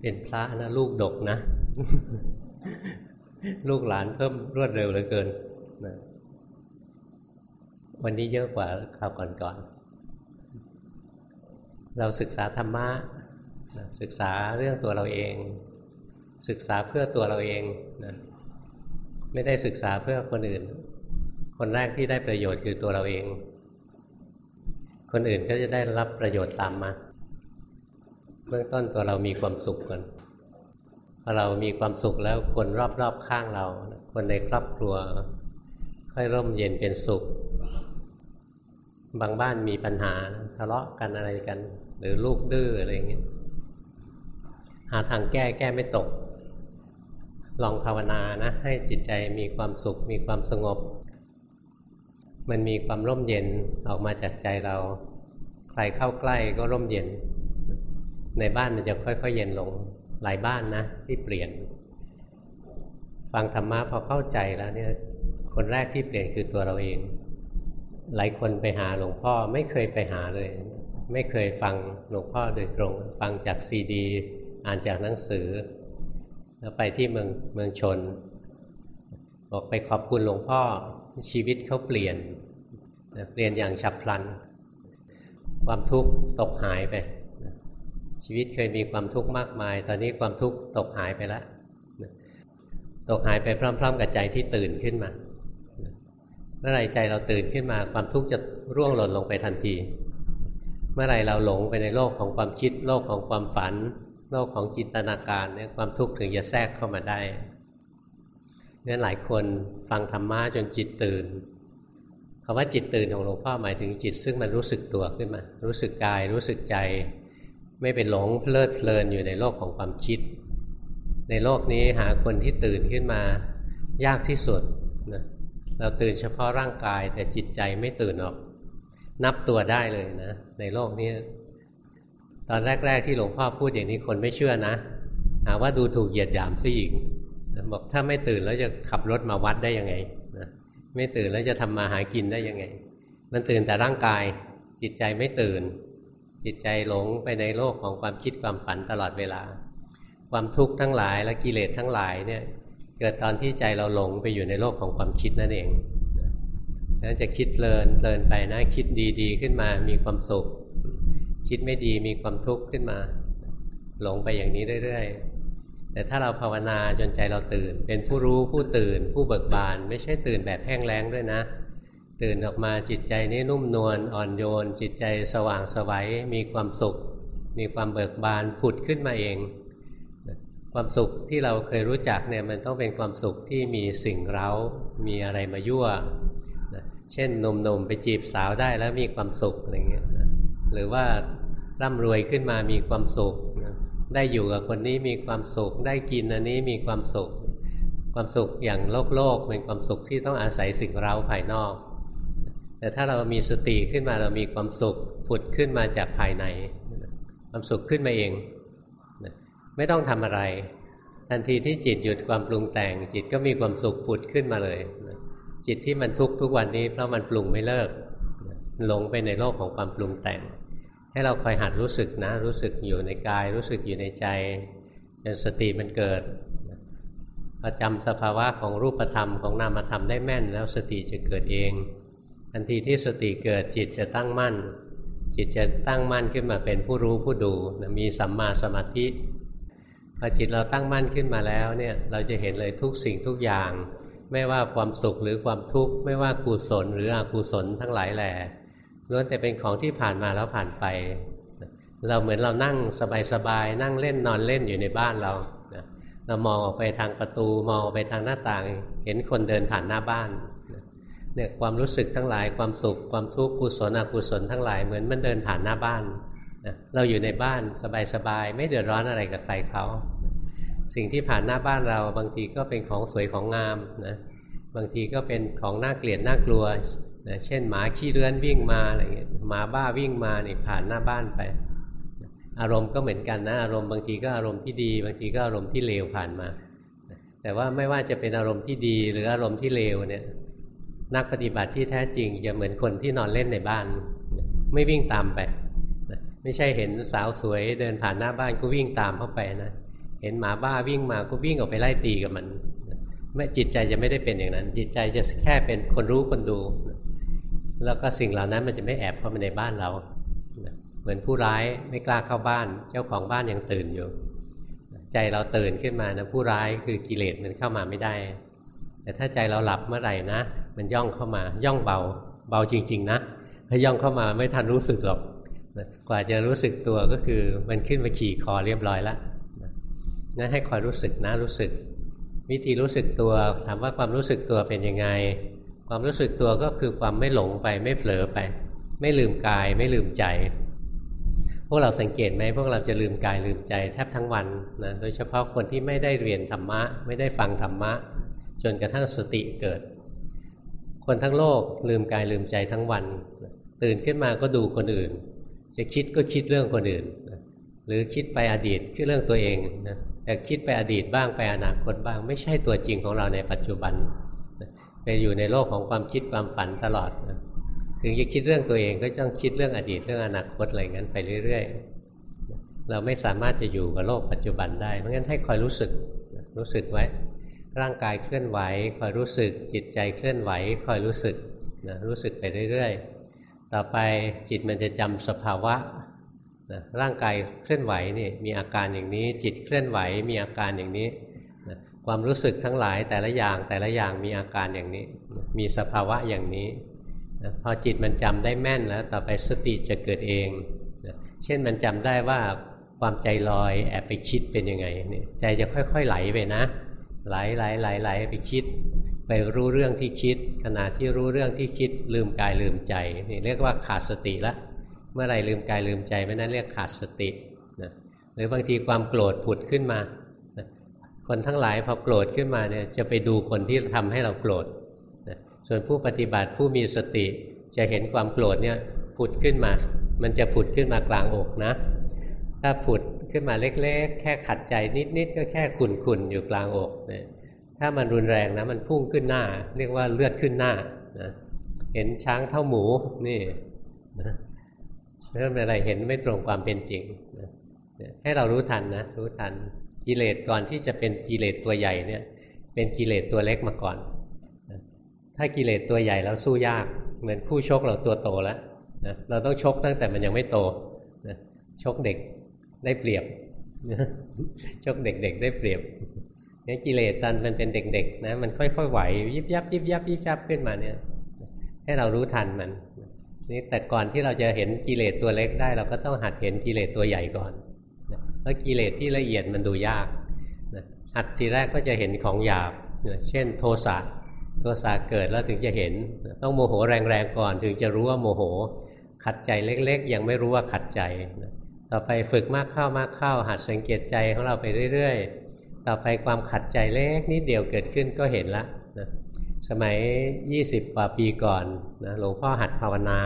เป็นพระนะลูกดกนะ ลูกหลานเพิ่มรวดเร็วเหลือเกินนะวันนี้เยอะกว่าคราวก่อนๆเราศึกษาธรรมะศึกษาเรื่องตัวเราเอง ศึกษาเพื่อตัวเราเองนะไม่ได้ศึกษาเพื่อคนอื่น คนแรกที่ได้ประโยชน์คือตัวเราเอง คนอื่นก็จะได้รับประโยชน์ตามมา เบื้องต้นตัวเรามีความสุขก่อนพอเรามีความสุขแล้วคนรอบๆข้างเรา คนในครอบครัว ค่อยร่มเย็นเป็นสุข บางบ้านมีปัญหาทะเลาะกันอะไรกัน หรือลูกดื้ออะไรอย่างเงี้ยหาทางแก้แก้ไม่ตก ลองภาวนานะให้จิตใจมีความสุข มีความสงบ มันมีความร่มเย็นออกมาจากใจเรา ใครเข้าใกล้ก็ร่มเย็น ในบ้านมันจะค่อยๆ เย็นลงหลายบ้านนะ ที่เปลี่ยน ฟังธรรมะพอเข้าใจแล้วเนี่ยคนแรกที่เปลี่ยนคือตัวเราเอง หลายคนไปหาหลวงพ่อไม่เคยไปหาเลย ไม่เคยฟังหลวงพ่อโดยตรง ฟังจากซีดี อ่านจากหนังสือ แล้วไปที่เมืองเมืองชน บอกไปขอบคุณหลวงพ่อชีวิตเขาเปลี่ยน เปลี่ยนอย่างฉับพลัน ความทุกข์ตกหายไป ชีวิตเคยมีความทุกข์มากมาย ตอนนี้ความทุกข์ตกหายไปแล้วตกหายไปพร้อม ๆ กับใจที่ตื่นขึ้นมาเมื่อไรใจเราตื่นขึ้นมา ความทุกข์จะร่วงหล่นลงไปทันที เมื่อไรเราหลงไปในโลกของความคิด โลกของความฝัน โลกของจินตนาการเนี่ยความทุกข์ถึงจะแทรกเข้ามาได้เนี่ยหลายคนฟังธรรมะจนจิตตื่นคำว่าจิตตื่นของหลวงพ่อหมายถึงจิต ซึ่งมันรู้สึกตัวขึ้นมา รู้สึกกาย รู้สึกใจ ไม่ไปหลงเพลิดเพลินอยู่ในโลกของความคิด ในโลกนี้หาคนที่ตื่นขึ้นมายากที่สุดนะเราตื่นเฉพาะร่างกายแต่จิตใจไม่ตื่นออก นับตัวได้เลยนะ ในโลกนี้ตอนแรก ๆ ที่หลวงพ่อพูดอย่างนี้คนไม่เชื่อนะ หาว่าดูถูกเหยียดหยามซะอีกบอกถ้าไม่ตื่นแล้วจะขับรถมาวัดได้ยังไงนะไม่ตื่นแล้วจะทำมาหากินได้ยังไง มันตื่นแต่ร่างกายจิตใจไม่ตื่น จิตใจหลงไปในโลกของความคิดความฝันตลอดเวลา ความทุกข์ทั้งหลายและกิเลสทั้งหลายเนี่ยเกิดตอนที่ใจเราหลงไปอยู่ในโลกของความคิดนั่นเองนั้นจะคิดเพลินเพลินไปนะคิดดีๆขึ้นมามีความสุข คิดไม่ดีมีความทุกข์ขึ้นมา หลงไปอย่างนี้เรื่อยๆ แต่ถ้าเราภาวนาจนใจเราตื่น เป็นผู้รู้ผู้ตื่น ผู้เบิกบาน ไม่ใช่ตื่นแบบแห้งแล้งด้วยนะ ตื่นออกมาจิตใจนี้นุ่มนวลอ่อนโยน จิตใจสว่างสวัยมีความสุข มีความเบิกบานผุดขึ้นมาเอง ความสุขที่เราเคยรู้จักเนี่ยมันต้องเป็นความสุขที่มีสิ่งเร้า มีอะไรมายั่ว เช่นนมนมไปจีบสาวได้แล้วมีความสุขอะไรเงี้ยหรือว่าร่ำรวยขึ้นมามีความสุข ได้อยู่กับคนนี้มีความสุข ได้กินอันนี้มีความสุข ความสุขอย่างโลกโลกเป็นความสุขที่ต้องอาศัยสิ่งเร้าภายนอก แต่ถ้าเรามีสติขึ้นมาเรามีความสุขผุดขึ้นมาจากภายใน ความสุขขึ้นมาเองไม่ต้องทำอะไร ทันทีที่จิตหยุดความปรุงแต่ง จิตก็มีความสุขผุดขึ้นมาเลย จิตที่มันทุกข์ทุกวันนี้เพราะมันปรุงไม่เลิกหลงไปในโลกของความปรุงแต่ง ให้เราคอยหัดรู้สึกนะ รู้สึกอยู่ในกาย รู้สึกอยู่ในใจจนสติมันเกิดพอจำสภาวะของรูปธรรมของนามธรรมได้แม่น แล้วสติจะเกิดเอง ทันทีที่สติเกิดจิตจะตั้งมั่น จิตจะตั้งมั่นขึ้นมาเป็นผู้รู้ผู้ดูมีสัมมาสมาธิพอจิตเราตั้งมั่นขึ้นมาแล้วเนี่ยเราจะเห็นเลยทุกสิ่งทุกอย่าง ไม่ว่าความสุขหรือความทุกข์ไม่ว่ากุศลหรืออกุศลทั้งหลายแหล่ล้วนแต่เป็นของที่ผ่านมาแล้วผ่านไป เราเหมือนเรานั่งสบายๆนั่งเล่นนอนเล่นอยู่ในบ้านเราเรามองออกไปทางประตูมองออกไปทางหน้าต่าง เห็นคนเดินผ่านหน้าบ้าน เนี่ยความรู้สึกทั้งหลายความสุขความทุกข์กุศลอกุศลทั้งหลายเหมือนมันเดินผ่านหน้าบ้านนะเราอยู่ในบ้านสบายๆไม่เดือดร้อนอะไรกับใครเขาสิ่งที่ผ่านหน้าบ้านเราบางทีก็เป็นของสวยของงามนะบางทีก็เป็นของน่าเกลียดน่ากลัวนะเช่นหมาขี้เลื้อนวิ่งมาอะไรเงี้ยหมาบ้าวิ่งมานี่ผ่านหน้าบ้านไป อารมณ์ก็เหมือนกันนะอารมณ์บางทีก็อารมณ์ที่ดี บางทีก็อารมณ์ที่เลวผ่านมา แต่ว่าไม่ว่าจะเป็นอารมณ์ที่ดีหรืออารมณ์ที่เลวเนี่ย นักปฏิบัติที่แท้จริงจะเหมือนคนที่นอนเล่นในบ้าน ไม่วิ่งตามไป ไม่ใช่เห็นสาวสวยเดินผ่านหน้าบ้านก็วิ่งตามเข้าไปนะ เห็นหมาบ้าวิ่งมาก็วิ่งออกไปไล่ตีกับมันไม่จิตใจจะไม่ได้เป็นอย่างนั้น จิตใจจะแค่เป็นคนรู้คนดู แล้วก็สิ่งเหล่านั้นมันจะไม่แอบเข้ามาในบ้านเรา เหมือนผู้ร้ายไม่กล้าเข้าบ้าน เจ้าของบ้านยังตื่นอยู่ ใจเราตื่นขึ้นมานะผู้ร้ายคือกิเลสมันเข้ามาไม่ได้ แต่ถ้าใจเราหลับเมื่อไหร่นะ มันย่องเข้ามาย่องเบาเบาจริง ๆ นะถ้าย่องเข้ามาไม่ทันรู้สึกหรอกกว่าจะรู้สึกตัวก็คือมันขึ้นมาขี่คอเรียบร้อยแล้วนั่นให้คอยรู้สึกนะรู้สึก วิธีรู้สึกตัวถามว่าความรู้สึกตัวเป็นยังไง ความรู้สึกตัวก็คือความไม่หลงไปไม่เผลอไป ไม่ลืมกายไม่ลืมใจ พวกเราสังเกตไหมพวกเราจะลืมกายลืมใจแทบทั้งวันนะโดยเฉพาะคนที่ไม่ได้เรียนธรรมะ ไม่ได้ฟังธรรมะ จนกระทั่งสติเกิด คนทั้งโลกลืมกายลืมใจทั้งวัน ตื่นขึ้นมาก็ดูคนอื่น จะคิดก็คิดเรื่องคนอื่น หรือคิดไปอดีตคือเรื่องตัวเองนะแต่คิดไปอดีตบ้างไปอนาคตบ้าง ไม่ใช่ตัวจริงของเราในปัจจุบันไปอยู่ในโลกของความคิดความฝันตลอดนะถึงจะคิดเรื่องตัวเองก็ต้องคิดเรื่องอดีตเรื่องอนาคตอะไรงั้นไปเรื่อยๆ เราไม่สามารถจะอยู่กับโลกปัจจุบันได้ เพราะงั้นให้คอยรู้สึกรู้สึกไว้ ร่างกายเคลื่อนไหวคอยรู้สึก จิตใจเคลื่อนไหวคอยรู้สึกนะรู้สึกไปเรื่อยๆ ต่อไปจิตมันจะจำสภาวะนะร่างกายเคลื่อนไหวนี่มีอาการอย่างนี้ จิตเคลื่อนไหวมีอาการอย่างนี้นะความรู้สึกทั้งหลายแต่ละอย่างแต่ละอย่างมีอาการอย่างนี้ มีสภาวะอย่างนี้นะพอจิตมันจำได้แม่นแล้วต่อไปสติจะเกิดเองนะเช่นมันจำได้ว่าความใจลอยแอบไปคิดเป็นยังไงนี่ใจจะค่อยๆไหลไปนะ ไหลไหลไหลไหลไปคิด ไปรู้เรื่องที่คิด ขณะที่รู้เรื่องที่คิดลืมกายลืมใจนี่เรียกว่าขาดสติล้วเมื่อไรลืมกายลืมใจไม่นั้นเรียกขาดสตินะหรือบางทีความโกรธผุดขึ้นมา คนทั้งหลายพอโกรธขึ้นมาเนี่ยจะไปดูคนที่ทำให้เราโกรธนะส่วนผู้ปฏิบัติผู้มีสติจะเห็นความโกรธเนี่ยผุดขึ้นมา มันจะผุดขึ้นมากลางอกนะ ถ้าผุด ขึ้นมาเล็กๆ แค่ขัดใจนิดๆ ก็แค่ขุ่นๆ อยู่กลางอกนะถ้ามันรุนแรงนะมันพุ่งขึ้นหน้า เรียกว่าเลือดขึ้นหน้านะเห็นช้างเท่าหมูนี่นะเริ่อะไรเห็นไม่ตรงความเป็นจริงให้เรารู้ทันนะรู้ทันกิเลสก่อนที่จะเป็นกิเลสตัวใหญ่เนี่ยเป็นกิเลสตัวเล็กมาก่อน ถ้ากิเลสตัวใหญ่แล้วสู้ยาก เหมือนคู่ชกเราตัวโตแล้วนะเราต้องชกตั้งแต่มันยังไม่โตนะชกเด็ก ได้เปรียบชกเด็กๆ ได้เปรียบเนี่ยกิเลสตอนมันเป็นเด็กๆนะมันค่อยๆไหวยิบยับยิบยับยิบยับขึ้นมาเนี่ย ให้เรารู้ทันมันนี่แต่ก่อนที่เราจะเห็นกิเลสตัวเล็กได้ เราก็ต้องหัดเห็นกิเลสตัวใหญ่ก่อนเพราะกิเลสที่ละเอียดมันดูยากหัดทีแรกก็จะเห็นของหยาบเช่น โทสะโทสะเกิดแล้วถึงจะเห็น ต้องโมโหแรงๆก่อน ถึงจะรู้ว่าโมโห ขัดใจเล็ก ๆ ยังไม่รู้ว่าขัดใจ ต่อไปฝึกมากเข้ามากเข้าหัดสังเกตใจของเราไปเรื่อย ๆ ต่อไปความขัดใจเล็กนิดเดียวเกิดขึ้นก็เห็นละสมัย 20กว่าปีก่อนนะหลวงพ่อหัดภาวนา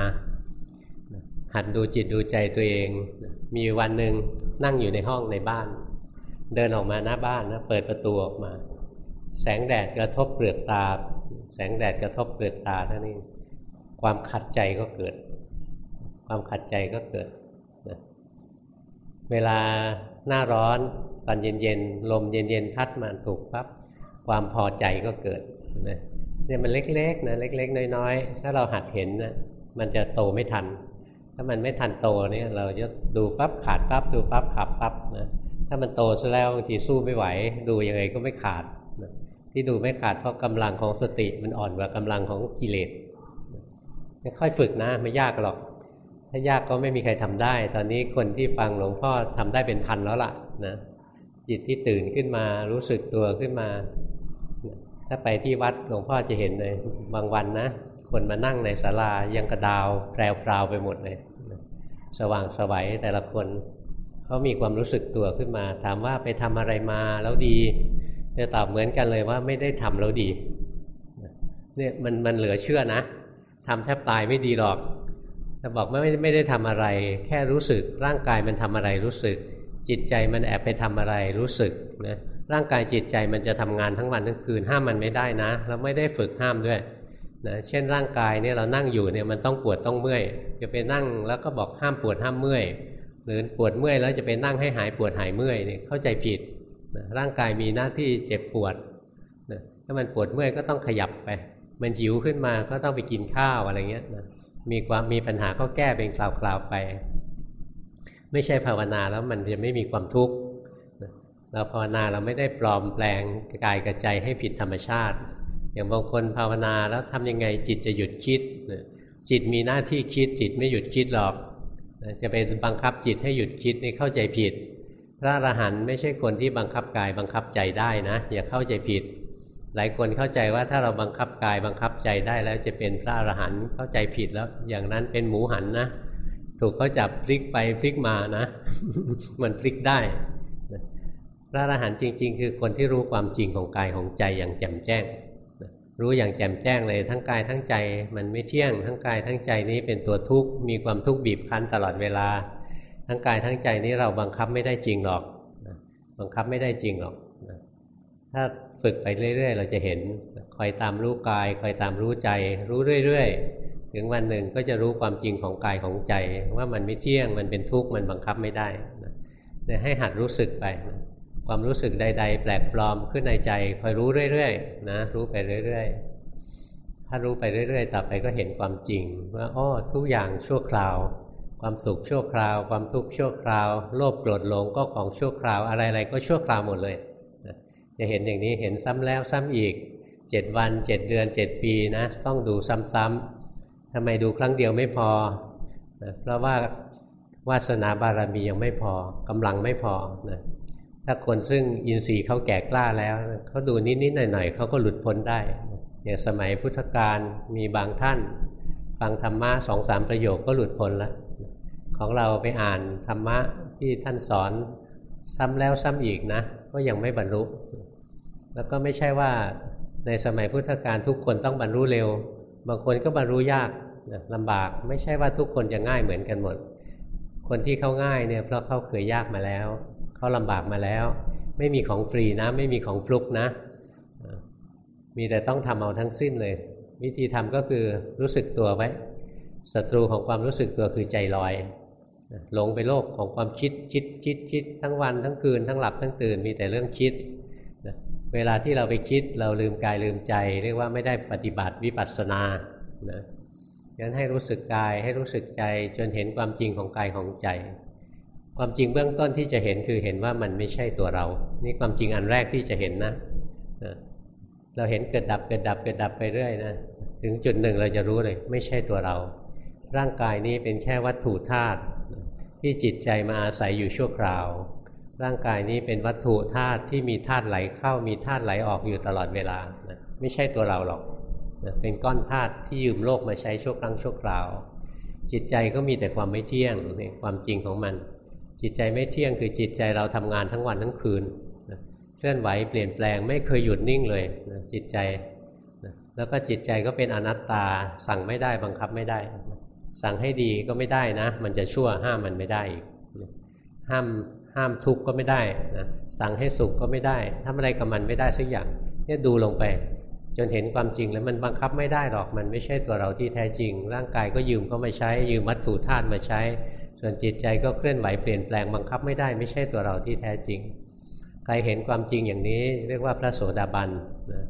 หัดดูจิตดูใจตัวเอง มีวันหนึ่งนั่งอยู่ในห้องในบ้าน เดินออกมาหน้าบ้านนะเปิดประตูออกมา แสงแดดกระทบเปลือกตา แสงแดดกระทบเปลือกตาท่านี้ความขัดใจก็เกิด ความขัดใจก็เกิด เวลาหน้าร้อนตอนเย็นๆ ลมเย็นๆ พัดมาถูกปั๊บความพอใจก็เกิดนะเนี่ยมันเล็กๆนะเล็ก ๆ น้อยๆ ถ้าเราหัดเห็นนะมันจะโตไม่ทัน ถ้ามันไม่ทันโตเนี่ยเราจะดูปั๊บขาดปั๊บดูปั๊บขาดปั๊บนะถ้ามันโตซะแล้วบางทีสู้ไม่ไหว ดูยังไงก็ไม่ขาดนะที่ดูไม่ขาดเพราะกำลังของสติมันอ่อนกว่ากำลังของกิเลสค่อยฝึกนะไม่ยากหรอก ถ้ายากก็ไม่มีใครทำได้ ตอนนี้คนที่ฟังหลวงพ่อทำได้เป็นพันแล้วล่ะนะจิตที่ตื่นขึ้นมารู้สึกตัวขึ้นมา ถ้าไปที่วัดหลวงพ่อจะเห็นเลย บางวันนะ คนมานั่งในศาลายังกระดาวแพรวๆไปหมดเลย สว่างสวัยแต่ละคนเขามีความรู้สึกตัวขึ้นมา ถามว่าไปทำอะไรมาแล้วดีจะตอบเหมือนกันเลยว่าไม่ได้ทำแล้วดีเนี่ยมันมันเหลือเชื่อนะทำแทบตายไม่ดีหรอก แต่บอกไม่ไม่ได้ทำอะไร แค่รู้สึกร่างกายมันทำอะไรรู้สึก จิตใจมันแอบไปทำอะไรรู้สึกนะร่างกายจิตใจมันจะทำงานทั้งวันทั้งคืนห้ามมันไม่ได้นะเราไม่ได้ฝึกห้ามด้วยนะเช่นร่างกายเนี่ยเรานั่งอยู่เนี่ยมันต้องปวดต้องเมื่อย จะไปนั่งแล้วก็บอกห้ามปวดห้ามเมื่อยหรือปวดเมื่อยแล้วจะไปนั่งให้หายปวดหายเมื่อยเนี่ยเข้าใจผิดนะร่างกายมีหน้าที่เจ็บปวดนะถ้ามันปวดเมื่อยก็ต้องขยับไป มันหิวขึ้นมาก็ต้องไปกินข้าวอะไรเงี้ยนะ มีความมีปัญหาก็แก้เป็นคราวๆไป ไม่ใช่ภาวนาแล้วมันจะไม่มีความทุกข์เราภาวนาเราไม่ได้ปลอมแปลงกายกับใจให้ผิดธรรมชาติ อย่างบางคนภาวนาแล้วทำยังไงจิตจะหยุดคิด จิตมีหน้าที่คิดจิตไม่หยุดคิดหรอกจะไปบังคับจิตให้หยุดคิดนี่เข้าใจผิด พระอรหันต์ไม่ใช่คนที่บังคับกายบังคับใจได้นะ อย่าเข้าใจผิด หลายคนเข้าใจว่าถ้าเราบังคับกายบังคับใจได้แล้วจะเป็นพระอรหันต์เข้าใจผิดแล้ว อย่างนั้นเป็นหมูหันนะถูกเขาจับพลิกไปพลิกมานะ มันพลิกได้พระอรหันต์จริง ๆ คือคนที่รู้ความจริงของกายของใจอย่างแจ่มแจ้ง รู้อย่างแจ่มแจ้งเลยทั้งกายทั้งใจมันไม่เที่ยง ทั้งกายทั้งใจนี้เป็นตัวทุกข์มีความทุกข์บีบคั้นตลอดเวลา ทั้งกายทั้งใจนี้เราบังคับไม่ได้จริงหรอก บังคับไม่ได้จริงหรอกถ้า ฝึกไปเรื่อย ๆ เราจะเห็นคอยตามรู้กายคอยตามรู้ใจ รู้เรื่อย ๆ ถึงวันหนึ่งก็จะรู้ความจริงของกายของใจ ว่ามันไม่เที่ยงมันเป็นทุกข์มันบังคับไม่ได้ให้หัดรู้สึกไป ความรู้สึกใด ๆ แปลกปลอมขึ้นในใจคอยรู้เรื่อยๆนะรู้ไปเรื่อย ๆ ถ้ารู้ไปเรื่อย ๆ ต่อไปก็เห็นความจริง ว่าอ้อทุกอย่างชั่วคราว ความสุขชั่วคราว ความทุกข์ชั่วคราว โลภโกรธหลงก็ของชั่วคราวอะไรๆก็ชั่วคราวหมดเลย จะเห็นอย่างนี้เห็นซ้ำแล้วซ้ำอีกเจ็ดวันเจ็ดเดือนเจ็ดปีนะต้องดูซ้ำๆทำไมดูครั้งเดียวไม่พอเพราะว่าวาสนาบารมียังไม่พอกำลังไม่พอนะถ้าคนซึ่งอินทรีย์เขาแก่กล้าแล้วเขาดูนิดๆหน่อยๆเขาก็หลุดพ้นได้อย่างสมัยพุทธกาลมีบางท่าน ฟังธรรมะสองสามประโยคก็หลุดพ้นแล้วของเราไปอ่านธรรมะที่ท่านสอนซ้ำแล้วซ้ำอีกนะ ก็ยังไม่บรรลุ แล้วก็ไม่ใช่ว่าในสมัยพุทธกาลทุกคนต้องบรรลุเร็ว บางคนก็บรรลุยากลำบาก ไม่ใช่ว่าทุกคนจะง่ายเหมือนกันหมด คนที่เขาง่ายเนี่ยเพราะเขาเคยยากมาแล้วเขาลำบากมาแล้ว ไม่มีของฟรีนะ ไม่มีของฟลุกนะ มีแต่ต้องทำเอาทั้งสิ้นเลย วิธีทำก็คือรู้สึกตัวไว้ศัตรูของความรู้สึกตัวคือใจลอยหลงไปโลกของความคิดคิดคิดคิดทั้งวันทั้งคืนทั้งหลับทั้งตื่นมีแต่เรื่องคิด เวลาที่เราไปคิดเราลืมกายลืมใจ เรียกว่าไม่ได้ปฏิบัติวิปัสสนานะงั้นให้รู้สึกกายให้รู้สึกใจจนเห็นความจริงของกายของใจ ความจริงเบื้องต้นที่จะเห็นคือเห็นว่ามันไม่ใช่ตัวเรา นี่ความจริงอันแรกที่จะเห็นนะ เราเห็นเกิดดับเกิดดับเกิดดับไปเรื่อยนะ ถึงจุดหนึ่งเราจะรู้เลย ไม่ใช่ตัวเรา ร่างกายนี้เป็นแค่วัตถุธาตุที่จิตใจมาอาศัยอยู่ชั่วคราว ร่างกายนี้เป็นวัตถุธาตุที่มีธาตุไหลเข้ามีธาตุไหลออกอยู่ตลอดเวลานะไม่ใช่ตัวเราหรอกนะเป็นก้อนธาตุที่ยืมโลกมาใช้ชั่วครั้งชั่วคราว จิตใจก็มีแต่ความไม่เที่ยงในความจริงของมัน จิตใจไม่เที่ยงคือจิตใจเราทำงานทั้งวันทั้งคืนเคลื่อนไหวเปลี่ยนแปลงไม่เคยหยุดนิ่งเลยจิตใจแล้วก็จิตใจก็เป็นอนัตตาสั่งไม่ได้บังคับไม่ได้ สั่งให้ดีก็ไม่ได้นะ มันจะชั่วห้ามมันไม่ได้อีกห้าม ห้ามทุกข์ก็ไม่ได้นะสั่งให้สุขก็ไม่ได้ทำอะไรกับมันไม่ได้สักอย่างเนี่ยดูลงไป จนเห็นความจริงแล้วมันบังคับไม่ได้หรอกมันไม่ใช่ตัวเราที่แท้จริง ร่างกายก็ยืมเขามาใช้ยืมวัตถุธาตุมาใช้ ส่วนจิตใจก็เคลื่อนไหวเปลี่ยนแปลงบังคับไม่ได้ ไม่ใช่ตัวเราที่แท้จริงใครเห็นความจริงอย่างนี้ เรียกว่าพระโสดาบันนะ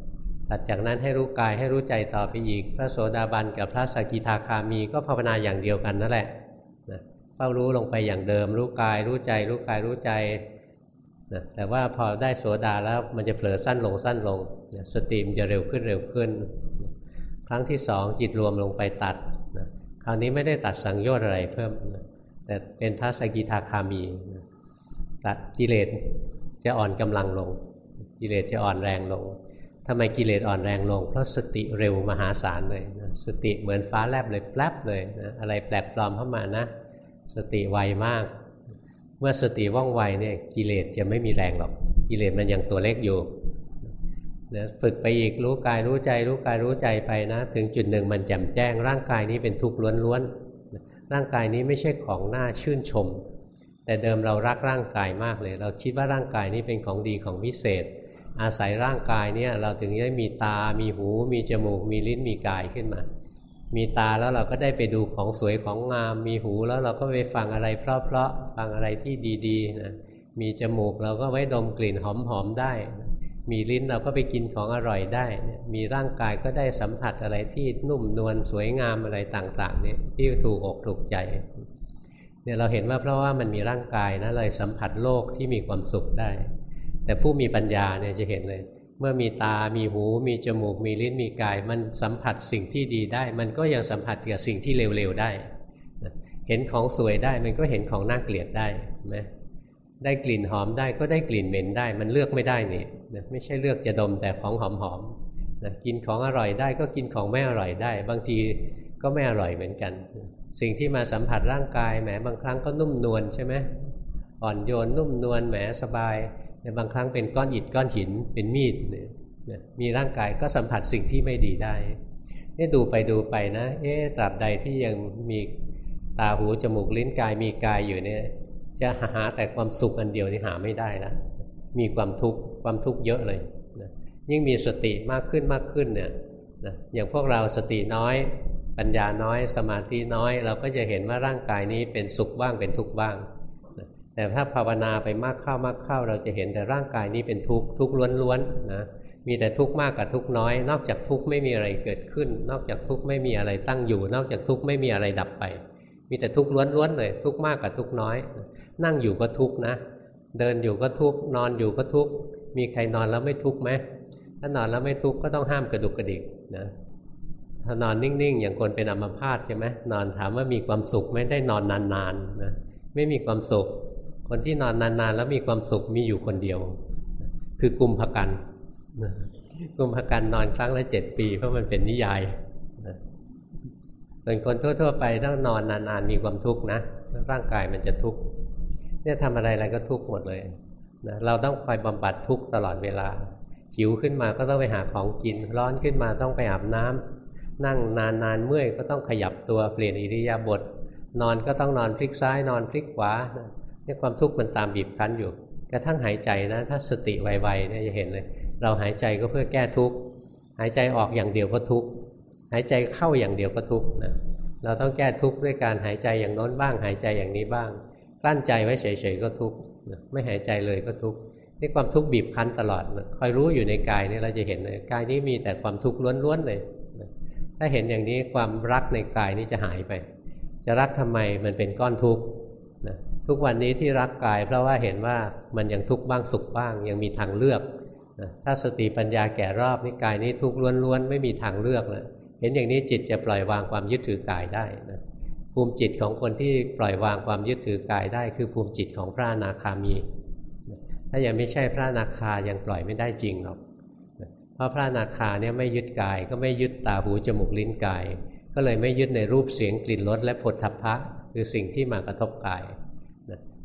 ตัดจากนั้นให้รู้กายให้รู้ใจต่อไปอีก พระโสดาบันกับพระสกิทาคามีก็ภาวนาอย่างเดียวกันนั่นแหละ เฝ้ารู้ลงไปอย่างเดิม รู้กาย รู้ใจ รู้กายรู้ใจนะแต่ว่าพอได้โสดาแล้วมันจะเผลอสั้นลงสั้นลงสติมจะเร็วขึ้นเร็วขึ้น ครั้งที่สองจิตรวมลงไปตัดนะคราวนี้ไม่ได้ตัดสังโยชน์อะไรเพิ่มนะแต่เป็นพระสกิทาคามีตัดกิเลสจะอ่อนกำลังลง กิเลสจะอ่อนแรงลงทำไมกิเลสอ่อนแรงลง เพราะสติเร็วมหาศาลเลยนะสติเหมือนฟ้าแลบเลยแป๊บเลยนะอะไรแปลกปลอมเข้ามานะ สติไวมาก เมื่อสติว่องไวเนี่ยกิเลสจะไม่มีแรงหรอก กิเลสมันยังตัวเล็กอยู่นะฝึกไปอีกรู้กายรู้ใจ รู้กายรู้ใจไปนะ ถึงจุดหนึ่งมันแจ่มแจ้ง ร่างกายนี้เป็นทุกข์ล้วนๆร่างกายนี้ไม่ใช่ของน่าชื่นชม แต่เดิมเรารักร่างกายมากเลย เราคิดว่าร่างกายนี้เป็นของดีของพิเศษ อาศัยร่างกายเนี่ยเราถึงได้มีตา มีหู มีจมูก มีลิ้นมีกายขึ้นมา มีตาแล้วเราก็ได้ไปดูของสวยของงาม มีหูแล้วเราก็ไปฟังอะไรเพราะๆฟังอะไรที่ดีๆนะมีจมูกเราก็ไว้ดมกลิ่นหอมๆได้ มีลิ้นเราก็ไปกินของอร่อยได้ มีร่างกายก็ได้สัมผัสอะไรที่นุ่มนวลสวยงามอะไรต่างๆเนี่ยที่ถูกอกถูกใจเนี่ยเราเห็นว่าเพราะว่ามันมีร่างกายนะเลยสัมผัสโลกที่มีความสุขได้ แต่ผู้มีปัญญาเนี่ยจะเห็นเลย เมื่อมีตา มีหู มีจมูก มีลิ้น มีกาย มันสัมผัสสิ่งที่ดีได้ มันก็ยังสัมผัสกับสิ่งที่เร็วๆได้ เห็นของสวยได้ มันก็เห็นของน่าเกลียดได้ไหมได้กลิ่นหอมได้ก็ได้กลิ่นเหม็นได้ มันเลือกไม่ได้นี่ไม่ใช่เลือกจะดมแต่ของหอมๆนะกินของอร่อยได้ก็กินของไม่อร่อยได้ บางทีก็ไม่อร่อยเหมือนกัน สิ่งที่มาสัมผัสร่างกายแหมบางครั้งก็นุ่มนวลใช่ไหมอ่อนโยนนุ่มนวลแหมสบาย บางครั้งเป็นก้อนอิฐก้อนหินเป็นมีดเนี่ยมีร่างกายก็สัมผัสสิ่งที่ไม่ดีได้นี่ดูไปดูไปนะ เอ๊ตราบใดที่ยังมีตาหูจมูกลิ้นกายมีกายอยู่เนี่ย จะหาแต่ความสุขอันเดียวนี่หาไม่ได้ล้วมีความทุกข์ความทุกข์เยอะเลยนะยิ่งมีสติมากขึ้นมากขึ้นเนี่ยนะอย่างพวกเราสติน้อย ปัญญาน้อย สมาธิน้อย เราก็จะเห็นว่าร่างกายนี้เป็นสุขบ้างเป็นทุกข์บ้าง แต่ถ้าภาวนาไปมากเข้ามากเข้า เราจะเห็นแต่ร่างกายนี้เป็นทุกข์ทุกข์ล้วนๆนะมีแต่ทุกข์มากกับทุกข์น้อย นอกจากทุกข์ไม่มีอะไรเกิดขึ้น นอกจากทุกข์ไม่มีอะไรตั้งอยู่ นอกจากทุกข์ไม่มีอะไรดับไป มีแต่ทุกข์ล้วนๆเลย ทุกข์มากกับทุกข์น้อย นั่งอยู่ก็ทุกข์นะ เดินอยู่ก็ทุกข์นอนอยู่ก็ทุกข์มีใครนอนแล้วไม่ทุกข์ไหมถ้านอนแล้วไม่ทุกข์ก็ต้องห้ามกระดุกกระดิกนะถ้านอนนิ่งๆ อย่างคนเป็นอัมพาตใช่ไหมนอนถามว่ามีความสุขไม่ได้นอนนานๆนะไม่มีความสุข คนที่นอนนานๆ แล้วมีความสุขมีอยู่คนเดียว คือกุมภกันกุมภกันนอนครั้งละเจ็ดปี เพราะมันเป็นนิยายส่วนคนทั่ว ๆ ไปต้องนอนนานๆมีความทุกข์นะร่างกายมันจะทุกข์เนี่ยทำอะไรอะไรก็ทุกข์หมดเลยนะเราต้องคอยบำบัดทุกข์ตลอดเวลาหิวขึ้นมาก็ต้องไปหาของกิน ร้อนขึ้นมาต้องไปอาบน้ำนั่งนานนานเมื่อยก็ต้องขยับตัวเปลี่ยนอิริยาบถนอนก็ต้องนอนพลิกซ้ายนอนพลิกขวา เนี่ยความทุกข์มันตามบีบคั้นอยู่ กระทั่งหายใจนะ ถ้าสติไวๆเนี่ยจะเห็นเลย เราหายใจก็เพื่อแก้ทุกข์หายใจออกอย่างเดียวก็ทุกข์หายใจเข้าอย่างเดียวก็ทุกข์นะเราต้องแก้ทุกข์ด้วยการหายใจอย่างโน้นบ้าง หายใจอย่างนี้บ้างกลั้นใจไว้เฉยๆก็ทุกข์ไม่หายใจเลยก็ทุกข์นี่ความทุกข์บีบคั้นตลอดคอยรู้อยู่ในกายนี่เราจะเห็นเลยกายนี้มีแต่ความทุกข์ล้วนๆเลยถ้าเห็นอย่างนี้ความรักในกายนี้จะหายไป จะรักทำไมมันเป็นก้อนทุกข์ ทุกวันนี้ที่รักกาย เพราะว่าเห็นว่ามันยังทุกข์บ้างสุขบ้าง ยังมีทางเลือกนะถ้าสติปัญญาแก่รอบนี่กายนี้ทุกข์ล้วนๆไม่มีทางเลือกนะเห็นอย่างนี้จิตจะปล่อยวางความยึดถือกายได้นะภูมิจิตของคนที่ปล่อยวางความยึดถือกายได้ คือภูมิจิตของพระอนาคามี ถ้ายังไม่ใช่พระอนาคายังปล่อยไม่ได้จริงหรอกเพราะพระนาคาเนี่ยไม่ยึดกาย ก็ไม่ยึดตาหูจมูกลิ้นกาย ก็เลยไม่ยึดในรูปเสียงกลิ่นรสและผลทัพพะ คือสิ่งที่มากระทบกาย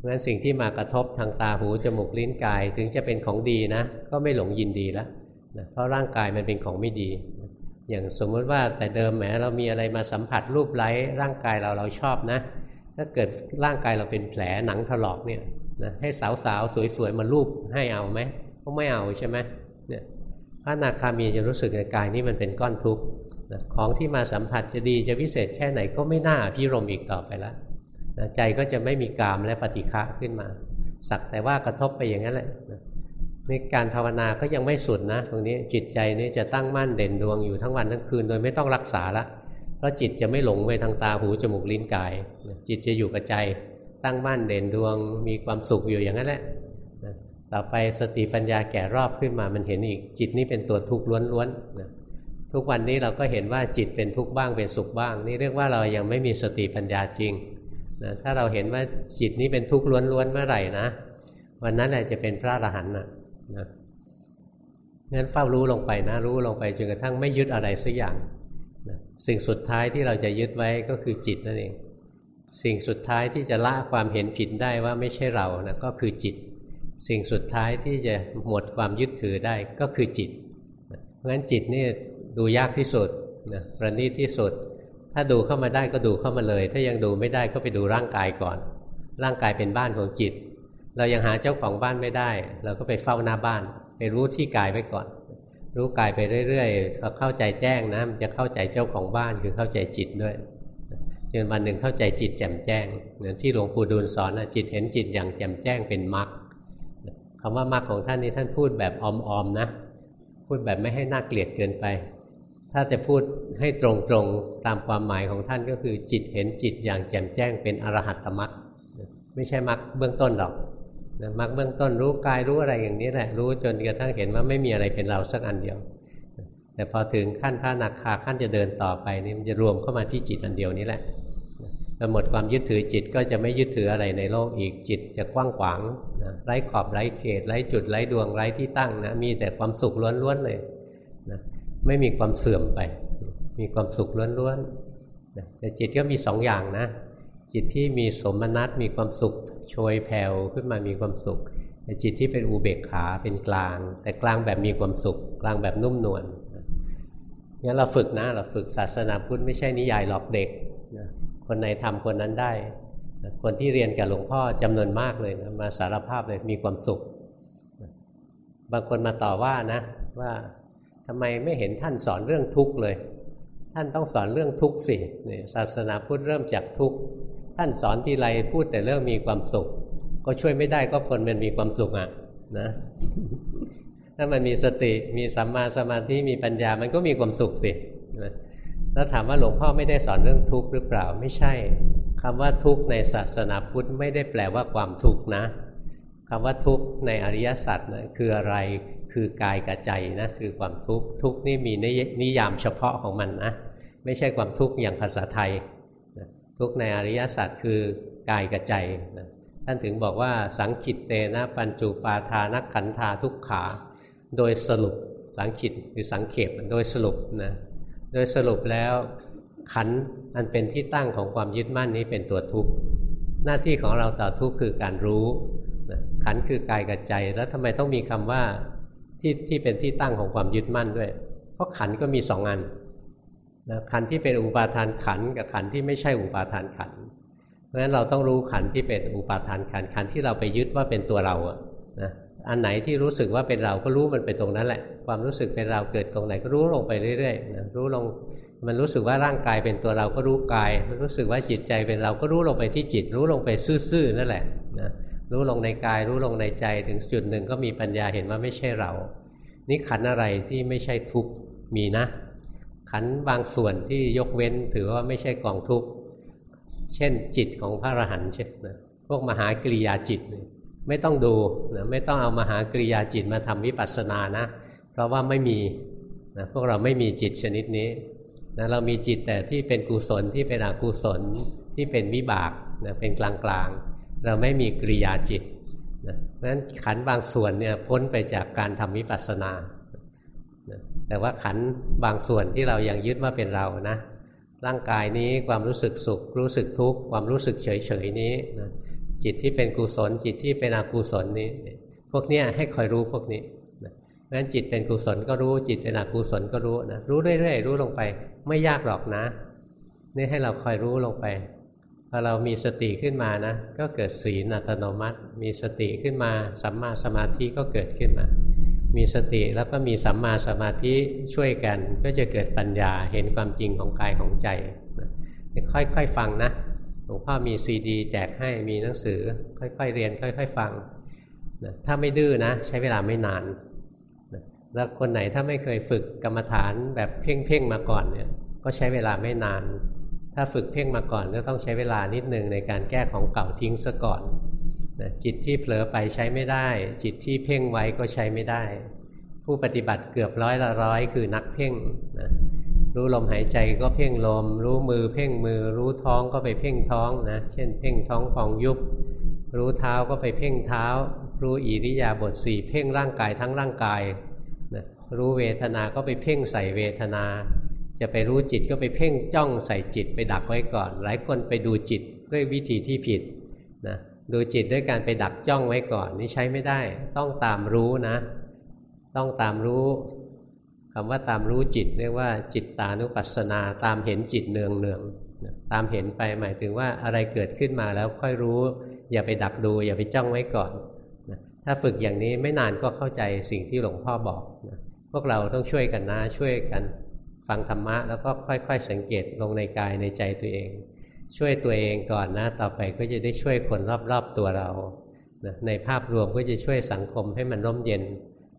เพราะฉะนั้นสิ่งที่มากระทบทางตาหูจมูกลิ้นกายถึงจะเป็นของดีนะ ก็ไม่หลงยินดีแล้วเพราะร่างกายมันเป็นของไม่ดี อย่างสมมติว่าแต่เดิมแหมเรามีอะไรมาสัมผัสรูปไล้ร่างกายเราเราชอบนะ ถ้าเกิดร่างกายเราเป็นแผลหนังถลอกเนี่ยนะให้สาวๆสวยๆมารูปให้เอาไหมก็ไม่เอาใช่ไหมเนี่ยพระนาคามีจะรู้สึกในกายนี้มันเป็นก้อนทุกข์ของที่มาสัมผัสจะดีจะวิเศษแค่ไหนก็ไม่น่าพิรมอีกต่อไปแล้ว ใจก็จะไม่มีกามและปฏิฆะขึ้นมา สักแต่ว่ากระทบไปอย่างนั้นแหละในการภาวนาก็ยังไม่สุดนะ ตรงนี้จิตใจนี่จะตั้งมั่นเด่นดวงอยู่ทั้งวันทั้งคืนโดยไม่ต้องรักษาละเพราะจิตจะไม่หลงไปทางตาหูจมูกลิ้นกาย จิตจะอยู่กับใจตั้งมั่นเด่นดวงมีความสุขอยู่อย่างนั้นแหละต่อไปสติปัญญาแก่รอบขึ้นมามันเห็นอีกจิตนี้เป็นตัวทุกข์ล้วนๆทุกวันนี้เราก็เห็นว่าจิตเป็นทุกข์บ้างเป็นสุขบ้าง นี่เรียกว่าเรายังไม่มีสติปัญญาจริง นะถ้าเราเห็นว่าจิตนี้เป็นทุกข์ล้วนๆเมื่อไหร่นะ วันนั้นแหละจะเป็นพระอรหันต์นะนะงั้นเฝ้ารู้ลงไปนะ รู้ลงไปจนกระทั่งไม่ยึดอะไรสักอย่างนะสิ่งสุดท้ายที่เราจะยึดไว้ก็คือจิตนั่นเอง สิ่งสุดท้ายที่จะละความเห็นผิดได้ว่าไม่ใช่เรานะก็คือจิต สิ่งสุดท้ายที่จะหมดความยึดถือได้ก็คือจิต เพราะฉะนั้นจิตนี่ดูยากที่สุดนะประณีตที่สุด ถ้าดูเข้ามาได้ก็ดูเข้ามาเลย ถ้ายังดูไม่ได้ก็ไปดูร่างกายก่อน ร่างกายเป็นบ้านของจิต เรายังหาเจ้าของบ้านไม่ได้ เราก็ไปเฝ้าหน้าบ้าน ไปรู้ที่กายไว้ก่อน รู้กายไปเรื่อยๆเขาเข้าใจแจ้งนะมันจะเข้าใจเจ้าของบ้านคือเข้าใจจิตด้วยจนวันหนึ่งเข้าใจจิตแจ่มแจ้งเหมือนที่หลวงปู่ดูลสอนนะจิตเห็นจิตอย่างแจ่มแจ้งเป็นมรรคคำว่ามรรคของท่านนี้ท่านพูดแบบออมๆนะ พูดแบบไม่ให้น่าเกลียดเกินไป ถ้าจะพูดให้ตรงๆตามความหมายของท่านก็คือ จิตเห็นจิตอย่างแจ่มแจ้งเป็นอรหัตตมรรคไม่ใช่มรรคเบื้องต้นหรอกมรรคเบื้องต้นรู้กายรู้อะไรอย่างนี้แหละรู้จนกระทั่งเห็นว่าไม่มีอะไรเป็นเราสักอันเดียว แต่พอถึงขั้นพระนาคาขั้นจะเดินต่อไปนี่มันจะรวมเข้ามาที่จิตอันเดียวนี้แหละพอหมดความยึดถือจิตก็จะไม่ยึดถืออะไรในโลกอีกจิตจะกว้างขวางนะไร้ขอบไร้เขตไร้จุดไร้ดวงไร้ที่ตั้งนะมีแต่ความสุขล้วนๆเลย ไม่มีความเสื่อมไป มีความสุขล้วนๆแต่จิตก็มีสองอย่างนะ จิตที่มีสมนัตมีความสุขโชยแผ่วขึ้นมามีความสุขแต่จิตที่เป็นอุเบกขาเป็นกลาง แต่กลางแบบมีความสุข กลางแบบนุ่มนวลงั้นเราฝึกนะเราฝึกศาสนาพุทธไม่ใช่นิยายหลอกเด็กนะคนไหนทำคนนั้นได้คนที่เรียนกับหลวงพ่อจำนวนมากเลยนะมาสารภาพเลยมีความสุขบางคนมาต่อว่านะว่า ทำไมไม่เห็นท่านสอนเรื่องทุกข์เลย ท่านต้องสอนเรื่องทุกข์สิเนี่ยศาสนาพุทธเริ่มจากทุกข์ท่านสอนทีไรพูดแต่เรื่องมีความสุข ก็ช่วยไม่ได้ก็คนมันมีความสุขอะนะถ้ามันมีสติมีสัมมาสมาธิมีปัญญามันก็มีความสุขสินะแล้วถามว่าหลวงพ่อไม่ได้สอนเรื่องทุกข์หรือเปล่าไม่ใช่คำว่าทุกข์ในศาสนาพุทธไม่ได้แปลว่าความทุกข์นะคำว่าทุกข์ในอริยสัจนะคืออะไร คือกายกับใจนะคือความทุกข์ทุกข์นี่มีนิยามเฉพาะของมันนะไม่ใช่ความทุกข์อย่างภาษาไทยทุกข์ในอริยสัจคือกายกับใจนะท่านถึงบอกว่าสังคิตเตนะปัญจุปาทานักขันธาทุกขา โดยสรุปสังคิตหรือสังเขปโดยสรุปนะโดยสรุปแล้วขันอันเป็นที่ตั้งของความยึดมั่นนี้เป็นตัวทุกข์หน้าที่ของเราต่อทุกข์คือการรู้ขันคือกายกับใจ แล้วทำไมต้องมีคำว่า ที่ที่เป็นที่ตั้งของความยึดมั่นด้วย เพราะขันก็มีสองอันนะขันที่เป็นอุปาทานขันกับขันที่ไม่ใช่อุปาทานขันเพราะฉะนั้นเราต้องรู้ขันที่เป็นอุปาทานขันขันที่เราไปยึดว่าเป็นตัวเราอะนะอันไหนที่รู้สึกว่าเป็นเราก็รู้มันไปตรงนั้นแหละ ความรู้สึกเป็นเราเกิดตรงไหนก็รู้ลงไปเรื่อยๆนะรู้ลงมันรู้สึกว่าร่างกายเป็นตัวเราก็รู้กาย มันรู้สึกว่าจิตใจเป็นเราก็รู้ลงไปที่จิต รู้ลงไปซื่อๆนั่นแหละนะ รู้ลงในกาย รู้ลงในใจถึงจุดหนึ่งก็มีปัญญาเห็นว่าไม่ใช่เรา นี่ขันอะไรที่ไม่ใช่ทุกข์มีนะ ขันบางส่วนที่ยกเว้นถือว่าไม่ใช่กองทุกข์เช่นจิตของพระอรหันต์เช่นนะพวกมหากริยาจิตไม่ต้องดูนะไม่ต้องเอามหากริยาจิตมาทำวิปัสสนานะ เพราะว่าไม่มีนะพวกเราไม่มีจิตชนิดนี้นะเรามีจิตแต่ที่เป็นกุศลที่เป็นอกุศลที่เป็นวิบากนะเป็นกลางๆ เราไม่มีกริยาจิตนะนั้นขันบางส่วนเนี่ยพ้นไปจากการทำวิปัสสนานะแต่ว่าขันบางส่วนที่เรายังยึดว่าเป็นเรานะ ร่างกายนี้ความรู้สึกสุข รู้สึกทุกข์ความรู้สึกเฉยๆนี้นะจิตที่เป็นกุศล จิตที่เป็นอกุศลนี้ พวกนี้ให้คอยรู้พวกนี้เพราะฉะนั้นจิตเป็นกุศลก็รู้จิตเป็นอกุศลก็รู้นะรู้เรื่อยๆรู้ลงไป ไม่ยากหรอกนะ นี่ให้เราคอยรู้ลงไป พอเรามีสติขึ้นมานะ ก็เกิดศีลอัตโนมัติ มีสติขึ้นมาสัมมาสมาธิก็เกิดขึ้นมา มีสติแล้วก็มีสัมมาสมาธิช่วยกัน ก็จะเกิดปัญญาเห็นความจริงของกายของใจ ค่อยๆฟังนะหลวงพ่อมีซีดีแจกให้มีหนังสือ ค่อยๆเรียน ค่อย ๆ ฟังนะถ้าไม่ดื้อนะ ใช้เวลาไม่นานนะแล้วคนไหนถ้าไม่เคยฝึกกรรมฐานแบบเพ่งๆมาก่อนเนี่ยก็ใช้เวลาไม่นาน ถ้าฝึกเพ่งมาก่อนก็ต้องใช้เวลานิดนึงในการแก้ของเก่าทิ้งซะก่อนนะจิตที่เผลอไปใช้ไม่ได้ จิตที่เพ่งไว้ก็ใช้ไม่ได้ ผู้ปฏิบัติเกือบร้อยละร้อยคือนักเพ่งนะรู้ลมหายใจก็เพ่งลม รู้มือเพ่งมือ รู้ท้องก็ไปเพ่งท้องนะเช่น เพ่งท้องฟองยุบ รู้เท้าก็ไปเพ่งเท้า รู้อิริยาบถสี่เพ่งร่างกายทั้งร่างกายนะรู้เวทนาก็ไปเพ่งใส่เวทนา จะไปรู้จิตก็ไปเพ่งจ้องใส่จิตไปดักไว้ก่อน หลายคนไปดูจิตด้วยวิธีที่ผิดนะดูจิตด้วยการไปดักจ้องไว้ก่อนนี่ใช้ไม่ได้ ต้องตามรู้นะ ต้องตามรู้คำว่าตามรู้จิตเรียกว่าจิตตานุปัสสนาตามเห็นจิตเนืองเนืองตามเห็นไปหมายถึงว่าอะไรเกิดขึ้นมาแล้วค่อยรู้ อย่าไปดักดู อย่าไปจ้องไว้ก่อนถ้าฝึกอย่างนี้ไม่นานก็เข้าใจสิ่งที่หลวงพ่อบอกพวกเราต้องช่วยกันนะช่วยกัน ฟังธรรมะแล้วก็ค่อย ๆ สังเกตลงในกายในใจตัวเอง ช่วยตัวเองก่อนนะ ต่อไปก็จะได้ช่วยคนรอบๆตัวเรานะในภาพรวมก็จะช่วยสังคมให้มันร่มเย็น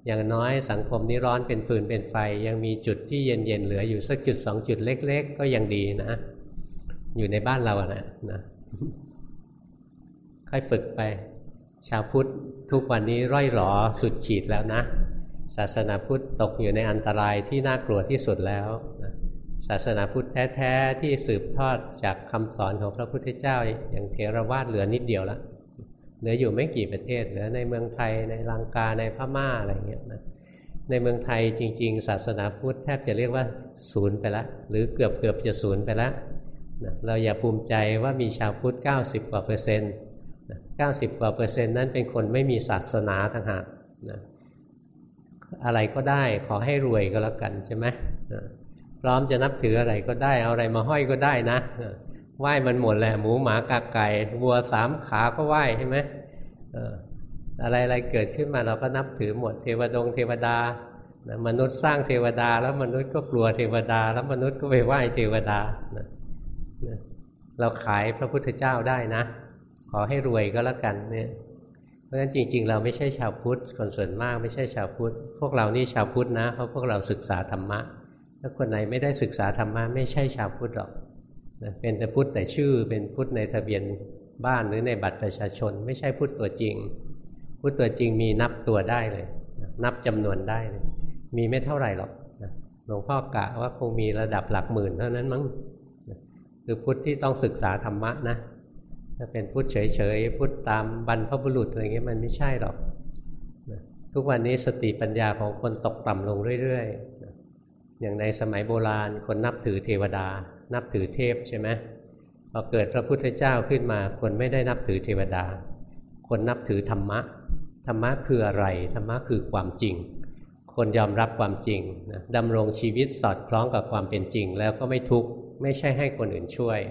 อย่างน้อยสังคมนี้ร้อนเป็นฟืนเป็นไฟ ยังมีจุดที่เย็นๆเหลืออยู่สักจุดสองจุดเล็ก ๆ ก็ยังดีนะ อยู่ในบ้านเราอะนะนะค่อยฝึกไป ชาวพุทธทุกวันนี้ร่อยหรอสุดขีดแล้วนะ ศาสนาพุทธตกอยู่ในอันตรายที่น่ากลัวที่สุดแล้วศาสนาพุทธแท้ๆที่สืบทอดจากคำสอนของพระพุทธเจ้า อย่างเทรวาสเหลือนิดเดียวแล้วเหลืออยู่ไม่กี่ประเทศเหลือในเมืองไทยในลังกาในพม่าอะไรเงี้ยนะในเมืองไทยจริง ๆ ศาสนาพุทธแทบจะเรียกว่าศูนย์ไปแล้วหรือเกือบเกือบจะศูนย์ไปแล้วนะเราอย่าภูมิใจว่ามีชาวพุทธ 90 กว่าเปอร์เซ็นต์90 กว่าเปอร์เซ็นต์นั้นเป็นคนไม่มีศาสนาต่างหากนะ อะไรก็ได้ขอให้รวยก็แล้วกันใช่ไหมพร้อมจะนับถืออะไรก็ได้เอาอะไรมาห้อยก็ได้นะไหว้มันหมดแหละหมูหมากาไก่วัวสามขาก็ไหว้ใช่ไหมอะไรอะไรเกิดขึ้นมาเราก็นับถือหมดเทวดงเทวดามนุษย์สร้างเทวดา แล้วมนุษย์ก็กลัวเทวดา แล้วมนุษย์ก็ไปไหว้เทวดาเราขายพระพุทธเจ้าได้นะ ขอให้รวยก็แล้วกันเนี่ย ราะฉะนั้นจริง ๆ เราไม่ใช่ชาวพุทธคนส่วนมากไม่ใช่ชาวพุทธพวกเรานี่ชาวพุทธนะเพราะพวกเราศึกษาธรรมะถ้าคนไหนไม่ได้ศึกษาธรรมะไม่ใช่ชาวพุทธหรอกเป็นแต่พุทธแต่ชื่อเป็นพุทธในทะเบียนบ้านหรือในบัตรประชาชน ไม่ใช่พุทธตัวจริง พุทธตัวจริงมีนับตัวได้เลย นับจำนวนได้เลยมีไม่เท่าไหร่หรอกหลวงพ่อกะว่าคงมีระดับหลักหมื่นเท่านั้นมั้งคือพุทธที่ต้องศึกษาธรรมะนะ ถ้าเป็นพุทธเฉยๆพุทธตามบรรพบุรุษอะไรเงี้ยมันไม่ใช่หรอกทุกวันนี้สติปัญญาของคนตกต่ำลงเรื่อยๆ อย่างในสมัยโบราณคนนับถือเทวดา นับถือเทพใช่ไหมพอเกิดพระพุทธเจ้าขึ้นมา คนไม่ได้นับถือเทวดา คนนับถือธรรมะ ธรรมะคืออะไร ธรรมะคือความจริง คนยอมรับความจริงนะดำรงชีวิตสอดคล้องกับความเป็นจริง แล้วก็ไม่ทุกข์ไม่ใช่ให้คนอื่นช่วย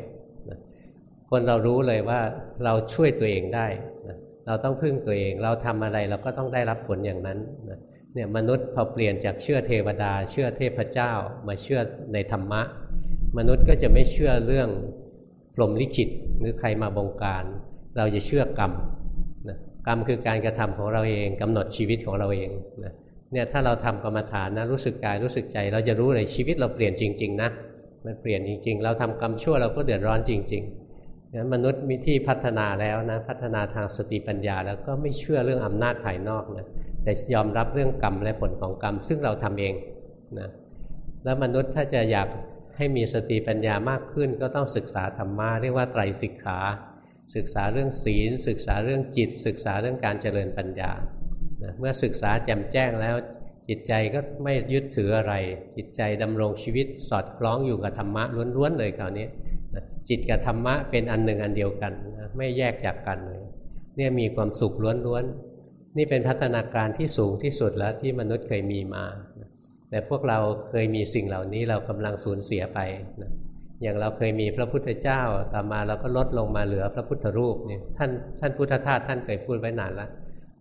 คนเรารู้เลยว่าเราช่วยตัวเองได้นะเราต้องพึ่งตัวเอง เราทำอะไรเราก็ต้องได้รับผลอย่างนั้นนะเนี่ยมนุษย์พอเปลี่ยนจากเชื่อเทวดา เชื่อเทพเจ้า มาเชื่อในธรรมะ มนุษย์ก็จะไม่เชื่อเรื่องพรหมลิขิตหรือใครมาบงการ เราจะเชื่อกรรมนะกรรมคือการกระทำของเราเองกำหนดชีวิตของเราเองนะเนี่ยถ้าเราทำกรรมฐานนะรู้สึกกายรู้สึกใจ เราจะรู้เลยชีวิตเราเปลี่ยนจริง ๆ นะมันเปลี่ยนจริง ๆ เราทำกรรมชั่วเราก็เดือดร้อนจริง ๆ นั้นมนุษย์มีที่พัฒนาแล้วนะพัฒนาทางสติปัญญา แล้วก็ไม่เชื่อเรื่องอำนาจภายนอกนะแต่ยอมรับเรื่องกรรมและผลของกรรม ซึ่งเราทำเองนะแล้วมนุษย์ถ้าจะอยากให้มีสติปัญญามากขึ้น ก็ต้องศึกษาธรรมะเรียกว่าไตรสิกขา ศึกษาเรื่องศีล ศึกษาเรื่องจิต ศึกษาเรื่องการเจริญปัญญาเมื่อศึกษาแจ่มแจ้งแล้วจิตใจก็ไม่ยึดถืออะไร จิตใจดำรงชีวิตสอดคล้องอยู่กับธรรมะล้วนๆเลยคราวนี้ จิตกับธรรมะเป็นอันหนึ่งอันเดียวกันไม่แยกจากกันเลยเนี่ยมีความสุขล้วนๆนี่เป็นพัฒนาการที่สูงที่สุดแล้วที่มนุษย์เคยมีมา แต่พวกเราเคยมีสิ่งเหล่านี้เรากำลังสูญเสียไปนะอย่างเราเคยมีพระพุทธเจ้าต่อมาเราก็ลดลงมาเหลือพระพุทธรูปเนี่ยท่านท่านพุทธทาสท่านเคยพูดไว้นานแล้ว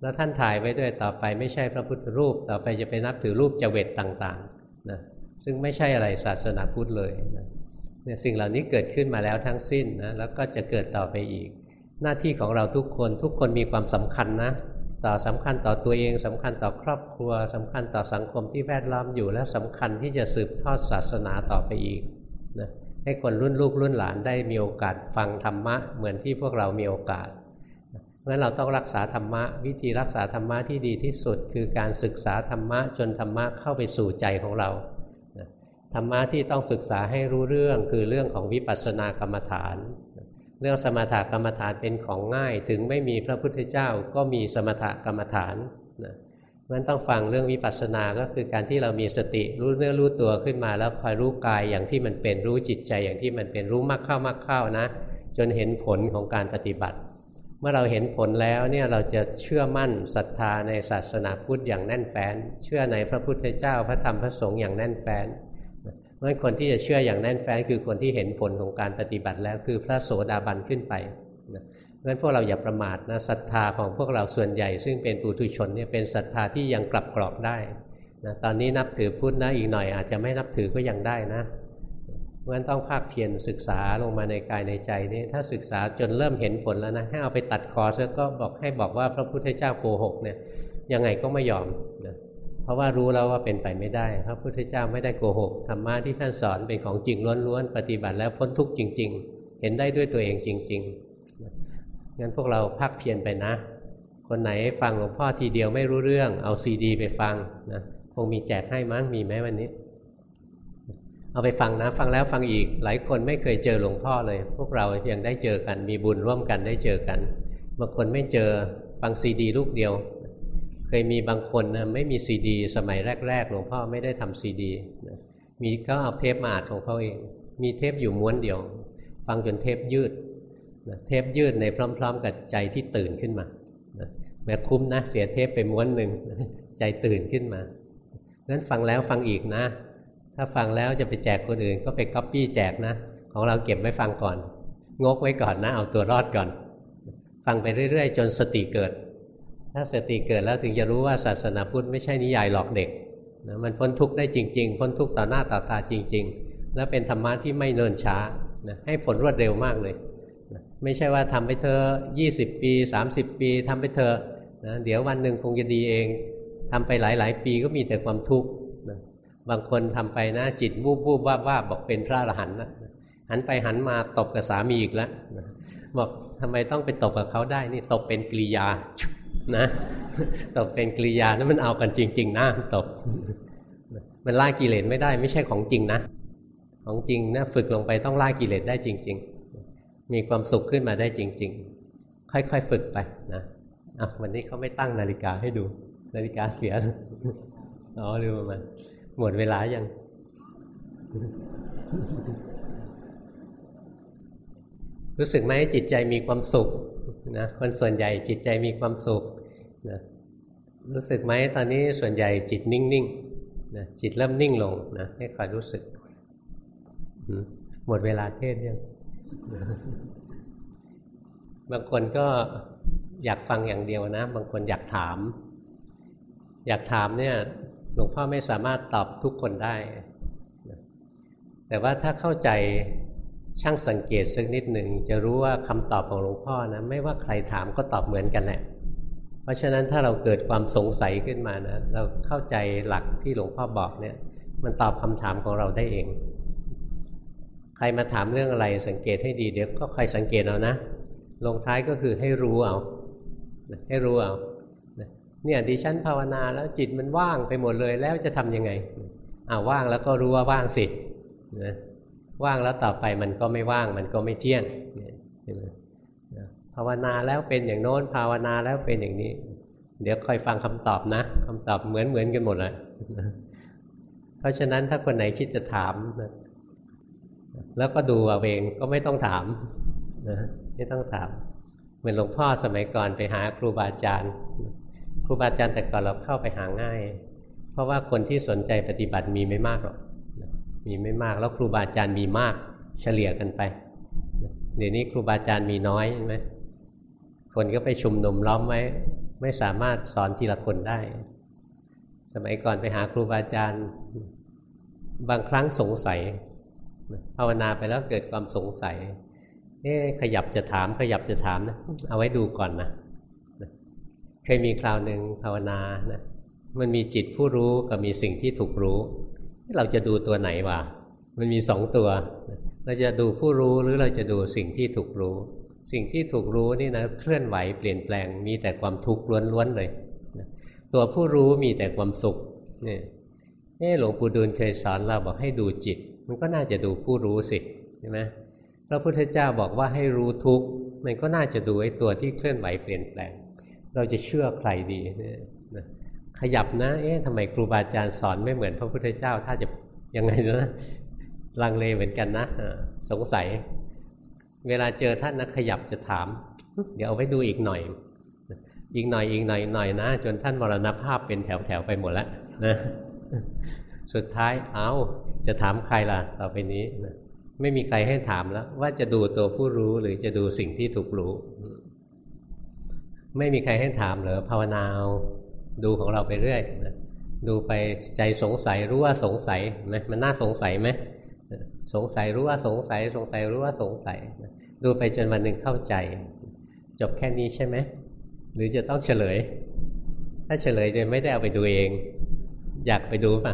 แล้วท่านถ่ายไว้ด้วยต่อไปไม่ใช่พระพุทธรูป ต่อไปจะไปนับถือรูปเจเวตต่างๆนะซึ่งไม่ใช่อะไรศาสนาพุทธเลยนะ เนี่ยสิ่งเหล่านี้เกิดขึ้นมาแล้วทั้งสิ้นนะแล้วก็จะเกิดต่อไปอีก หน้าที่ของเราทุกคนทุกคนมีความสำคัญนะ ต่อสำคัญต่อตัวเองสำคัญต่อครอบครัวสำคัญต่อสังคมที่แวดล้อมอยู่ และสำคัญที่จะสืบทอดศาสนาต่อไปอีกนะให้คนรุ่นลูกรุ่นหลานได้มีโอกาสฟังธรรมะ เหมือนที่พวกเรามีโอกาสเพราะฉะนั้นเราต้องรักษาธรรมะ วิธีรักษาธรรมะที่ดีที่สุด คือการศึกษาธรรมะจนธรรมะเข้าไปสู่ใจของเรา ธรรมะที่ต้องศึกษาให้รู้เรื่องคือเรื่องของวิปัสสนากรรมฐาน เรื่องสมถกรรมฐานเป็นของง่ายถึงไม่มีพระพุทธเจ้าก็มีสมถกรรมฐานนะมันต้องฟังเรื่องวิปัสสนาก็คือการที่เรามีสติรู้เนื้อรู้ตัวขึ้นมา แล้วคอยรู้กายอย่างที่มันเป็นรู้จิตใจอย่างที่มันเป็นรู้มากเข้ามากเข้านะ จนเห็นผลของการปฏิบัติ เมื่อเราเห็นผลแล้วเนี่ยเราจะเชื่อมั่นศรัทธาในศาสนาพุทธอย่างแน่นแฟ้นเชื่อในพระพุทธเจ้าพระธรรมพระสงฆ์อย่างแน่นแฟ้น เพราะคนที่จะเชื่ออย่างแน่นแฟ้นคือคนที่เห็นผลของการปฏิบัติแล้วคือพระโสดาบันขึ้นไปนะเพราะฉะนั้นพวกเราอย่าประมาทนะศรัทธาของพวกเราส่วนใหญ่ ซึ่งเป็นปุถุชนเนี่ยเป็นศรัทธาที่ยังกลับกรอกได้นะตอนนี้นับถือพุทธนะอีกหน่อย อาจจะไม่นับถือก็ยังได้นะเพราะฉะนั้นต้องภาคเพียรศึกษาลงมาในกายในใจนี่ถ้าศึกษาจนเริ่มเห็นผลแล้วนะให้เอาไปตัดคอซะก็บอกให้บอกว่าพระพุทธเจ้าโกหกเนี่ยยังไงก็ไม่ยอมนะ ราะว่ารู้แล้วว่าเป็นไปไม่ได้ พระพุทธเจ้าไม่ได้โกหกธรรมะที่ท่านสอนเป็นของจริงล้วนๆปฏิบัติแล้วพ้นทุกข์จริง ๆ เห็นได้ด้วยตัวเองจริงๆงั้นพวกเราภาคเพียรไปนะ คนไหนฟังหลวงพ่อทีเดียวไม่รู้เรื่องเอาซีดี ไปฟังนะคงมีแจกให้มั้งมีไหมวันนี้ เอาไปฟังนะ ฟังแล้วฟังอีกหลายคนไม่เคยเจอหลวงพ่อเลย พวกเรายังได้เจอกันมีบุญร่วมกันได้เจอกันบางคนไม่เจอฟังซีดี ลูกเดียว เคยมีบางคนนะไม่มีซีดี สมัยแรก ๆ หลวงพ่อไม่ได้ทำซีดีมีก็เอาเทปมาอัดของเขาเอง มีเทปอยู่ม้วนเดียว ฟังจนเทปยืดเทปยืดในพร้อม ๆ กับใจที่ตื่นขึ้นมาแม้คุ้มนะเสียเทปไปม้วนหนึ่งใจตื่นขึ้นมางั้นฟังแล้วฟังอีกนะ ถ้าฟังแล้วจะไปแจกคนอื่น ก็ไปก๊อปปี้แจกนะ ของเราเก็บไว้ฟังก่อน งกไว้ก่อนนะ เอาตัวรอดก่อน ฟังไปเรื่อย ๆ จนสติเกิด ถ้าสติเกิดแล้วถึงจะรู้ว่าศาสนาพุทธไม่ใช่นิยายหลอกเด็กนะมันพ้นทุกข์ได้จริง ๆ พ้นทุกข์ต่อหน้าต่อตาจริง ๆ และเป็นธรรมะที่ไม่เนินช้านะให้ผลรวดเร็วมากเลยนะไม่ใช่ว่าทำไปเธอ 20 ปี 30 ปีทำไปเธอนะเดี๋ยววันหนึ่งคงจะดีเองทำไปหลายๆ ปีก็มีแต่ความทุกข์บางคนทำไปนะจิตวูบวูบว่าว่าบอกเป็นพระอรหันต์นะหันไปหันมาตบกับสามีอีกแล้วบอกทำไมต้องไปตบกับเขาได้นี่ตบเป็นกิริยา นะตบเป็นกริยานั้นมันเอากันจริง ๆนะตบมันล่ากิเลสไม่ได้ไม่ใช่ของจริงนะ ของจริงนะฝึกลงไปต้องล่ากิเลสได้จริง ๆ มีความสุขขึ้นมาได้จริง ๆ ค่อยๆฝึกไปนะอะวันนี้เขาไม่ตั้งนาฬิกาให้ดู นาฬิกาเสียอ๋อลืมมันหมดเวลายังรู้สึกไหมจิตใจมีความสุข นะคนส่วนใหญ่จิตใจมีความสุขนะรู้สึกไหมตอนนี้ส่วนใหญ่จิตนิ่งๆนะจิตเริ่มนิ่งลงนะให้คอยรู้สึก หมดเวลาเทศยังบางคนก็อยากฟังอย่างเดียวนะ บางคนอยากถาม อยากถามเนี่ยหลวงพ่อไม่สามารถตอบทุกคนได้ แต่ว่าถ้าเข้าใจ ช่างสังเกตสักนิดหนึ่งจะรู้ว่าคำตอบของหลวงพ่อนะไม่ว่าใครถามก็ตอบเหมือนกันแหละ เพราะฉะนั้นถ้าเราเกิดความสงสัยขึ้นมานะเราเข้าใจหลักที่หลวงพ่อบอกเนี่ย มันตอบคำถามของเราได้เอง ใครมาถามเรื่องอะไรสังเกตให้ดีเดี๋ยวก็ใครสังเกตเอานะลงท้ายก็คือให้รู้เอาให้รู้เอาเนี่ยดิฉันภาวนาแล้วจิตมันว่างไปหมดเลยแล้วจะทํำยังไงอ่าว่างแล้วก็รู้ว่าว่างสินะ ว่างแล้วต่อไปมันก็ไม่ว่าง มันก็ไม่เที่ยงภาวนาแล้วเป็นอย่างโน้นภาวนาแล้วเป็นอย่างนี้ เดี๋ยวคอยฟังคำตอบนะคำตอบเหมือนเหมือนกันหมดเลยเพราะฉะนั้นถ้าคนไหนคิดจะถามนะแล้วก็ดูเอาเองก็ไม่ต้องถามนะไม่ต้องถาม เหมือนหลวงพ่อสมัยก่อนไปหาครูบาอาจารย์ครูบาอาจารย์แต่ก่อนเราเข้าไปหาง่าย เพราะว่าคนที่สนใจปฏิบัติมีไม่มากหรอก มีไม่มากแล้วครูบาอาจารย์มีมาก เฉลี่ยกันไป เดี๋ยวนี้ครูบาอาจารย์มีน้อยใช่ไหมคนก็ไปชุมนุมล้อมไว้ ไม่สามารถสอนทีละคนได้ สมัยก่อนไปหาครูบาอาจารย์ บางครั้งสงสัยภาวนาไปแล้วเกิดความสงสัยเอ๊ขยับจะถามขยับจะถามนะ เอาไว้ดูก่อนนะเคยมีคราวหนึ่งภาวนานะมันมีจิตผู้รู้กับมีสิ่งที่ถูกรู้ เราจะดูตัวไหนวะมันมีสองตัว เราจะดูผู้รู้หรือเราจะดูสิ่งที่ถูกรู้ สิ่งที่ถูกรู้นี่นะเคลื่อนไหวเปลี่ยนแปลง มีแต่ความทุกข์ล้วนๆเลยตัวผู้รู้มีแต่ความสุขเนี่ยนี่หลวงปู่ดูลเคยสอนเราบอกให้ดูจิต มันก็น่าจะดูผู้รู้สิใช่ไหมพระพุทธเจ้าบอกว่าให้รู้ทุกข์มันก็น่าจะดูไอ้ตัวที่เคลื่อนไหวเปลี่ยนแปลง เราจะเชื่อใครดีเนี่ย ขยับนะเอ๊ะทำไมครูบาอาจารย์สอนไม่เหมือนพระพุทธเจ้า ถ้าจะยังไงนะลังเลเหมือนกันนะสงสัย เวลาเจอท่านนะขยับจะถาม เดี๋ยวเอาไว้ดูอีกหน่อยอีกหน่อยอีกหน่อยหน่อยนะ จนท่านมรณภาพเป็นแถวแถวไปหมดแล้วนะสุดท้ายเอาจะถามใครล่ะ ต่อไปนี้นะไม่มีใครให้ถามแล้ว ว่าจะดูตัวผู้รู้หรือจะดูสิ่งที่ถูกรู้ ไม่มีใครให้ถามเหรอภาวนา ดูของเราไปเรื่อยนะดูไปใจสงสัยรู้ว่าสงสัยไหมมันน่าสงสัยไหมสงสัยรู้ว่าสงสัย สงสัยรู้ว่าสงสัย ดูไปจนวันหนึ่งเข้าใจ จบแค่นี้ใช่ไหมหรือจะต้องเฉลย ถ้าเฉลยจะไม่ได้เอาไปดูเอง อยากไปดูป่ะ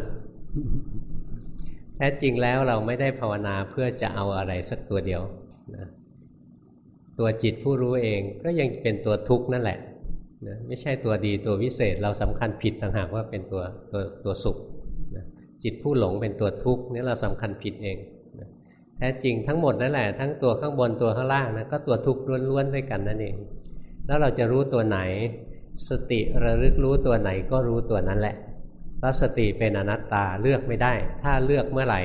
แท้จริงแล้วเราไม่ได้ภาวนาเพื่อจะเอาอะไรสักตัวเดียวนะตัวจิตผู้รู้เองก็ยังเป็นตัวทุกข์นั่นแหละ นะไม่ใช่ตัวดีตัววิเศษ เราสำคัญผิดต่างหากว่าเป็นตัวตัวตัวสุขนะจิตผู้หลงเป็นตัวทุกข์นี่เราสำคัญผิดเองนะแท้จริงทั้งหมดนั่นแหละทั้งตัวข้างบนตัวข้างล่างนะก็ตัวทุกข์ล้วนๆด้วยกันนั่นเอง แล้วเราจะรู้ตัวไหน สติระลึกรู้ตัวไหนก็รู้ตัวนั้นแหละเพราะสติเป็นอนัตตาเลือกไม่ได้ ถ้าเลือกเมื่อไหร่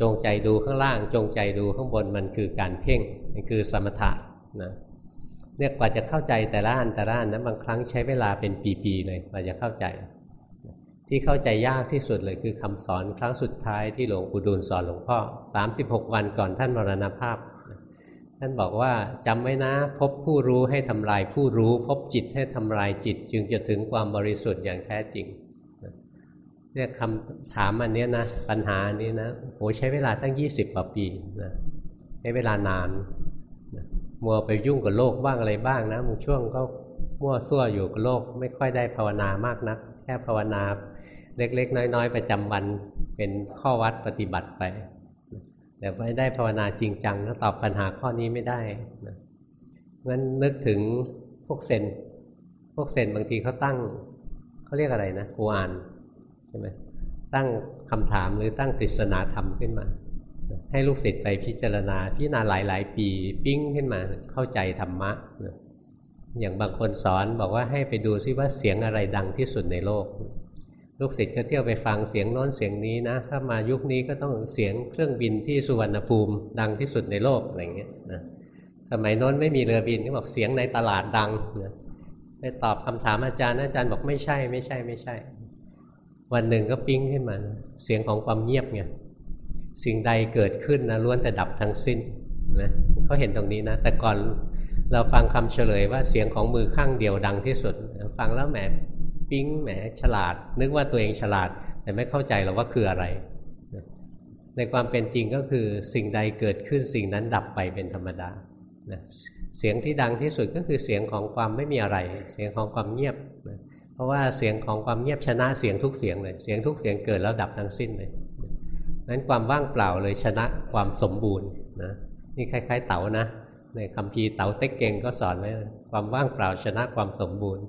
จงใจดูข้างล่าง จงใจดูข้างบนมันคือการเพ่งมันคือสมถะนะ เนี่ยกว่าจะเข้าใจแต่ละอันแต่ละอันนะบางครั้งใช้เวลาเป็นปีๆเลยกว่าจะเข้าใจ ที่เข้าใจยากที่สุดเลยคือคำสอนครั้งสุดท้ายที่หลวงปู่ดูลสอนหลวงพ่อ 36 วันก่อนท่านมรณภาพ ท่านบอกว่าจำไว้นะ พบผู้รู้ให้ทำลายผู้รู้ พบจิตให้ทำลายจิต จึงจะถึงความบริสุทธิ์อย่างแท้จริงเนี่ยคำถามอันนี้นะปัญหาอันนี้นะโหใช้เวลาตั้ง 20กว่าปีนะใช้เวลานาน มัวไปยุ่งกับโลกบ้างอะไรบ้างนะบางช่วงก็มั่วซั่วอยู่กับโลก ไม่ค่อยได้ภาวนามากนะัก แค่ภาวนาเล็กๆ น้อยๆประจำวันเป็นข้อวัดปฏิบัติไป แต่ไม่ได้ภาวนาจริงจังแล้วตอบปัญหาข้อนี้ไม่ได้นะงั้นนึกถึงพวกเซนพวกเซนบางทีเขาตั้งเขาเรียกอะไรนะกูอ่านใช่ไหมตั้งคำถามหรือตั้งปริศนาธรรมขึ้นมา ให้ลูกศิษย์ไปพิจารณาที่นานหลายหลายปีปิ้งขึ้นมาเข้าใจธรรมะ อย่างบางคนสอนบอกว่าให้ไปดูซิว่าเสียงอะไรดังที่สุดในโลก ลูกศิษย์ก็เที่ยวไปฟังเสียงโน้นเสียงนี้นะ ถ้ามายุคนี้ก็ต้องเสียงเครื่องบินที่สุวรรณภูมิดังที่สุดในโลกอะไรเงี้ยนะสมัยโน้นไม่มีเรือบินก็บอกเสียงในตลาดดังนะไปตอบคำถามอาจารย์อาจารย์บอกไม่ใช่ไม่ใช่ไม่ใช่ วันหนึ่งก็ปิ้งขึ้นมา เสียงของความเงียบไง สิ่งใดเกิดขึ้นนะล้วนแต่ดับทั้งสิ้นนะเขาเห็นตรงนี้นะ แต่ก่อนเราฟังคำเฉลยว่าเสียงของมือข้างเดียวดังที่สุด ฟังแล้วแหมปิ้งแหมฉลาด นึกว่าตัวเองฉลาด แต่ไม่เข้าใจหรอกว่าคืออะไร ในความเป็นจริงก็คือสิ่งใดเกิดขึ้นสิ่งนั้นดับไปเป็นธรรมดาเสียงที่ดังที่สุดก็คือเสียงของความไม่มีอะไร เสียงของความเงียบเพราะว่าเสียงของความเงียบชนะเสียงทุกเสียงเลย เสียงทุกเสียงเกิดแล้วดับทั้งสิ้นเลย นั้นความว่างเปล่าเลยชนะความสมบูรณ์นะนี่คล้าย ๆ เต๋านะในคำพีเต๋าเต็กเก่งก็สอนไว้ความว่างเปล่าชนะความสมบูรณ์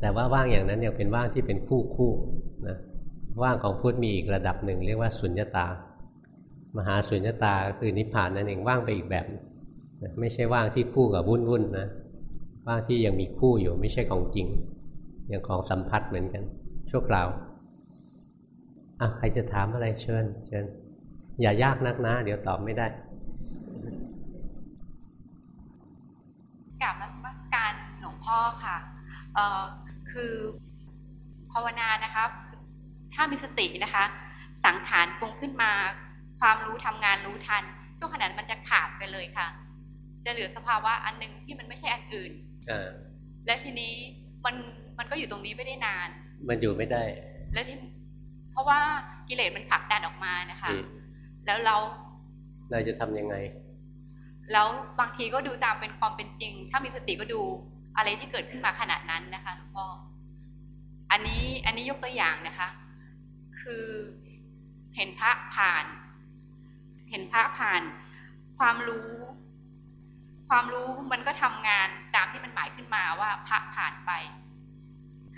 แต่ว่าว่างอย่างนั้นยังเป็นว่างที่เป็นคู่คู่นะว่างของพุทธมีอีกระดับหนึ่ง เรียกว่าสุญญตา มหาสุญญตาคือนิพพานนั่นเองว่างไปอีกแบบไม่ใช่ว่างที่คู่กับวุ่นวุ่นนะว่างที่ยังมีคู่อยู่ไม่ใช่ของจริงอย่างของสัมผัสเหมือนกันชั่วคราว อะใครจะถามอะไรเชิญ เชิญ อย่ายากนักนะ เดี๋ยวตอบไม่ได้กลับมาการหลวงพ่อค่ะเอ่อคือภาวนานะคะถ้ามีสตินะคะ สังขารปรุงขึ้นมา ความรู้ทำงานรู้ทัน ช่วงขณะมันจะขาดไปเลยค่ะ จะเหลือสภาวะอันหนึ่งที่มันไม่ใช่อันอื่นและทีนี้มันมันก็อยู่ตรงนี้ไม่ได้นาน มันอยู่ไม่ได้ แล้วที่เพ ราะว่ากิเลสมันผลักดันออกมานะคะ แล้วเราเราจะทํำยังไง แล้วบางทีก็ดูตามเป็นความเป็นจริง ถ้ามีสติก็ดูอะไรที่เกิดขึ้นมาขนาดนั้นนะคะหลวงพ่ออันนี้อันนี้ยกตัวอย่างนะคะ คือเห็นพระผ่าน เห็นพระผ่าน ความรู้ ความรู้มันก็ทำงานตามที่มันหมายขึ้นมาว่าพระผ่านไป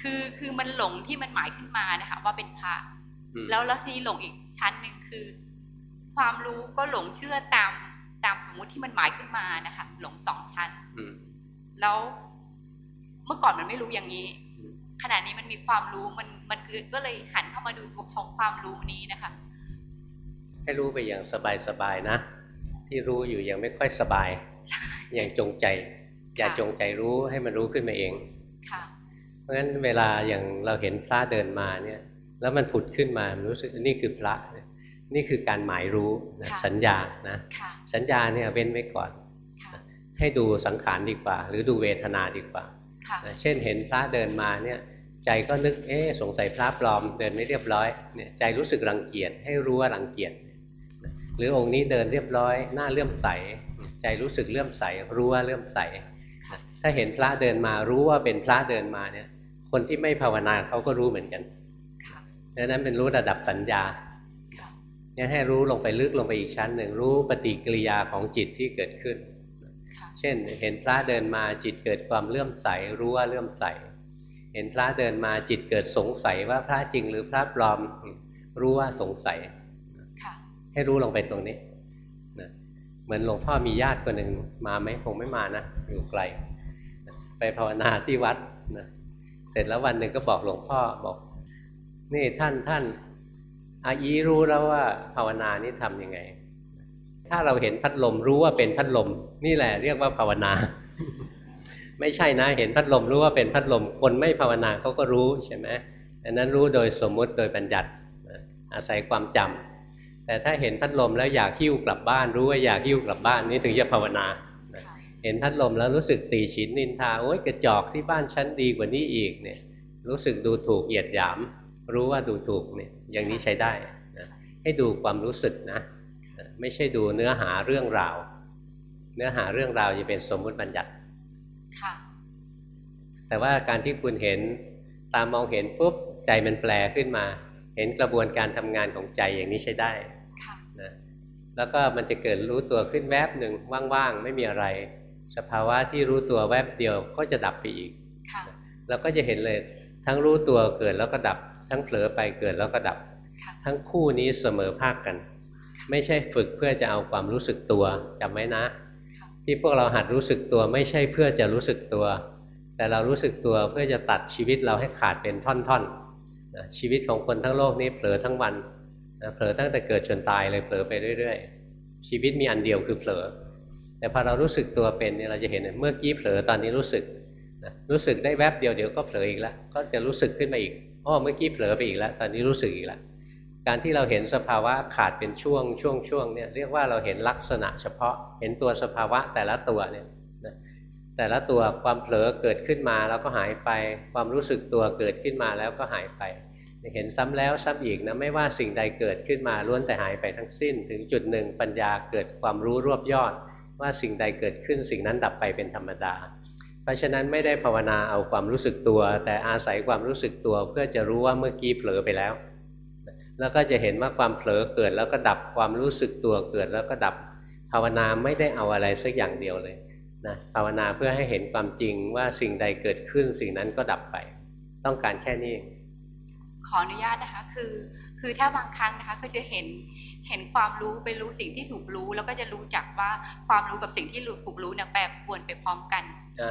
คือคือมันหลงที่มันหมายขึ้นมานะคะ ว่าเป็นพระ แล้วแล้วทีหลงอีกชั้นหนึ่งคือ ความรู้ก็หลงเชื่อตามตามสมมุติที่มันหมายขึ้นมานะคะ หลงสองชั้นแล้วเมื่อก่อนมันไม่รู้อย่างนี้ ขณะนี้มันมีความรู้มันมันคือก็เลยหันเข้ามาดูตัวของความรู้นี้นะคะ ให้รู้ไปอย่างสบายๆนะ ที่รู้อยู่ยังไม่ค่อยสบาย อย่างจงใจ อย่าจงใจรู้ให้มันรู้ขึ้นมาเองเพราะฉะนั้นเวลาอย่างเราเห็นพระเดินมาเนี่ย แล้วมันผุดขึ้นมารู้สึกนี่คือพระ นี่คือการหมายรู้สัญญานะสัญญาเนี่ยเว้นไว้ก่อน ให้ดูสังขารดีกว่า หรือดูเวทนาดีกว่า เช่นเห็นพระเดินมาเนี่ยใจก็นึกเอ๊สงสัยพระปลอมเดินไม่เรียบร้อยเนี่ยใจรู้สึกรังเกียจให้รู้ว่ารังเกียจหรือองค์นี้เดินเรียบร้อยหน้าเลื่อมใส ใจรู้สึกเลื่อมใส รู้ว่าเลื่อมใส ถ้าเห็นพระเดินมารู้ว่าเป็นพระเดินมาเนี่ยคนที่ไม่ภาวนาเขาก็รู้เหมือนกัน ดังนั้นเป็นรู้ระดับสัญญาเนี่ยให้รู้ลงไปลึกลงไปอีกชั้นหนึ่งรู้ปฏิกิริยาของจิตที่เกิดขึ้น เช่น เห็นพระเดินมาจิตเกิดความเลื่อมใสรู้ว่าเลื่อมใส เห็นพระเดินมาจิตเกิดสงสัยว่าพระจริงหรือพระปลอมรู้ว่าสงสัย ให้รู้ลงไปตรงนี้นะเหมือนหลวงพ่อมีญาติคนหนึ่งมาไหมคงไม่มานะอยู่ไกล ไปภาวนาที่วัดนะเสร็จแล้ววันหนึ่งก็บอกหลวงพ่อบอก นี่ท่านท่านอายีรู้แล้วว่าภาวนานี่ทำยังไง ถ้าเราเห็นพัดลมรู้ว่าเป็นพัดลม นี่แหละเรียกว่าภาวนา ไม่ใช่นะเห็นพัดลมรู้ว่าเป็นพัดลม คนไม่ภาวนาเขาก็รู้ใช่ไหมอันนั้นรู้โดยสมมุติโดยบัญญัติอาศัยความจำแต่ถ้าเห็นพัดลมแล้วอยากหิ้วกลับบ้าน รู้ว่าอยากหิ้วกลับบ้านนี่ถึงจะภาวนาเห็นพัดลมแล้วรู้สึกตีฉินนินทาโอ๊ยกระจอกที่บ้านชั้นดีกว่านี้อีกเนี่ยรู้สึกดูถูกเหยียดหยาม รู้ว่าดูถูกเนี่ยอย่างนี้ใช้ได้นะให้ดูความรู้สึกนะไม่ใช่ดูเนื้อหาเรื่องราว เนื้อหาเรื่องราวจะเป็นสมมุติบัญญัติค่ะแต่ว่าการที่คุณเห็นตามมองเห็นปุ๊บใจมันแปลขึ้นมา เห็นกระบวนการทำงานของใจอย่างนี้ใช้ได้ค่ะนะแล้วก็มันจะเกิดรู้ตัวขึ้นแวบหนึ่งว่างๆไม่มีอะไร สภาวะที่รู้ตัวแวบเดียวก็จะดับไปอีกแล้วก็จะเห็นเลยทั้งรู้ตัวเกิดแล้วก็ดับ ทั้งเผลอไปเกิดแล้วก็ดับ ทั้งคู่นี้เสมอภาคกัน ไม่ใช่ฝึกเพื่อจะเอาความรู้สึกตัวจำไว้นะ ที่พวกเราหัดรู้สึกตัวไม่ใช่เพื่อจะรู้สึกตัว แต่เรารู้สึกตัวเพื่อจะตัดชีวิตเราให้ขาดเป็นท่อนๆชีวิตของคนทั้งโลกนี้เผลอทั้งวันเผลอตั้งแต่เกิดจนตายเลยเผลอไปเรื่อยๆ ชีวิตมีอันเดียวคือเผลอ แต่พอเรารู้สึกตัวเป็นเนี่ยเราจะเห็นเมื่อกี้เผลอตอนนี้รู้สึกรู้สึกได้แวบเดียวเดี๋ยวก็เผลออีกแล้ว ก็จะรู้สึกขึ้นมาอีก อ๋อเมื่อกี้เผลอไปอีกแล้ว ตอนนี้รู้สึกอีกแล้วการที่เราเห็นสภาวะขาดเป็นช่วงช่วงช่วงเนี่ยเรียกว่าเราเห็นลักษณะเฉพาะ เห็นตัวสภาวะแต่ละตัวเนี่ยแต่ละตัวความเผลอเกิดขึ้นมาแล้วก็หายไป ความรู้สึกตัวเกิดขึ้นมาแล้วก็หายไป เห็นซ้ำแล้วซ้ำอีกนะไม่ว่าสิ่งใดเกิดขึ้นมาล้วนแต่หายไปทั้งสิ้น ถึงจุดหนึ่งปัญญาเกิดความรู้รวบยอด ว่าสิ่งใดเกิดขึ้นสิ่งนั้นดับไปเป็นธรรมดา เพราะฉะนั้นไม่ได้ภาวนาเอาความรู้สึกตัว แต่อาศัยความรู้สึกตัว เพื่อจะรู้ว่าเมื่อกี้เผลอไปแล้ว แล้วก็จะเห็นว่าความเผลอเกิดแล้วก็ดับความรู้สึกตัวเกิดแล้วก็ดับภาวนาไม่ได้เอาอะไรสักอย่างเดียวเลยนะภาวนาเพื่อให้เห็นความจริงว่าสิ่งใดเกิดขึ้นสิ่งนั้นก็ดับไป ต้องการแค่นี้ ขออนุญาตนะคะคือคือถ้าบางครั้งนะคะก็จะเห็น เห็นความรู้ไปรู้สิ่งที่ถูกรู้ แล้วก็จะรู้จักว่าความรู้กับสิ่งที่ถูกรู้เนี่ยแปรปรวนไปพร้อมกัน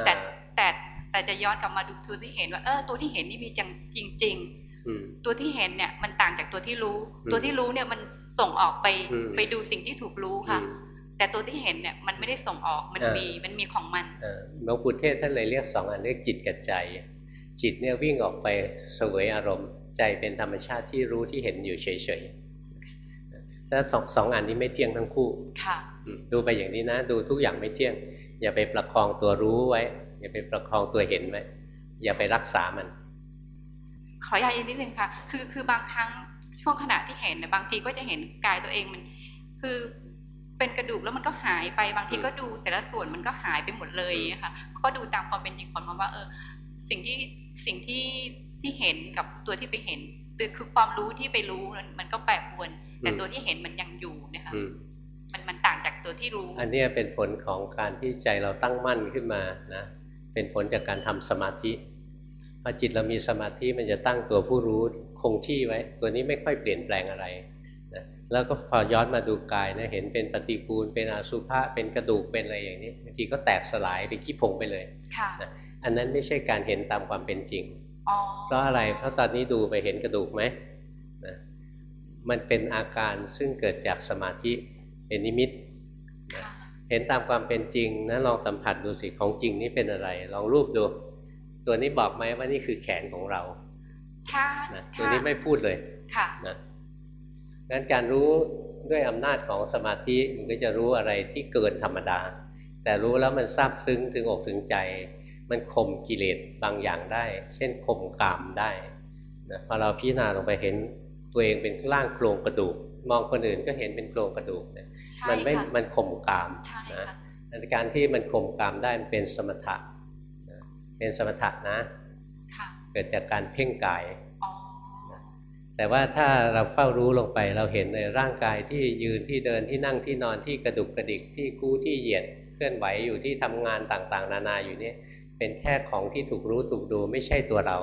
แต่แต่แต่จะย้อนกลับมาดูตัวที่เห็นว่าเออตัวที่เห็นนี่มีจังจริงๆตัวที่เห็นเนี่ยมันต่างจากตัวที่รู้ ตัวที่รู้เนี่ยมันส่งออกไปไปดูสิ่งที่ถูกรู้ค่ะ แต่ตัวที่เห็นเนี่ยมันไม่ได้ส่งออกมันมีมันมีของมันหลวงปู่เทศท่านเลยเรียกสองอันเรียกจิตกับใจ จิตเนี่ยวิ่งออกไปสวยอารมณ์ ใจเป็นธรรมชาติที่รู้ที่เห็นอยู่เฉยๆ แล้วสองสองอันนี้ไม่เที่ยงทั้งคู่ ค่ะ ดูไปอย่างนี้นะ ดูทุกอย่างไม่เที่ยง อย่าไปประคองตัวรู้ไว้ อย่าไปประคองตัวเห็นไว้อย่าไปรักษามัน ขออนุญาตอีกนิดนึงค่ะ คือคือบางครั้งช่วงขณะที่เห็นเนี่ยบางทีก็จะเห็นกายตัวเองมัน คือเป็นกระดูกแล้วมันก็หายไปบางทีก็ดูแต่ละส่วนมันก็หายไปหมดเลยค่ะก็ดูตามความเป็นจริงผลมาว่าเออสิ่งที่สิ่งที่ที่เห็นกับตัวที่ไปเห็นคือความรู้ที่ไปรู้มันก็แปรปรวน แต่ตัวที่เห็นมันยังอยู่นะคะมันมันต่างจากตัวที่รู้ อันนี้เป็นผลของการที่ใจเราตั้งมั่นขึ้นมานะเป็นผลจากการทำสมาธิพอจิตเรามีสมาธิมันจะตั้งตัวผู้รู้คงที่ไว้ ตัวนี้ไม่ค่อยเปลี่ยนแปลงอะไรนะแล้วก็พอย้อนมาดูกายนะเห็นเป็นปฏิปูล เป็นอสุภะเป็นกระดูกเป็นอะไรอย่างนี้บางทีก็แตกสลายไปขี้ผงไปเลยนะอันนั้นไม่ใช่การเห็นตามความเป็นจริงเพราะอะไรเพราะตอนนี้ดูไปเห็นกระดูกไหมนะ มันเป็นอาการซึ่งเกิดจากสมาธิเป็นนิมิต เห็นตามความเป็นจริงนะลองสัมผัสดูสิของจริงนี่เป็นอะไร ลองรูปดู ตัวนี้บอกไหมว่านี่คือแขนของเราค่ะนะตัวนี้ไม่พูดเลยค่ะนะงั้นการรู้ด้วยอำนาจของสมาธิมันก็จะรู้อะไรที่เกินธรรมดา แต่รู้แล้วมันซาบซึ้งถึงอกถึงใจ มันข่มกิเลสบางอย่างได้ เช่นข่มกามได้นะพอเราพิจารณาลงไปเห็น ตัวเองเป็นร่างโครงกระดูก มองคนอื่นก็เห็นเป็นโครงกระดูกเนี่ยมันไม่มันข่มกามนะการที่มันข่มกามได้มันเป็นสมถะเป็นสมถะนะเกิดจากการเพ่งกายแต่ว่าถ้าเราเฝ้ารู้ลงไปเราเห็นในร่างกายที่ยืนที่เดินที่นั่งที่นอนที่กระดุกกระดิกที่กู้ที่เหยียดเคลื่อนไหวอยู่ที่ทำงานต่างๆ นานาอยู่นี่เป็นแค่ของที่ถูกรู้ถูกดูไม่ใช่ตัวเรา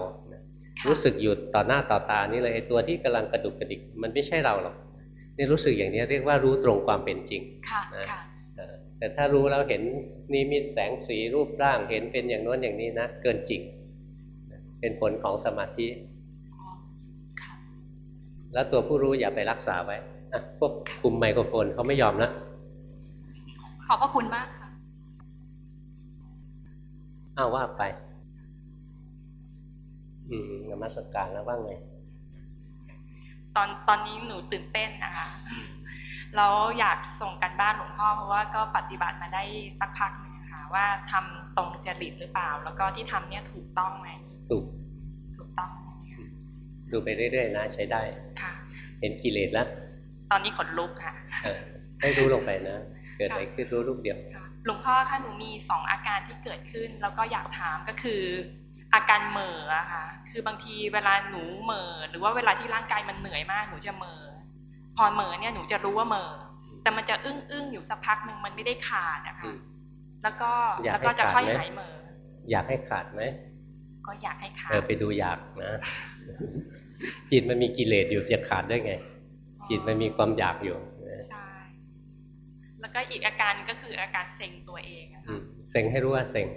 รู้สึกหยุดต่อหน้าต่อตานี่เลยตัวที่กำลังกระดุกกระดิกมันไม่ใช่เราหรอกนี่รู้สึกอย่างนี้เรียกว่ารู้ตรงความเป็นจริงนะแต่ถ้ารู้แล้วเห็นนิมิตแสงสีรูปร่างเห็นเป็นอย่างโน้นอย่างนี้นะเกินจริง เป็นผลของสมาธิ แล้วตัวผู้รู้อย่าไปรักษาไว้อะพวกคุมไมโครโฟนเขาไม่ยอมนะขอบพระคุณมากค่ะอ้าวว่าไป อืมนมัสการแล้วว่างไงตอนตอนนี้หนูตื่นเต้นนะคะแล้วอยากส่งกันบ้านหลวงพ่อเพราะว่าก็ปฏิบัติมาได้สักพักนึงค่ะว่าทำตรงจริตหรือเปล่า แล้วก็ที่ทำเนี่ยถูกต้องไหมถูกถูกต้องดูไปเรื่อยๆนะใช้ได้ค่ะเห็นกิเลสแล้วตอนนี้ขนลุกค่ะให้รู้ลงไปนะเกิดอะไรขึ้นรู้ลูกเดียวหลวงพ่อคะหนูมีสองอาการที่เกิดขึ้น แล้วก็อยากถามก็คือ อาการเหม่อค่ะ คือบางทีเวลาหนูเหม่อหรือว่าเวลาที่ร่างกายมันเหนื่อยมากหนูจะเหม่อพอเหม่อเนี่ยหนูจะรู้ว่าเหม่อแต่มันจะอึ้งอึ้งอยู่สักพักหนึ่งมันไม่ได้ขาดนะคะแล้วก็แล้วก็จะค่อยหายเหม่ออยากให้ขาดไหมก็อยากให้ขาดเออไปดูอยากนะ จิตมันมีกิเลสอยู่จะขาดได้ไง จิตมันมีความอยากอยู่ใช่แล้วก็อีกอาการก็คืออาการเซ็งตัวเองเซ็งให้รู้ว่าเซ็ง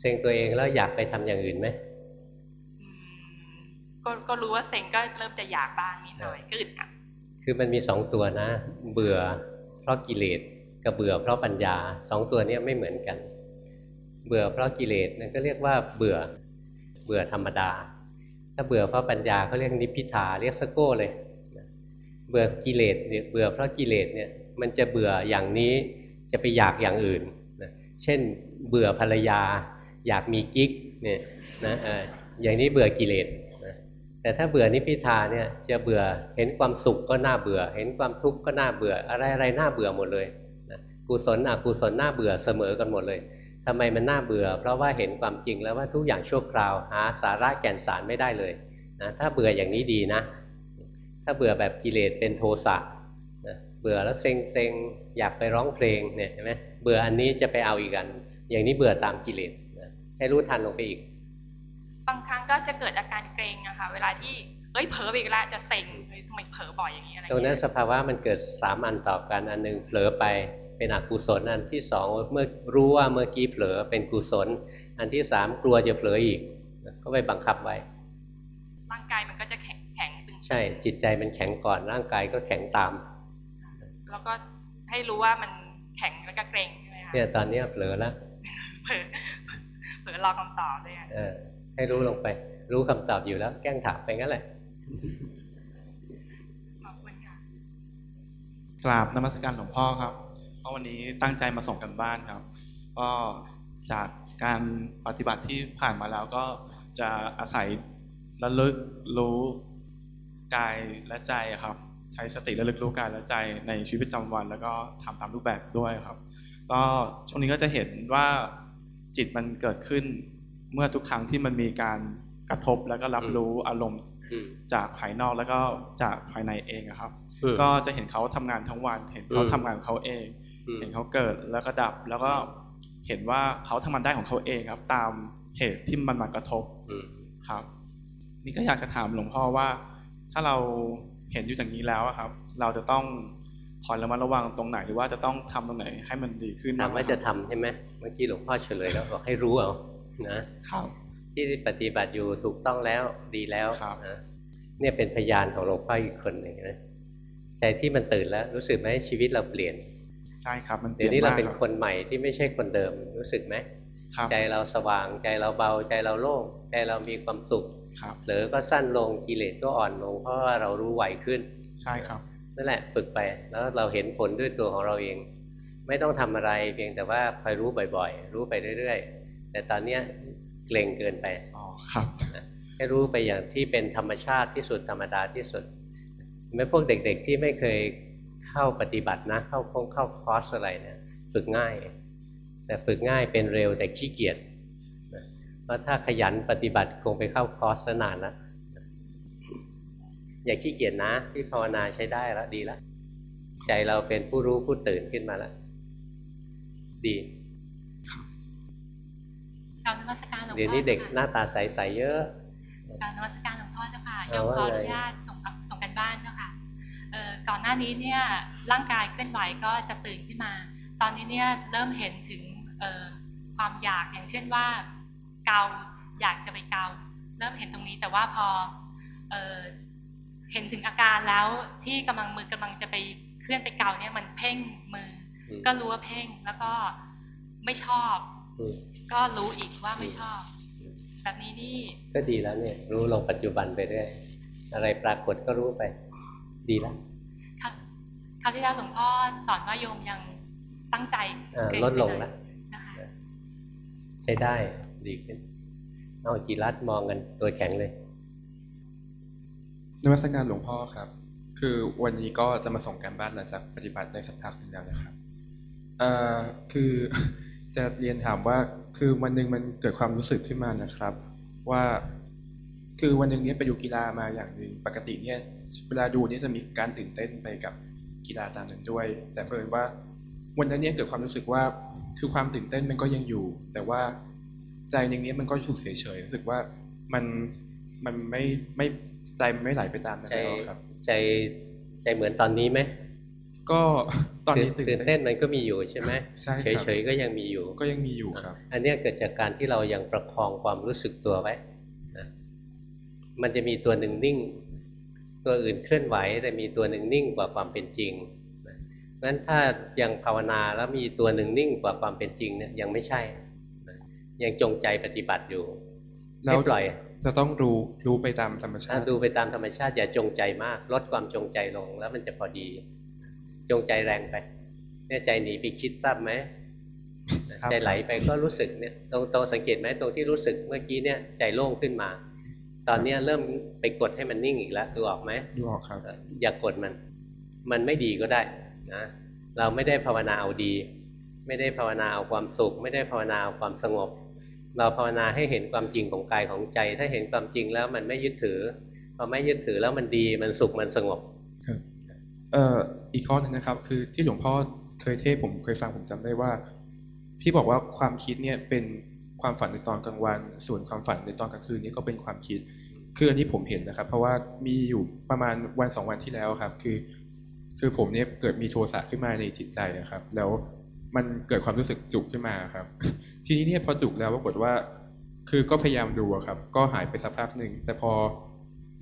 เซ็งตัวเองแล้วอยากไปทำอย่างอื่นไหมก็ก็รู้ว่าเซ็งก็เริ่มจะอยากบ้างนิดหน่อยก็อึดอัดคือมันมีสองตัวนะ เบื่อเพราะกิเลสกับเบื่อเพราะปัญญาสองตัวนี้ไม่เหมือนกัน เบื่อเพราะกิเลสนั่นก็เรียกว่าเบื่อเบื่อธรรมดา ถ้าเบื่อเพราะปัญญาเขาเรียกนิพิทาเรียกสโก้เลยเบื่อกิเลสเนี่ยเบื่อเพราะกิเลสเนี่ยมันจะเบื่ออย่างนี้จะไปอยากอย่างอื่นนะเช่น เบื่อภรรยา อยากมีกิ๊กเนี่ยนะอย่างนี้เบื่อกิเลสนะแต่ถ้าเบื่อนิพิทาเนี่ยจะเบื่อเห็นความสุขก็น่าเบื่อ เห็นความทุกข์ก็น่าเบื่อ อะไรอะไรน่าเบื่อหมดเลยนะกุศลอกุศลน่าเบื่อเสมอกันหมดเลยทำไมมันน่าเบื่อ เพราะว่าเห็นความจริงแล้วว่าทุกอย่างชั่วคราวหาสาระแก่นสารไม่ได้เลยนะถ้าเบื่ออย่างนี้ดีนะ ถ้าเบื่อแบบกิเลสเป็นโทสะนะเบื่อแล้วเซ็งเซ็งอยากไปร้องเพลงเนี่ยเห็นไหมเบื่ออันนี้จะไปเอาอีกอัน อย่างนี้เบื่อตามกิเลส ให้รู้ทันลงไปอีก บางครั้งก็จะเกิดอาการเกรงอะค่ะเวลาที่เอ้ยเผลอไปอีกแล้วจะเซ็งทำไมเผลอบ่อยอย่างนี้อะไรตรงนั้นสภาวะมันเกิดสามอันต่อกันอันหนึ่งเผลอไปเป็นอกุศลอันที่สองเมื่อรู้ว่าเมื่อกี้เผลอเป็นกุศล อันที่สามกลัวจะเผลออีก ก็ไปบังคับไว้ ร่างกายมันก็จะแข็งแข็งตึงใช่ จิตใจมันแข็งก่อนร่างกายก็แข็งตาม แล้วก็ให้รู้ว่ามันแข็งแล้วก็เกร็งใช่ไหมคะเนี่ยตอนนี้เผลอแล้วเผลอเผล อรอคำตอบเลยเออ ให้รู้ลงไป รู้คำตอบอยู่แล้ว แกล้งถามไปงั้นแหละกราบนมัสการหลวงพ่อครับเพราะวันนี้ตั้งใจมาส่งกันบ้านครับ ก็จากการปฏิบัติที่ผ่านมาแล้วก็จะอาศัยระลึกรู้กายและใจครับ ใช้สติระลึกรู้กายและใจในชีวิตประจำวัน แล้วก็ทำตามรูปแบบด้วยครับ ก็ช่วงนี้ก็จะเห็นว่า จิตมันเกิดขึ้น เมื่อทุกครั้งที่มันมีการกระทบแล้วก็รับรู้อารมณ์จากภายนอกแล้วก็จากภายในเองครับ ก็จะเห็นเขาทำงานทั้งวัน เห็นเขาทำงานเขาเอง เห็นเขาเกิดแล้วก็ดับแล้วก็เห็นว่าเขาทำมันได้ของเขาเองครับ ตามเหตุที่มันมากระทบครับ นี่ก็อยากจะถามหลวงพ่อว่า ถ้าเราเห็นอยู่อย่างนี้แล้วครับ เราจะต้อง คอยระมัดระวังตรงไหนหรือว่าจะต้องทำตรงไหนให้มันดีขึ้นถามว่าจะทำใช่ไหมเมื่อกี้หลวงพ่อเฉลยแล้วบอกให้รู้เอานะครับที่ปฏิบัติอยู่ถูกต้องแล้วดีแล้วนะเนี่ยเป็นพยานของหลวงพ่ออีกคนหนึ่งนะใจที่มันตื่นแล้วรู้สึกไหมชีวิตเราเปลี่ยน ใช่ครับมันเดี๋ยวนี้เราเป็นคนใหม่ที่ไม่ใช่คนเดิมรู้สึกไหมใจเราสว่างใจเราเบาใจเราโล่งใจเรามีความสุขหรือก็สั้นลงกิเลสก็อ่อนลงเพราะว่าเรารู้ไหวขึ้น ใช่ครับ นั่นแหละฝึกไปแล้วเราเห็นผลด้วยตัวของเราเอง ไม่ต้องทำอะไรเพียงแต่ว่าคอยรู้บ่อยๆ รู้ไปเรื่อยๆ แต่ตอนเนี้ยเกรงเกินไปอ๋อครับให้รู้ไปอย่างที่เป็นธรรมชาติที่สุดธรรมดาที่สุดไม่พวกเด็กๆที่ไม่เคยเข้าปฏิบัตินะ เข้าคงเข้าคอร์สอะไรเนี่ยฝึกง่าย แต่ฝึกง่ายเป็นเร็วแต่ขี้เกียจเพราะถ้าขยันปฏิบัติคงไปเข้าคอร์สนานแล้ว อย่าขี้เกียจนะที่ภาวนาใช้ได้แล้วดีแล้วใจเราเป็นผู้รู้ผู้ตื่นขึ้นมาแล้วดีกรารนมัสการหลวงพ่อเดี๋ยวนี้เด็กหน้าตาใสๆเยอะกรารนมัสการหลวงพ่อเจ้าค่ะยเอามว่าขออไงนุญาตส่งครับส่งกันบ้านเจ้าค่ะเอ่อก่อนหน้านี้เนี่ยร่างกายเคลื่อนไหวก็จะตื่นขึ้นมา ตอนนี้เนี่ยเริ่มเห็นถึงเอ่อความอยากอย่างเช่นว่า เกาอยากจะไปเกา เริ่มเห็นตรงนี้แต่ว่าพอ เอ่อเห็นถึงอาการแล้วที่กำลังมือกำลังจะไปเคลื่อนไปเกาเนี่ยมันเพ่งมืออืมก็รู้ว่าเพ่งแล้วก็ไม่ชอบอืมก็รู้อีกว่าไม่ชอบ แบบนี้นี่ก็ดีแล้วเนี่ย รู้ลงปัจจุบันไปเรื่อยอะไรปรากฏก็รู้ไป ดีแล้วครั้งคราวที่แล้วหลวงพ่อสอนว่าโยมยังตั้งใจอ่าเกรงลดลงไปหน่แล้อยวนะคะใช้ได้ดีขึ้นเอาจีรัดมองกันตัวแข็งเลย นวัตการหลวงพ่อครับ คือวันนี้ก็จะมาส่งการบ้านหลังจากปฏิบัติได้สักพักหนึงแล้วนะครับเอ่อคือจะเรียนถามว่าคือวันหนึ่งมันเกิดความรู้สึกขึ้นมานะครับ ว่าคือวันหนึ่งเนี้ยไปดูกีฬามาอย่างหนึ่งปกติเนี่ยเวลาดูเนี่ยจะมีการตื่นเต้นไปกับกีฬาตามนั้นด้วย แต่เพิ่นว่าวันนั้นเนี่ยเกิดความรู้สึกว่าคือความตื่นเต้นมันก็ยังอยู่ แต่ว่าใจหนึ่งนี้มันก็ถูกเฉยๆรู้สึกว่ามันมันไม่ไม่ ใจมันไม่ไหลไปตามนั้นใจแล้วครับ ใจใจเหมือนตอนนี้ไหมก็ตอนนี้ตื่ตื่นนเต้เต้นนมันก็มีอยู่ใช่ไหมใช่ครับเฉยๆก็ยังมีอยู่ ก็ยังมีอยู่ครับ อันเนี้ยเกิดจากการที่เรายังประคองความรู้สึกตัวไว้นะมันจะมีตัวหนึ่งนิ่ง ตัวอื่นเคลื่อนไหวแต่มีตัวหนึ่งนิ่งกว่าความเป็นจริงนะงั้นถ้ายังภาวนาแล้วมีตัวหนึ่งนิ่งกว่าความเป็นจริงเนี่ยยังไม่ใช่นะยังจงใจปฏิบัติอยู่แล้ไม่วปล่อย จะต้องรู้รู้ไปตามธรรมชาถ้าติดูไปตามธรรมชาติอย่าจงใจมาก ลดความจงใจลงแล้วมันจะพอดี จงใจแรงไปเนี่ยใจหนีไปคิดทราบไหมครับใจไหลไปก็รู้สึกเนี่ยตรงตรงสังเกตไหมตรงที่รู้สึกเมื่อกี้เนี่ยใจโล่งขึ้นมา ตอนเนี้ยเริ่มไปกดให้มันนิ่งอีกแล้วดูออกไหมดูออกครับ อย่ากดมัน มันไม่ดีก็ได้นะเราไม่ได้ภาวนาเอาดี ไม่ได้ภาวนาเอาความสุข ไม่ได้ภาวนาเอาความสงบ เราภาวนาให้เห็นความจริงของกายของใจ ถ้าเห็นความจริงแล้วมันไม่ยึดถือพอไม่ยึดถือแล้วมันดีมันสุขมันสงบเอ่ออีกข้อหนึงนะครับ คือที่หลวงพ่อเคยเทศผมเคยฟังผมจำได้ว่า พี่บอกว่าความคิดเนี่ยเป็นความฝันในตอนกลางวัน ส่วนความฝันในตอนกลางคืนนี่ก็เป็นความคิด คืออันนี้ผมเห็นนะครับ เพราะว่ามีอยู่ประมาณวันสองวันที่แล้วครับ คือ คือผมเนี่ยเกิดมีโทสะขึ้นมาในจิตใจนะครับ แล้ว มันเกิดความรู้สึกจุกขึ้นมาครับ ทีนี้เนี่ยพอจุกแล้วปรากฏว่า คือก็พยายามดูครับ ก็หายไปสักพักหนึ่งแต่พอ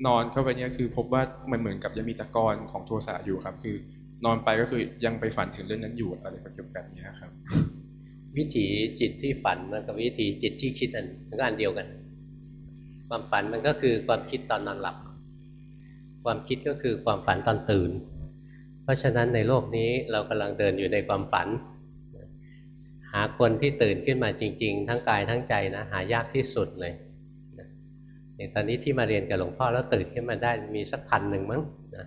นอนเข้าไปเนี่ยคือพบว่ามันเหมือนกับยังมีตะกอนของโทสะอยู่ครับ คือนอนไปก็คือยังไปฝันถึงเรื่องนั้นอยู่อะไรแบบนี้ครับ วิถีจิตที่ฝันกับวิถีจิตที่คิดอันมันก็อันเดียวกัน ความฝันมันก็คือความคิดตอนนอนหลับ ความคิดก็คือความฝันตอนตื่น เพราะฉะนั้นในโลกนี้เรากำลังเดินอยู่ในความฝัน หาคนที่ตื่นขึ้นมาจริง ๆ ทั้งกายทั้งใจนะ หายากที่สุดเลยอย่างตอนนี้ที่มาเรียนกับหลวงพ่อแล้วตื่นขึ้นมาได้มีสักพันหนึ่งมั้งนะ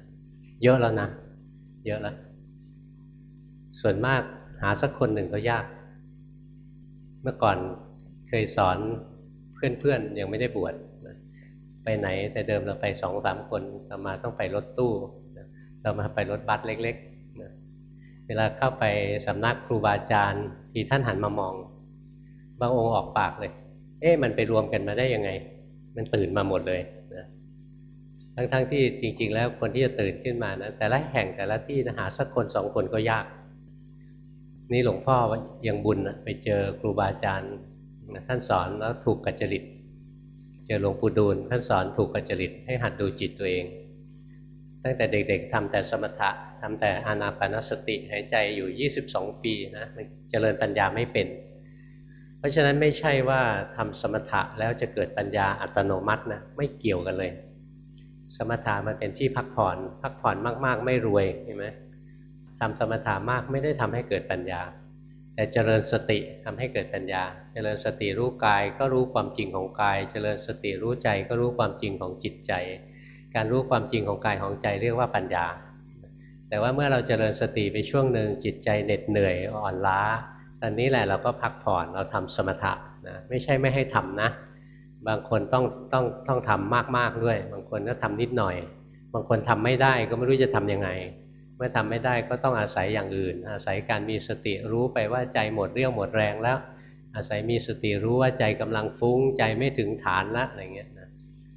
เยอะแล้วนะ เยอะแล้ว ส่วนมากหาสักคนหนึ่งก็ยาก เมื่อก่อนเคยสอนเพื่อนๆยังไม่ได้บวชนะไปไหนแต่เดิมเราไปสองสามคนเรามาต้องไปรถตู้เรามาไปรถบัสเล็กๆ วลาเข้าไปสำนักครูบาอาจารย์ที่ท่านหันมามอง บางองค์ออกปากเลย เอ๊ะมันไปรวมกันมาได้ยังไง มันตื่นมาหมดเลยนะทั้งๆที่จริง ๆ แล้วคนที่จะตื่นขึ้นมานะแต่ละแห่งแต่ละที่นะหาสักคนสองคนก็ยาก นี่หลวงพ่อยังบุญนะไปเจอครูบาอาจารย์ท่านสอนแล้วถูกกัจจริต เจอหลวงปู่ดูลท่านสอนถูกกัจจริตให้หัดดูจิตตัวเอง ตั้งแต่เด็กๆทำแต่สมถะทำแต่อานาปานสติหายใจอยู่ 22 ปีนะมันเจริญปัญญาไม่เป็น เพราะฉะนั้นไม่ใช่ว่าทำสมถะแล้วจะเกิดปัญญาอัตโนมัตินะไม่เกี่ยวกันเลย สมถะมันเป็นที่พักผ่อน พักผ่อนมากๆ ไม่รวยเห็นไหมทำสมถะมากไม่ได้ทำให้เกิดปัญญา แต่เจริญสติทำให้เกิดปัญญา เจริญสติรู้กายก็รู้ความจริงของกาย เจริญสติรู้ใจก็รู้ความจริงของจิตใจ การรู้ความจริงของกายของใจเรียกว่าปัญญา แต่ว่าเมื่อเราเจริญสติไปช่วงหนึ่งจิตใจเหน็ดเหนื่อยอ่อนล้า ตอนนี้แหละเราก็พักผ่อนเราทำสมถะนะไม่ใช่ไม่ให้ทำนะ บางคนต้องต้องต้องทำมากๆด้วย บางคนก็ทำนิดหน่อย บางคนทำไม่ได้ก็ไม่รู้จะทํำยังไง เมื่อทำไม่ได้ก็ต้องอาศัยอย่างอื่น อาศัยการมีสติรู้ไปว่าใจหมดเรี่ยวหมดแรงแล้ว อาศัยมีสติรู้ว่าใจกำลังฟุ้งใจไม่ถึงฐานละอะไรเงี้ยนะ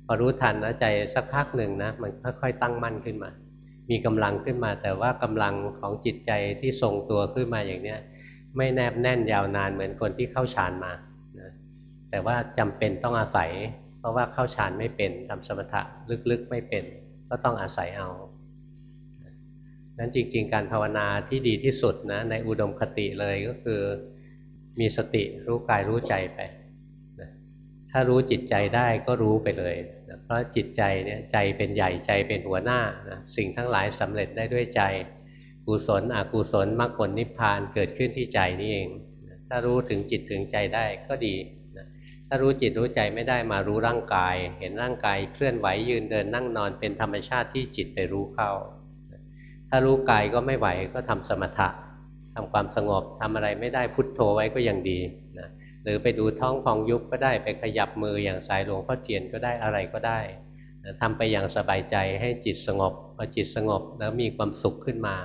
พอรู้ทันนะใจสักพักหนึ่งนะมันค่อยๆตั้งมั่นขึ้นมา มีกำลังขึ้นมา แต่ว่ากำลังของจิตใจที่ทรงตัวขึ้นมาอย่างเนี้ยไม่แนบแน่นยาวนานเหมือนคนที่เข้าฌานมานะแต่ว่าจำเป็นต้องอาศัย เพราะว่าเข้าฌานไม่เป็นทำสมถะลึกๆไม่เป็น ก็ต้องอาศัยเอานั้นจริง ๆ การภาวนาที่ดีที่สุดนะในอุดมคติเลยก็คือมีสติรู้กายรู้ใจไป ถ้ารู้จิตใจได้ก็รู้ไปเลย เพราะจิตใจเนี่ยใจเป็นใหญ่ใจเป็นหัวหน้านะสิ่งทั้งหลายสำเร็จได้ด้วยใจ กุศลอกุศลมรรคผลนิพพานเกิดขึ้นที่ใจนี่เอง ถ้ารู้ถึงจิตถึงใจได้ก็ดีถ้ารู้จิตรู้ใจไม่ได้มารู้ร่างกาย เห็นร่างกายเคลื่อนไหวยืนเดินนั่งนอนเป็นธรรมชาติที่จิตไปรู้เข้า ถ้ารู้กายก็ไม่ไหวก็ทำสมถะทำความสงบทำอะไรไม่ได้พุทโธไว้ก็ยังดีนะ หรือไปดูท้องพองยุบก็ได้ไปขยับมืออย่างสายหลวงพ่อเทียนก็ได้อะไรก็ได้นะทำไปอย่างสบายใจให้จิตสงบพอจิตสงบแล้วมีความสุขขึ้นมา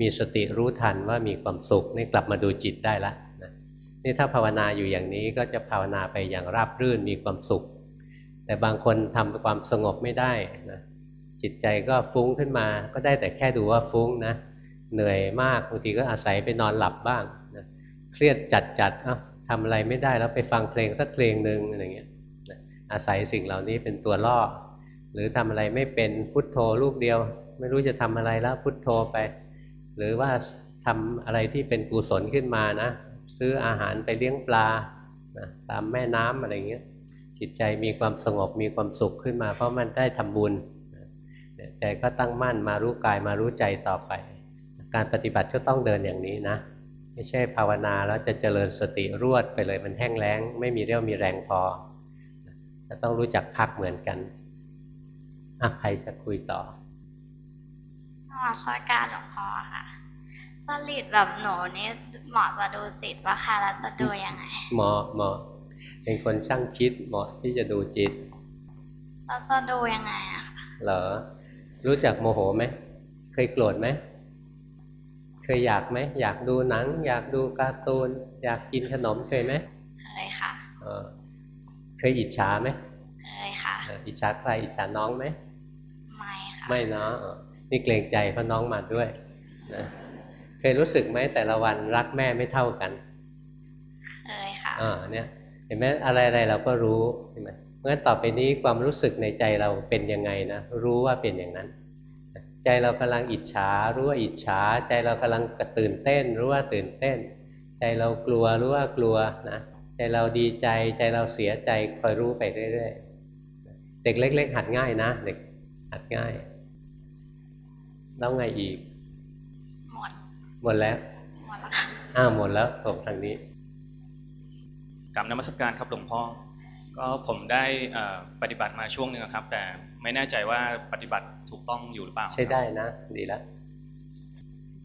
มีสติรู้ทันว่ามีความสุขนี่กลับมาดูจิตได้ละนี่ถ้าภาวนาอยู่อย่างนี้ก็จะภาวนาไปอย่างราบรื่นมีความสุข แต่บางคนทำความสงบไม่ได้นะจิตใจก็ฟุ้งขึ้นมา ก็ได้แต่แค่ดูว่าฟุ้งนะเหนื่อยมากบางทีก็อาศัยไปนอนหลับบ้างนะเครียดจัดจัดอ้า ทำอะไรไม่ได้แล้วไปฟังเพลงสักเพลงหนึ่งอะไรเงี้ยอาศัยสิ่งเหล่านี้เป็นตัวล่อ หรือทำอะไรไม่เป็นพุทโธลูกเดียว ไม่รู้จะทำอะไรแล้วพุทโธไป หรือว่าทำอะไรที่เป็นกุศลขึ้นมานะ ซื้ออาหารไปเลี้ยงปลานะตามแม่น้ำอะไรเงี้ยจิตใจมีความสงบมีความสุขขึ้นมา เพราะมันได้ทำบุญใจก็ตั้งมั่นมารู้กายมารู้ใจต่อไป การปฏิบัติก็ต้องเดินอย่างนี้นะ ไม่ใช่ภาวนาแล้วจะเจริญสติรวดไปเลยมันแห้งแล้ง ไม่มีเรี่ยวมีแรงพอจะต้องรู้จักพักเหมือนกันอะใครจะคุยต่อนมัสการหลวงพ่อค่ะสลิดแบบหนูนี่เหมาะจะดูจิตว่าค่ะแล้วจะดูยังไงเหมาะเหมาะเป็นคนช่างคิดเหมาะที่จะดูจิตแล้วจะดูยังไงอะเหรอรู้จักโมโหไหมเคยโกรธไหม เคยอยากไหมอยากดูหนัง อยากดูการ์ตูน อยากกินขนมเคยไหมเคยค่ะเคยอิจฉาไหมเคยค่ะอิจฉาใครอิจฉาน้องไหมไม่ค่ะไม่เนาะนี่เกรงใจเพราะน้องมาด้วยนะเคยรู้สึกไหมแต่ละวันรักแม่ไม่เท่ากันเคยค่ะอ่าเนี่ยเห็นไหมอะไรอะไรเราก็รู้เห็นไหมเพราะฉะนั้นต่อไปนี้ความรู้สึกในใจเราเป็นยังไงนะรู้ว่าเป็นอย่างนั้น ใจเรากำลังอิจฉารู้ว่าอิจฉา ใจเรากำลังกระตื่นเต้น รู้ว่าตื่นเต้น ใจเรากลัวรู้ว่ากลัวนะใจเราดีใจ ใจเราเสียใจคอยรู้ไปเรื่อยๆเด็กเล็ก ๆ หัดง่ายนะเด็กหัดง่าย แล้วไงอีก หมดหมดแล้วหมดแล้วอ้าวหมดแล้วส่งทางนี้กับนมัสการครับหลวงพ่อ ก็ผมได้ปฏิบัติมาช่วงหนึ่งครับ แต่ไม่แน่ใจว่าปฏิบัติถูกต้องอยู่หรือเปล่า ใช่ได้นะ ดีแล้ว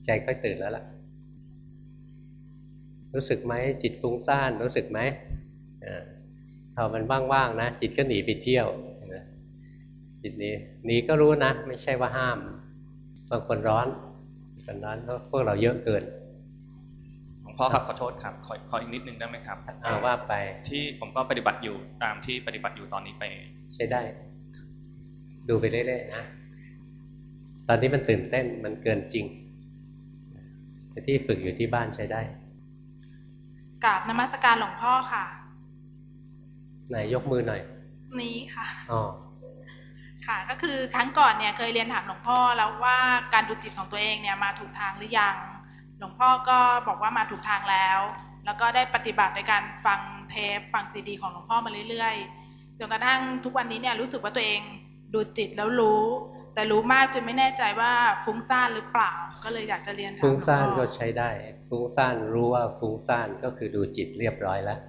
ใจก็ตื่นแล้วล่ะ รู้สึกไหมจิตฟุ้งซ่านรู้สึกไหมพอมันว่างๆนะ จิตก็หนีไปเที่ยวจิตนี้หนีก็รู้นะ ไม่ใช่ว่าห้ามบางคนร้อนบางคนร้อนเพราะพวกเราเยอะเกิน พ่อครับขอโทษครับขอขออีกนิดนึงได้ไหมครับอ่าว่าไปที่ผมก็ปฏิบัติอยู่ตามที่ปฏิบัติอยู่ตอนนี้ไป ใช้ได้ ดูไปเรื่อยๆนะตอนนี้มันตื่นเต้นมันเกินจริงแต่ที่ฝึกอยู่ที่บ้านใช้ได้กราบนมัสการหลวงพ่อค่ะไหนยกมือหน่อย นี้ค่ะอ๋อค่ะก็คือครั้งก่อนเนี่ยเคยเรียนถามหลวงพ่อแล้วว่าการดูจิตของตัวเองเนี่ยมาถูกทางหรือยัง หลวงพ่อก็บอกว่ามาถูกทางแล้ว แล้วก็ได้ปฏิบัติในการฟังเทปฟังซีดี ของหลวงพ่อมาเรื่อยๆ จนกระทั่งทุกวันนี้เนี่ยรู้สึกว่าตัวเองดูจิตแล้วรู้ แต่รู้มากจนไม่แน่ใจว่าฟุ้งซ่านหรือเปล่า ก็เลยอยากจะเรียนถามฟุ้งซ่านหลวงพ่ก็อใช้ได้ ฟุ้งซ่านรู้ว่าฟุ้งซ่านก็คือดูจิตเรียบร้อยแล้ว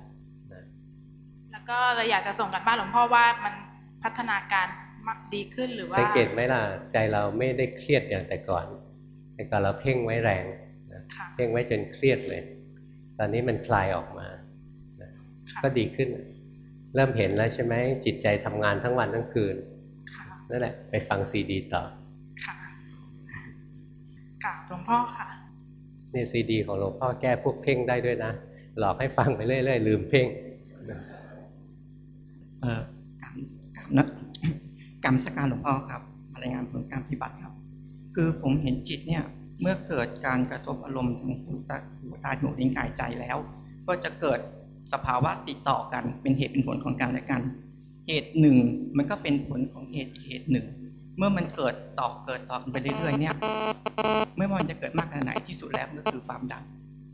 แล้วก็เลยอยากจะส่งกันบ้านหลวงพ่อว่ามันพัฒนาการมากดีขึ้นหรือว่าสังเกตไหมล่ะใจเราไม่ได้เครียดอย่างแต่ก่อน แต่ก่อนเราเพ่งไว้แรงนะค่ะ เพ่งไว้จนเครียดเลย ตอนนี้มันคลายออกมานะค่ะก็ดีขึ้น เริ่มเห็นแล้วใช่ไหมจิตใจทำงานทั้งวันทั้งคืนค่ะนั่นแหละ ไปฟังซีดีต่อค่ะกราบหลวงพ่อค่ะนี่ซีดีของหลวงพ่อแก้พวกเพ่งได้ด้วยนะหลอกให้ฟังไปเรื่อยๆลืมเพ่งเอ่อกรรมกรรมนะกรรมสการหลวงพ่อครับรายงานผลการปฏิบัติครับ คือผมเห็นจิตเนี่ย เมื่อเกิดการกระทบอารมณ์ทางหูตาหูตาหูลิ้นกายใจแล้ว ก็จะเกิดสภาวะติดต่อกัน เป็นเหตุเป็นผลของกันและกัน เหตุหนึ่งมันก็เป็นผลของเหตุอีกเหตุหนึ่ง เมื่อมันเกิดต่อเกิดต่อกันไปเรื่อยๆเนี่ยไม่ว่ามันจะเกิดมากขนาดไหนที่สุดแล้วก็คือความดับ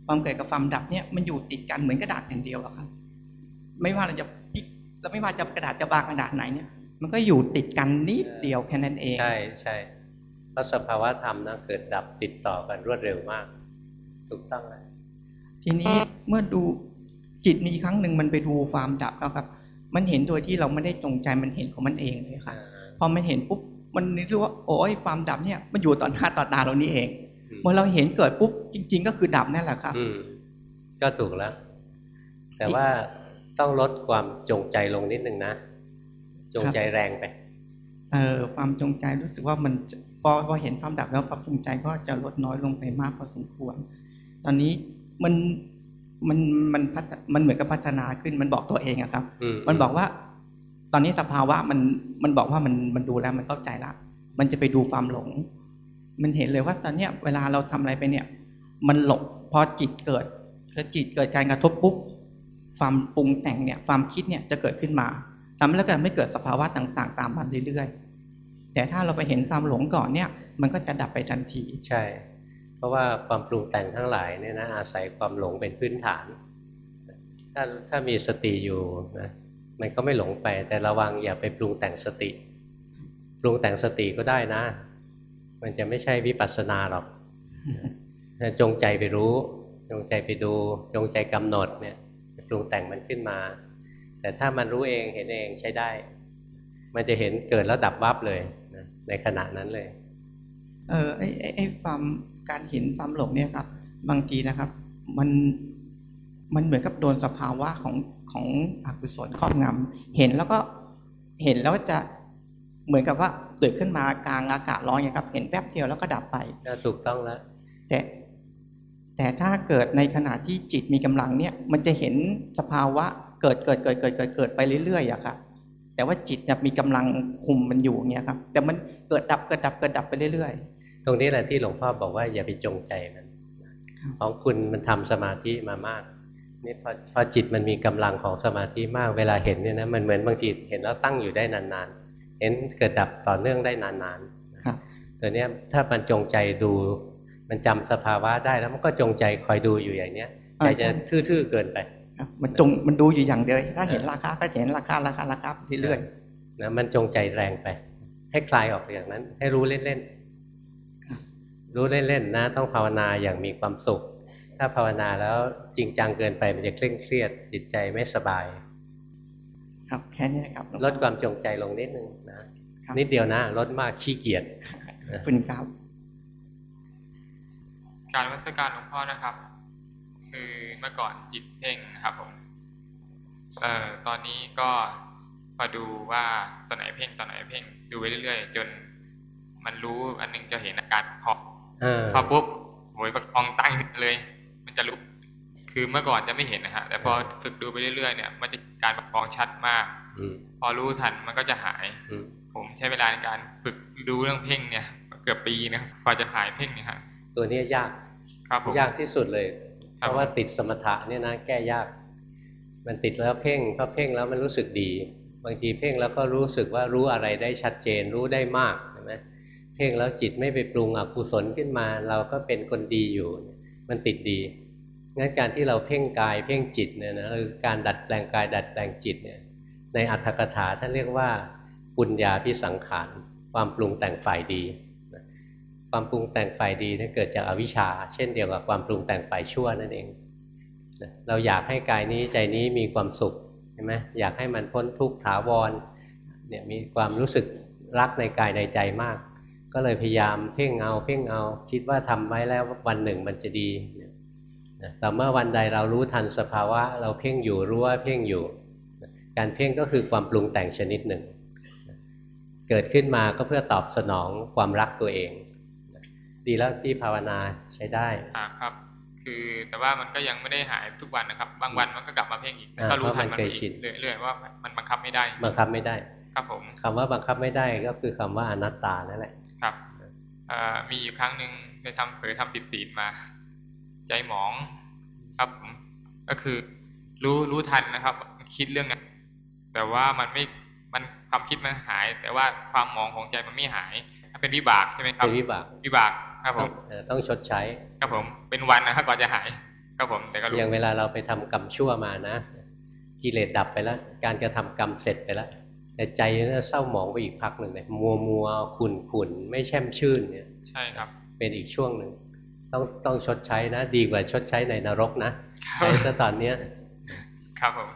ความเกิดกับความดับเนี่ยมันอยู่ติดกันเหมือนกระดาษแผ่นเดียวอครับ ไม่ว่าเราจะพลิกแล้วไม่ว่าจะกระดาษจะบางขนาดไหนเนี่ย มันก็อยู่ติดกันนิดเดียวแค่นั้นเอง ใช่ใช่ เพราะสภาวะธรรมนะเกิดดับติดต่อกันรวดเร็วมาก ถูกต้องเลยทีนี้เมื่อดูจิตมีครั้งหนึ่งมันไปดูความดับแล้วครับ มันเห็นโดยที่เราไม่ได้จงใจมันเห็นของมันเองเลยครับพอมันเห็นปุ๊บมันนึกว่าโอ้ยความดับเนี่ยมันอยู่ต่อหน้าต่อตาเรานี่เองอืมเมื่อเราเห็นเกิดปุ๊บจริง ๆ ก็คือดับนั่นแหละครับอืมก็ถูกแล้ว แต่ว่าต้องลดความจงใจลงนิดนึงนะ จงใจแรงไป เอ่อความจงใจรู้สึกว่ามันจะ พอพอเห็นความดับแล้วความจงใจก็จะลดน้อยลงไปมากพอสมควร ตอนนี้มันมันมันพัฒมันเหมือนกับพัฒนาขึ้นมันบอกตัวเองอะครับอืมมันบอกว่า ตอนนี้สภาวะมันมันบอกว่ามันมันดูแล้วมันเข้าใจละมันจะไปดูความหลง มันเห็นเลยว่าตอนเนี้ยเวลาเราทำอะไรไปเนี่ย มันหลงพอจิตเกิดคือจิตเกิดการกระทบปุ๊บความปรุงแต่งเนี่ยความคิดเนี่ยจะเกิดขึ้นมาทำแล้วก็ไม่เกิดสภาวะต่างๆ ตามมาเรื่อยๆ แต่ถ้าเราไปเห็นความหลงก่อนเนี่ย มันก็จะดับไปทันที ใช่ เพราะว่าความปรุงแต่งทั้งหลายเนี่ยนะอาศัยความหลงเป็นพื้นฐาน ถ้าถ้ามีสติอยู่นะมันก็ไม่หลงไป แต่ระวังอย่าไปปรุงแต่งสติ ปรุงแต่งสติก็ได้นะ มันจะไม่ใช่วิปัสสนาหรอกจงใจไปรู้ จงใจไปดู จงใจกำหนดเนี่ยปรุงแต่งมันขึ้นมา แต่ถ้ามันรู้เองเห็นเองใช้ได้ มันจะเห็นเกิดแล้วดับวับเลย ในขณะนั้นเลย เออไอ้ไอ้ไอ้ความการเห็นความหลงเนี่ยครับ บางทีนะครับ มันมันเหมือนกับโดนสภาวะของของอกุศลครอบงำเห็นแล้วก็เห็นแล้วจะเหมือนกับว่าตื่นขึ้นมากลางอากาศร้อนอย่างครับ เห็นแป๊บเดียวแล้วก็ดับไปก็ถูกต้องแล้ว แต่แต่ถ้าเกิดในขณะที่จิตมีกำลังเนี่ย มันจะเห็นสภาวะเกิดเกิดเกิดเกิดเกิดเกิดไปเรื่อยๆอะครับ แต่ว่าจิตเนี่ยมีกำลังคุมมันอยู่อย่างเงี้ยครับ แต่มันเกิดดับเกิดดับเกิดดับไปเรื่อยๆ ตรงนี้แหละที่หลวงพ่อบอกว่าอย่าไปจงใจมันของคุณมันทำสมาธิมามากนี่พอพอจิตมันมีกำลังของสมาธิมากเวลาเห็นเนี่ยนะมันเหมือนบางทีเห็นแล้วตั้งอยู่ได้นานๆ เห็นเกิดดับต่อเนื่องได้นานครับๆตัวเนี้ยถ้ามันจงใจดู มันจำสภาวะได้แล้วมันก็จงใจคอยดูอยู่อย่างเนี้ยใจจะทื่อๆเกินไปครับ มันจงมันดูอยู่อย่างเดียว ถ้าเห็นราคาก็จะเห็นราคาราคาราคาไปเรื่อยนะมันจงใจแรงไป ให้คลายออกอย่างนั้น ให้รู้เล่นๆรู้เล่นๆนะ ต้องภาวนาอย่างมีความสุข ถ้าภาวนาแล้วจริงจังเกินไปมันจะเคร่งเครียด จิตใจไม่สบายๆครับแค่นี้ครับลดความจงใจลงนิดนึงนะนิดเดียวนะลดมากขี้เกียจขอบคุณครับ การวัตการหลวงพ่อนะครับคือเมื่อก่อนจิตเพ่งครับผมเอ่อตอนนี้ก็มาดูว่าตอนไหนเพ่งตอนไหนเพ่งดูไปเรื่อยๆ จนมันรู้อันนึงจะเห็นอาการพองเออพอปุ๊บโวยประคองตั้งขึ้นเลย มันจะลุกคือเมื่อก่อนจะไม่เห็นนะฮะแต่พอฝึกดูไปเรื่อยๆเนี่ย มันจะการประคองชัดมากอืมพอรู้ทันมันก็จะหายอืมผมใช้เวลาในการฝึกดูเรื่องเพ่งเนี่ย เกือบปีนะครับกว่าจะหายเพ่งเนี่ยฮะตัวเนี้ยยากครับผมยากที่สุดเลย เพราะว่าติดสมถะเนี่ยนะแก้ยาก มันติดแล้วเพ่งพอเพ่งแล้วมันรู้สึกดี บางทีเพ่งแล้วก็รู้สึกว่ารู้อะไรได้ชัดเจนรู้ได้มากเห็นไหมเพ่งแล้วจิตไม่ไปปรุงอกุศลขึ้นมา เราก็เป็นคนดีอยู่ มันติดดีงั้นการที่เราเพ่งกายเพ่งจิตเนี่ยนะคือการดัดแปลงกายดัดแปลงจิตเนี่ยในอัตถกถาท่านเรียกว่าปุญญาพิสังขารความปรุงแต่งฝ่ายดี ความปรุงแต่งฝ่ายดีนี่เกิดจากอวิชชา เช่นเดียวกับความปรุงแต่งฝ่ายชั่วนั่นเอง เราอยากให้กายนี้ใจนี้มีความสุขใช่ไหมอยากให้มันพ้นทุกข์ถาวรเนี่ยมีความรู้สึกรักในกายในใจมาก ก็เลยพยายามเพ่งเอาเพ่งเอาคิดว่าทำไว้แล้ววันหนึ่งมันจะดีแต่เมื่อวันใดเรารู้ทันสภาวะ เราเพ่งอยู่รู้ว่าเพ่งอยู่ การเพ่งก็คือความปรุงแต่งชนิดหนึ่ง เกิดขึ้นมาก็เพื่อตอบสนองความรักตัวเอง ดีแล้วที่ภาวนาใช้ได้อ่าครับ คือแต่ว่ามันก็ยังไม่ได้หายทุกวันนะครับ บางวันมันก็กลับมาเพ่งอีกก็รู้ทันมันอีกเรื่อยๆว่ามันบังคับไม่ได้ บังคับไม่ได้ ครับผมคำว่าบังคับไม่ได้ก็คือคำว่าอนัตตานั่นแหละครับมีอยู่ครั้งหนึ่งเคยทำเคยทำติดติดมา ใจหมองครับก็คือ รู้รู้ทันนะครับ คิดเรื่องนั้นแต่ว่ามันไม่มันความคิดมันหาย แต่ว่าความมองของใจมันไม่หายเป็นวิบากใช่ไหมครับเป็นวิบากวิบาก ครับผมต้องชดใช้ ครับผม เป็นวันนะครับก่อนจะหาย ครับผม แต่ก็อย่างเวลาเราไปทำกรรมชั่วมานะกิเลสดับไปแล้ว การกระทำกรรมเสร็จไปแล้ว แต่ใจเนี่ยเศร้าหมองไปอีกพักหนึ่งเลยมัวมัวขุ่นขุ่นไม่แช่มชื่นเนี่ย ใช่ครับ เป็นอีกช่วงหนึ่งต้องต้องชดใช้นะ ดีกว่าชดใช้ในนรกนะใช้ซะตอนเนี้ย ครับผม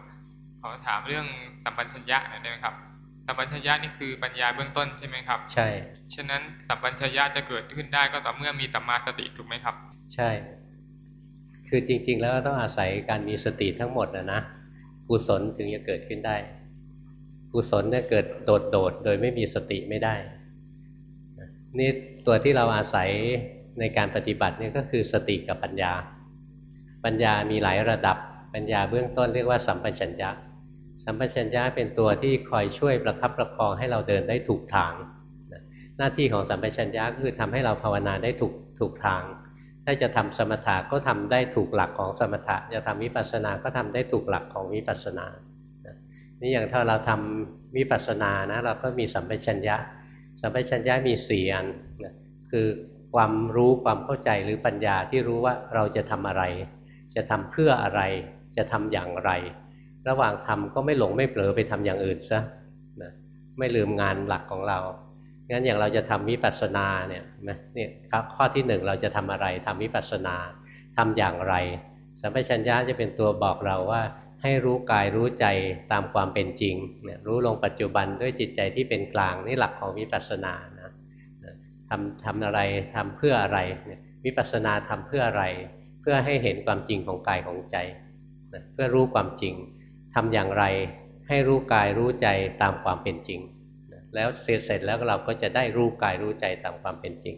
ขอถามเรื่องสัมปัญญะหน่อยได้ไหมครับ สัมปัญญะนี่คือปัญญาเบื้องต้นใช่ไหมครับ ใช่ ฉะนั้นสัมปัญญะจะเกิดขึ้นได้ก็ต่อเมื่อมีตัมมาสติถูกไหมครับ ใช่ คือจริง ๆ แล้วต้องอาศัยการมีสติทั้งหมดนะนะกุศลถึงจะเกิดขึ้นได้กุศลเนี่ยเกิดโดดๆโดยไม่มีสติไม่ได้นี่ตัวที่เราอาศัยในการปฏิบัตินี่ก็คือสติกับปัญญา ปัญญามีหลายระดับปัญญาเบื้องต้นเรียกว่าสัมปชัญญะ สัมปชัญญะเป็นตัวที่คอยช่วยประคับประคองให้เราเดินได้ถูกทาง หน้าที่ของสัมปชัญญะคือทำให้เราภาวนาได้ถูกถูกทาง ถ้าจะทำสมถะก็ทำได้ถูกหลักของสมถะ จะทำวิปัสสนาก็ทำได้ถูกหลักของวิปัสสนา นี่อย่างถ้าเราทำวิปัสสนานะเราก็มีสัมปชัญญะ สัมปชัญญะมีสี่อันคือความรู้ความเข้าใจหรือปัญญาที่รู้ว่าเราจะทำอะไร จะทำเพื่ออะไร จะทำอย่างไร ระหว่างทำก็ไม่หลงไม่เผลอไปทำอย่างอื่นซะนะไม่ลืมงานหลักของเรา งั้นอย่างเราจะทำวิปัสสนาเนี่ยนะเนี่ยข้อที่หนึ่งเราจะทำอะไรทำวิปัสสนาทำอย่างไร สัมปชัญญะจะเป็นตัวบอกเราว่าให้รู้กายรู้ใจตามความเป็นจริงเนี่ยรู้ลงปัจจุบันด้วยจิตใจที่เป็นกลางนี่หลักของวิปัสสนาทำทำอะไรทำเพื่ออะไรวิปัสสนาทำเพื่ออะไร เพื่อให้เห็นความจริงของกายของใจ เพื่อรู้ความจริง ทำอย่างไรให้รู้กายรู้ใจตามความเป็นจริง แล้วเสร็จเสร็จแล้วเราก็จะได้รู้กายรู้ใจตามความเป็นจริง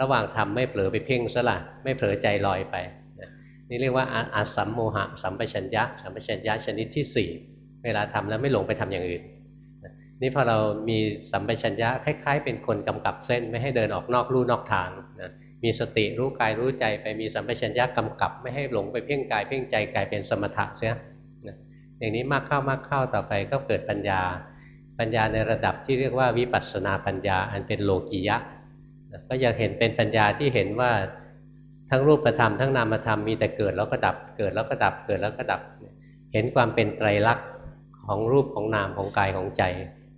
ระหว่างทำไม่เผลอไปเพ่งซะละไม่เผลอใจลอยไปนี่เรียกว่าอาสัมโมหะสัมปชัญญะสัมปชัญญะชนิดที่ 4 เวลาทำแล้วไม่หลงไปทำอย่างอื่นนี่พอเรามีสัมปชัญญะคล้ายๆ เป็นคนกำกับเส้น ไม่ให้เดินออกนอกลู่นอกทางนะมีสติรู้กายรู้ใจไปมีสัมปชัญญะกำกับ ไม่ให้หลงไปเพ่งกายเพ่งใจกลายเป็นสมถะเสีย อย่างนี้มากเข้ามากเข้าต่อไปก็เกิดปัญญา ปัญญาในระดับที่เรียกว่าวิปัสสนาปัญญาอันเป็นโลกิยะก็ยังเห็นเป็นปัญญาที่เห็นว่าทั้งรูปธรรมทั้งนามธรรมมีแต่เกิดแล้วก็ดับเกิดแล้วก็ดับเกิดแล้วก็ดับ เห็นความเป็นไตรลักษณ์ของรูปของนามของกายของใจ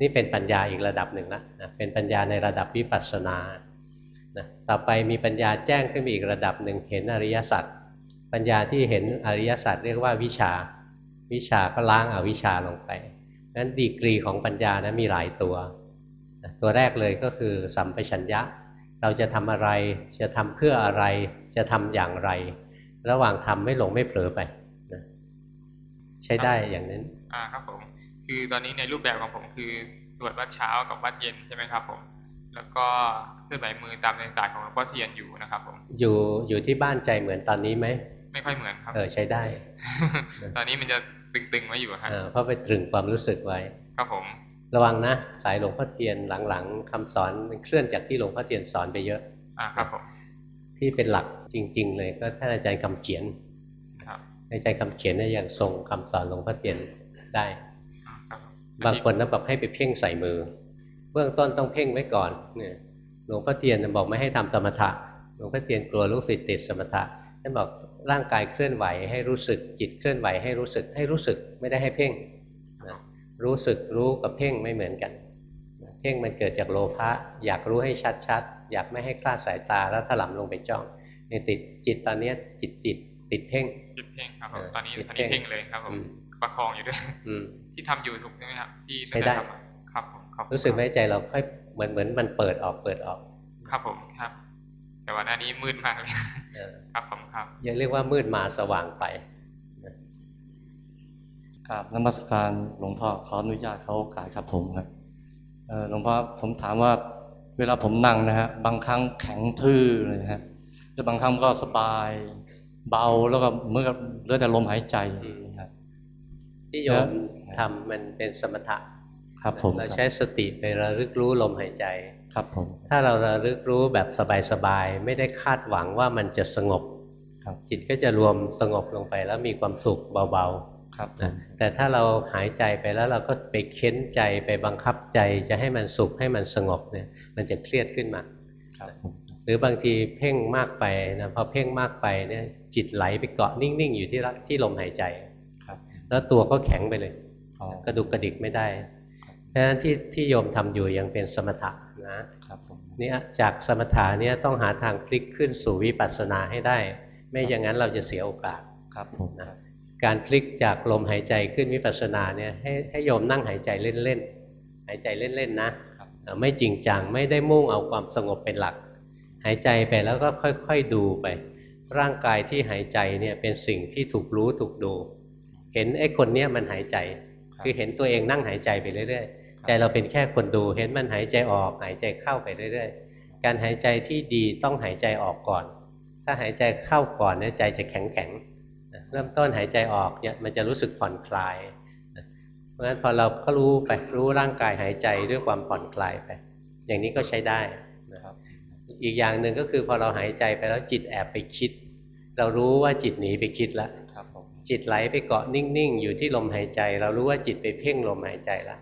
นี่เป็นปัญญาอีกระดับหนึ่งนะนะเป็นปัญญาในระดับวิปัสสนานะต่อไปมีปัญญาแจ้งขึ้นมาอีกระดับหนึ่งเห็นอริยสัจปัญญาที่เห็นอริยสัจเรียกว่าวิชา วิชาก็ล้างอาวิชาลงไปนั้นดีกรีของปัญญานะมีหลายตัว ตัวแรกเลยก็คือสัมปชัญญะ เราจะทำอะไรจะทำเพื่ออะไรจะทำอย่างไร ระหว่างทำไม่หลงไม่เผลอไปนะใช้ได้อย่างนั้นอ่าครับผมคือตอนนี้ในรูปแบบของผมคือสวดวัดเช้ากับวัดเย็นใช่ไหมครับผมแล้วก็เคลื่อนไหวมือตามในสายของหลวงพ่อเทียนอยู่นะครับผมอยู่อยู่ที่บ้านใจเหมือนตอนนี้ไหมไม่ค่อยเหมือนครับ เออใช้ได้ ตอนนี้มันจะ ตึงๆไว้อยู่ครับเพราะไปตรึงความรู้สึกไว้ ครับผม ระวังนะ สายหลวงพ่อเทียนหลังๆคำสอนมันเคลื่อนจากที่หลวงพ่อเทียนสอนไปเยอะ อ่าครับผม ที่เป็นหลักจริง ๆ เลยก็ท่านอาจารย์คำเขียนอาจารย์คำเขียนเนี่ยยังทรงคำสอนหลวงพ่อเทียนได้ บางคนนะบอกให้ไปเพ่งใส่มือ เบื้องต้นต้องเพ่งไว้ก่อนเนี่ยหลวงพ่อเทียนบอกไม่ให้ทำสมถะ หลวงพ่อเทียนกลัวลูกศิษย์ติดสมถะท่านบอก ร่างกายเคลื่อนไหวให้รู้สึก จิตเคลื่อนไหวให้รู้สึก ให้รู้สึกไม่ได้ให้เพ่งนะรู้สึกรู้กับเพ่งไม่เหมือนกัน เพ่งมันเกิดจากโลภะอยากรู้ให้ชัดๆอยากไม่ให้คลาดสายตาแล้วถลำลงไปจ้องในติดจิตตอนนี้จิตติดติดเพ่งติดเพ่งครับผมตอนนี้ตอนนี้เพ่งเลยครับผมประคองอยู่ด้วยที่ทำอยู่ถูกใช่ไหมครับที่ใช้ได้ครับผมรู้สึกไหมใจเราค่อยเหมือนเหมือนมันเปิดออกเปิดออก ครับผมครับ แต่ว่าหน้านี้มืดมากเลยครับผมครับยังเรียกว่ามืดมาสว่างไปครับนมัสการหลวงพ่อขออนุญาตเขากายครับผมครับหลวงพ่อผมถามว่าเวลาผมนั่งนะฮะบางครั้งแข็งทื่อเลยฮะแล้วบางครั้งก็สบาย เบาแล้วก็เมื่อเหลือแต่ลมหายใจครับที่โยมทำมันเป็นสมถะครับผมเราใช้สติไประลึกรู้ลมหายใจ ครับผมถ้าเราระลึกรู้แบบสบายๆไม่ได้คาดหวังว่ามันจะสงบจิตก็จะรวมสงบลงไปแล้วมีความสุขเบาๆครับนะแต่ถ้าเราหายใจไปแล้วเราก็ไปเค้นใจไปบังคับใจจะให้มันสุขให้มันสงบเนี่ยมันจะเครียดขึ้นมาหรือบางทีเพ่งมากไปนะพอเพ่งมากไปเนี่ยจิตไหลไปเกาะนิ่งๆ อยู่ที่ที่ลมหายใจครับ แล้วตัวก็แข็งไปเลยกระดุกกระดิกไม่ได้เพราะฉะนั้นที่ที่โยมทำอยู่ยังเป็นสมถะ นะครับนี่จากสมถะเนี่ยต้องหาทางพลิกขึ้นสู่วิปัสสนาให้ได้ ไม่อย่างนั้นเราจะเสียโอกาสครับผมนะการพลิกจากลมหายใจขึ้นวิปัสสนาเนี่ยให้ให้โยมนั่งหายใจเล่นๆหายใจเล่นๆนะไม่จริงจังไม่ได้มุ่งเอาความสงบเป็นหลัก หายใจไปแล้วก็ค่อยๆดูไป ร่างกายที่หายใจเนี่ยเป็นสิ่งที่ถูกรู้ถูกดู เห็นไอ้คนเนี้ยมันหายใจ คือเห็นตัวเองนั่งหายใจไปเรื่อยๆ ใจเราเป็นแค่คนดู เห็นมันหายใจออกหายใจเข้าไปเรื่อยๆ การหายใจที่ดีต้องหายใจออกก่อน ถ้าหายใจเข้าก่อนเนี่ยใจจะแข็งแข็งเริ่มต้นหายใจออกเนี่ยมันจะรู้สึกผ่อนคลาย เพราะฉะนั้นพอเราก็รู้ไปรู้ร่างกายหายใจด้วยความผ่อนคลายไป อย่างนี้ก็ใช้ได้นะครับอีกอย่างหนึ่งก็คือพอเราหายใจไปแล้วจิตแอบไปคิด เรารู้ว่าจิตหนีไปคิดแล้วจิตไหลไปเกาะนิ่งๆ อยู่ที่ลมหายใจ เรารู้ว่าจิตไปเพ่งลมหายใจแล้ว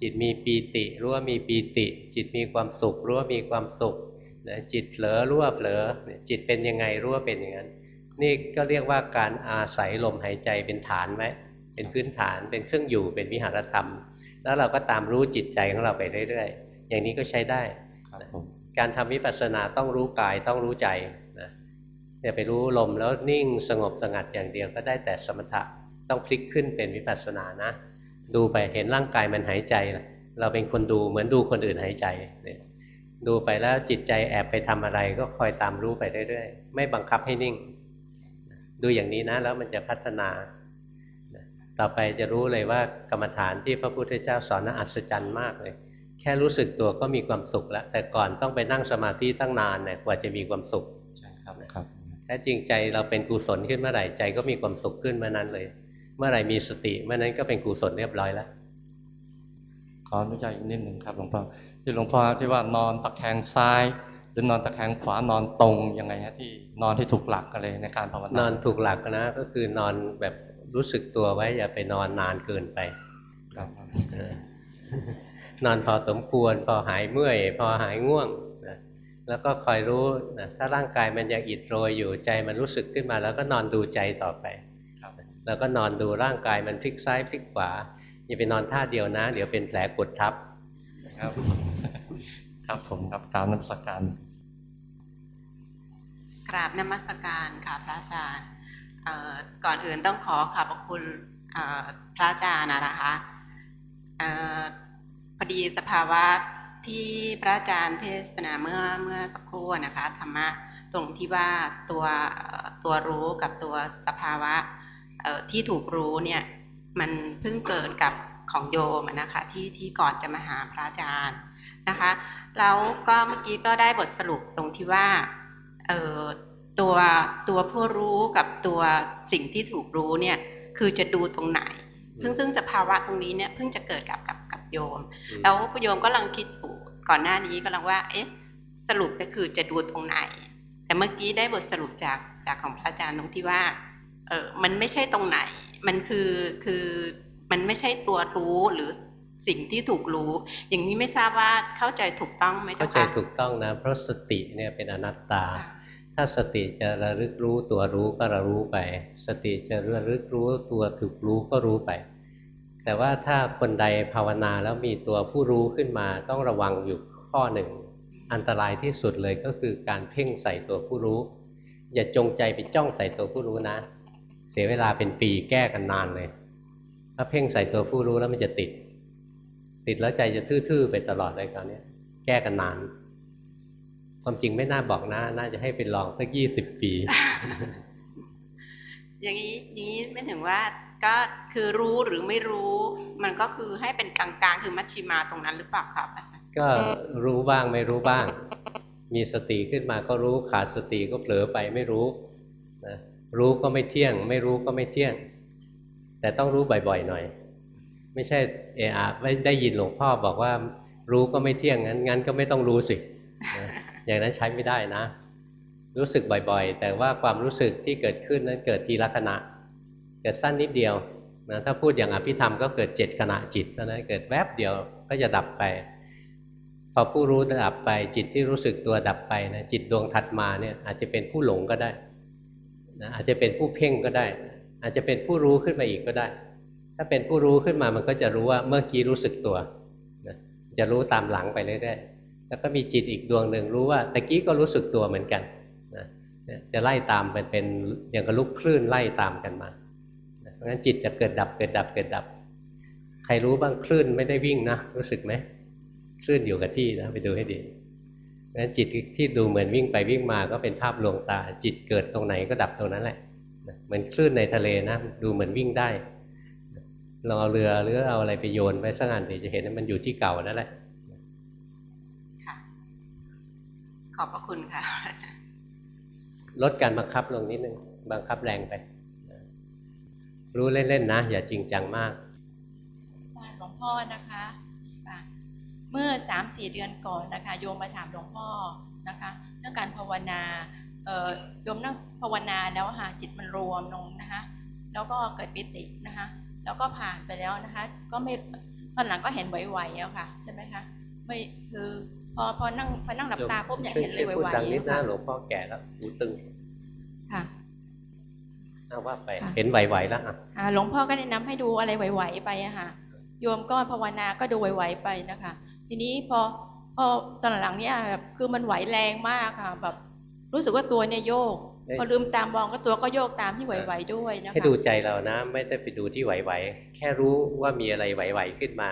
จิตมีปีติรู้ว่ามีปีติ จิตมีความสุขรู้ว่ามีความสุขจิตเผลอรู้ว่าเผลอจิตเป็นยังไงรู้ว่าเป็นอย่างนั้น นี่ก็เรียกว่าการอาศัยลมหายใจเป็นฐานไหมเป็นพื้นฐานเป็นเครื่องอยู่เป็นวิหารธรรม แล้วเราก็ตามรู้จิตใจของเราไปเรื่อยๆ อย่างนี้ก็ใช้ได้การทำวิปัสสนาต้องรู้กายต้องรู้ใจนะอย่าไปรู้ลมแล้วนิ่งสงบสงัดอย่างเดียวก็ได้แต่สมถะต้องพลิกขึ้นเป็นวิปัสสนานะ ดูไปเห็นร่างกายมันหายใจ เราเป็นคนดูเหมือนดูคนอื่นหายใจเนี่ยดูไปแล้วจิตใจแอบไปทำอะไรก็คอยตามรู้ไปเรื่อยๆ ไม่บังคับให้นิ่ง ดูอย่างนี้นะ แล้วมันจะพัฒนา ต่อไปจะรู้เลยว่ากรรมฐานที่พระพุทธเจ้าสอนน่าอัศจรรย์มากเลย แค่รู้สึกตัวก็มีความสุขแล้ว แต่ก่อนต้องไปนั่งสมาธิตั้งนานเนี่ยกว่าจะมีความสุขใช่ครับครับแท้จริงใจเราเป็นกุศลขึ้นเมื่อไหร่ใจก็มีความสุขขึ้นเมื่อนั้นเลย เมื่อไหร่มีสติเมื่อนั้นก็เป็นกุศลเรียบร้อยแล้วขออนุญาตอีกนิดหนึ่งครับหลวงพ่อที่หลวงพ่อที่ว่านอนตะแคงซ้าย หรือนอนตะแคงขวานอนตรงยังไงฮะที่นอนที่ถูกหลักกันเลยในการภาวนานอนถูกหลักนะ ก็คือนอนแบบรู้สึกตัวไว้ อย่าไปนอนนานเกินไปนอนพอสมควร พอหายเมื่อย พอหายง่วงนะแล้วก็คอยรู้นะถ้าร่างกายมันยังอิดโรยอยู่ใจมันรู้สึกขึ้นมา แล้วก็นอนดูใจต่อไป แล้วก็นอนดูร่างกายมันพลิกซ้ายพลิกขวาอย่าไปนอนท่าเดียวนะ เดี๋ยวเป็นแผลกดทับครับ ครับผมครับกราบนมัสการกราบนมัสการค่ะพระอาจารย์ก่อนอื่นต้องขอขอบพระคุณพระอาจารย์นะคะพอดีสภาวะที่พระอาจารย์เทศนาเมื่อเมื่อสักครู่นะคะธรรมะตรงที่ว่าตัวตัวรู้กับตัวสภาวะ ที่ถูกรู้เนี่ยมันเพิ่งเกิดกับของโยมนะคะที่ที่ก่อนจะมาหาพระอาจารย์นะคะแล้วก็เมื่อกี้ก็ได้บทสรุปตรงที่ว่าเออตัวตัวผู้รู้กับตัวสิ่งที่ถูกรู้เนี่ยคือจะดูตรงไหน ซึ่งซึ่งสภาวะตรงนี้เนี่ยเพิ่งจะเกิดกับกับกับโยม แล้วโยมก็กำลังคิดอยู่ก่อนหน้านี้กำลังว่าเอ๊ะสรุปก็คือจะดูตรงไหน แต่เมื่อกี้ได้บทสรุปจากจากของพระอาจารย์ตรงที่ว่า เออมันไม่ใช่ตรงไหน มันคือคือมันไม่ใช่ตัวรู้หรือสิ่งที่ถูกรู้ อย่างนี้ไม่ทราบว่าเข้าใจถูกต้องไหมเจ้าค่ะเข้าใจถูกต้องนะเพราะสติเนี่ยเป็นอนัตตา ถ้าสติจะระลึกรู้ตัวรู้ก็ระรู้ไป สติจะระลึกรู้ตัวถูกรู้ก็รู้ไป แต่ว่าถ้าคนใดภาวนาแล้วมีตัวผู้รู้ขึ้นมาต้องระวังอยู่ข้อหนึ่ง อันตรายที่สุดเลยก็คือการเพ่งใส่ตัวผู้รู้ อย่าจงใจไปจ้องใส่ตัวผู้รู้นะ เสียเวลาเป็นปีแก้กันนานเลย ถ้าเพ่งใส่ตัวผู้รู้แล้วมันจะติด ติดแล้วใจจะทื่อๆไปตลอดเลยคราวนี้แก้กันนาน ความจริงไม่น่าบอกนะน่าจะให้เป็นลองสักยี่สิบปี อย่างนี้อย่างนี้ไม่ถึงว่าก็คือรู้หรือไม่รู้ มันก็คือให้เป็นกลางๆ คือมัชชิมาตรงนั้นหรือเปล่าครับ ก็รู้บ้างไม่รู้บ้าง มีสติขึ้นมาก็รู้ขาดสติก็เผลอไปไม่รู้นะ รู้ก็ไม่เที่ยง ไม่รู้ก็ไม่เที่ยง แต่ต้องรู้บ่อยๆหน่อย ไม่ใช่เออะไม่ได้ยินหลวงพ่อบอกว่า รู้ก็ไม่เที่ยงงั้นงั้นก็ไม่ต้องรู้สิ อย่างนั้นใช้ไม่ได้นะ รู้สึกบ่อยๆ แต่ว่าความรู้สึกที่เกิดขึ้นนั้นเกิดทีละขณะ เกิดสั้นนิดเดียวนะถ้าพูดอย่างอภิธรรมก็เกิดเจ็ดขณะจิตเท่านั้นเกิดแวบเดียวก็จะดับไป พอผู้รู้ดับไป จิตที่รู้สึกตัวดับไปนะจิตดวงถัดมาเนี่ยอาจจะเป็นผู้หลงก็ได้ นะอาจจะเป็นผู้เพ่งก็ได้ อาจจะเป็นผู้รู้ขึ้นมาอีกก็ได้ ถ้าเป็นผู้รู้ขึ้นมามันก็จะรู้ว่าเมื่อกี้รู้สึกตัวนะจะรู้ตามหลังไปเรื่อยๆแล้วก็มีจิตอีกดวงหนึ่งรู้ว่าตะกี้ก็รู้สึกตัวเหมือนกันนะจะไล่ตามเป็นเป็นอย่างกับลูกคลื่นไล่ตามกันมาเพราะฉะนั้นจิตจะเกิดดับเกิดดับเกิดดับ ใครรู้บ้างคลื่นไม่ได้วิ่งนะรู้สึกไหมคลื่นอยู่กับที่นะไปดูให้ดี เพราะฉะนั้นจิตที่ดูเหมือนวิ่งไปวิ่งมาก็เป็นภาพลวงตา จิตเกิดตรงไหนก็ดับตรงนั้นแหละเหมือนคลื่นในทะเลนะ ดูเหมือนวิ่งได้ลองเอาเรือหรือเอาอะไรไปโยนไปสักอันจะเห็นว่ามันอยู่ที่เก่านั่นแหละค่ะขอบพระคุณค่ะลดการบังคับลงนิดนึงบังคับแรงไป รู้เล่นๆนะ อย่าจริงจังมากหลวงพ่อนะคะค่ะ เมื่อสามสี่เดือนก่อนนะคะโยมมาถามหลวงพ่อนะคะเรื่องการภาวนาเอ่อโยมนั่งภาวนาแล้วค่ะจิตมันรวมลงนะคะแล้วก็เกิดปิตินะคะแล้วก็ผ่านไปแล้วนะคะก็ไม่ตอนหลังก็เห็นไหวๆแล้วค่ะใช่ไหมคะไม่คือพอพอนั่งพอนั่งหลับตาปุ๊บเนี่ยเห็นเลยไหวพูดๆดังนิดนะค่ะหลวงพ่อแก่แล้วหูตึงค่ะเอาว่าไปค่ะเห็นไหวๆแล้วอะอ่าหลวงพ่อก็แนะนำให้ดูอะไรไหวๆไปอะค่ะโยมก็ภาวนาก็ดูไหวๆไปนะคะ ทีนี้พอพอตอนหลังเนี่ยแบบคือมันไหวแรงมากค่ะแบบรู้สึกว่าตัวเนี่ยโยกพอลืมตามมองก็ตัวก็โยกตามที่ไหวๆด้วยนะคะให้ดูใจเรานะ ไม่ได้ไปดูที่ไหวๆแค่รู้ว่ามีอะไรไหวๆขึ้นมา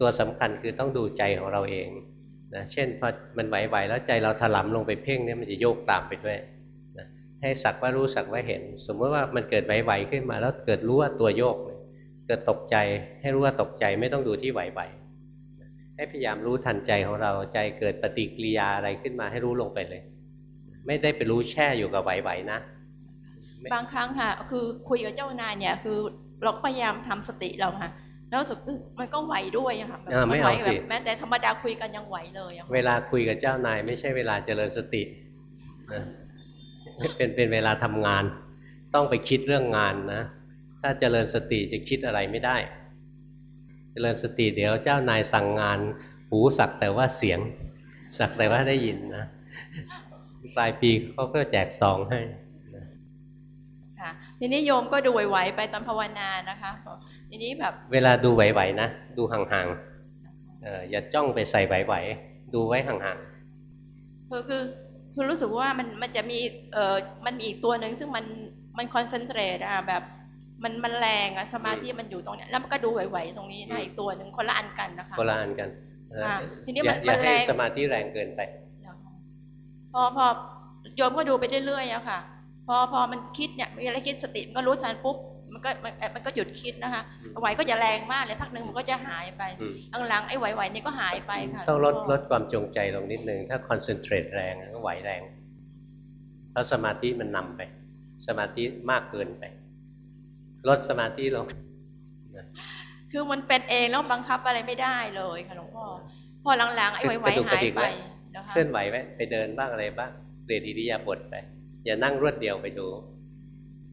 ตัวสำคัญคือต้องดูใจของเราเองนะเช่นพอมันไหวๆแล้วใจเราถลำลงไปเพ่งเนี่ยมันจะโยกตามไปด้วยนะให้สักว่ารู้สักว่าเห็น สมมติว่ามันเกิดไหวๆขึ้นมา แล้วเกิดรู้ว่าตัวโยกเนี่ยเกิดตกใจให้รู้ว่าตกใจไม่ต้องดูที่ไหวๆ ให้พยายามรู้ทันใจของเราใจเกิดปฏิกิริยาอะไรขึ้นมาให้รู้ลงไปเลย ไม่ได้ไปรู้แช่อยู่กับไหวๆนะ บางครั้งค่ะ คือคุยกับเจ้านายเนี่ย คือเราก็พยายามทำสติเราค่ะแล้วรู้สึกเอ้ยมันก็ไหวด้วยอะค่ะแบบอ่าไม่นไหวเอาสิแบบแม้แต่ธรรมดาคุยกันยังไหวเลยอะค่ะเวลาคุยกับเจ้านาย ไม่ใช่เวลาเจริญสตินะเป็นเป็นเวลาทำงาน ต้องไปคิดเรื่องงานนะ ถ้าเจริญสติจะคิดอะไรไม่ได้ เจริญสติเดี๋ยวเจ้านายสั่งงาน หูสักแต่ว่าเสียง สักแต่ว่าได้ยินนะปลายปีเขาก็แจกซองให้ค่ะทีนี้โยมก็ดูไหวๆไปตามภาวนานะคะทีนี้แบบ เวลาดูไหวๆนะดูห่างๆเอออย่าจ้องไปใส่ไหวๆดูไว้ห่างคือคือคือรู้สึกว่ามันมันจะมีเอ่อมันมีอีกตัวหนึ่งซึ่งมันมันคอนเซนเทรตอะแบบ มันมันแรงอะสมาธิมันอยู่ตรงเนี้ยแล้วมันก็ดูไหวๆตรงนี้นะอีกตัวหนึ่งคนละอันกันนะคะๆคนละอันกันเออค่ะทีนี้อย่ามันอย่ามันให้แรงสมาธิแรงเกินไปพอพอโยมก็ดูไปเรื่อยๆอะค่ะ พอพอมันคิดเนี่ยมีอะไรคิดสติมันก็รู้ทันปุ๊บมันก็มันมันก็หยุดคิดนะคะไหวก็จะแรงมากเลยพักหนึ่งมันก็จะหายไปอืมหลังๆไอ้ไหวๆนี่ก็หายไปค่ะต้องลดหวงลพ่ดความจงใจลงนิดนึงถ้าคอนเซนเทรตแรงก็ไหวแรงเพราะสมาธิมันนำไป สมาธิมากเกินไป ลดสมาธิลงคือมันเป็นเองแล้วบังคับอะไรไม่ได้เลยค่ะหลวงพ่อพอหลังๆไอ้ไหวกระดุกๆกระหายดิกไปไว้นะคะเคลื่อนไหวไว้ไปเดินบ้างอะไรบ้างเปลี่ยนอิริยาบถไป อย่านั่งรวดเดียวไปดู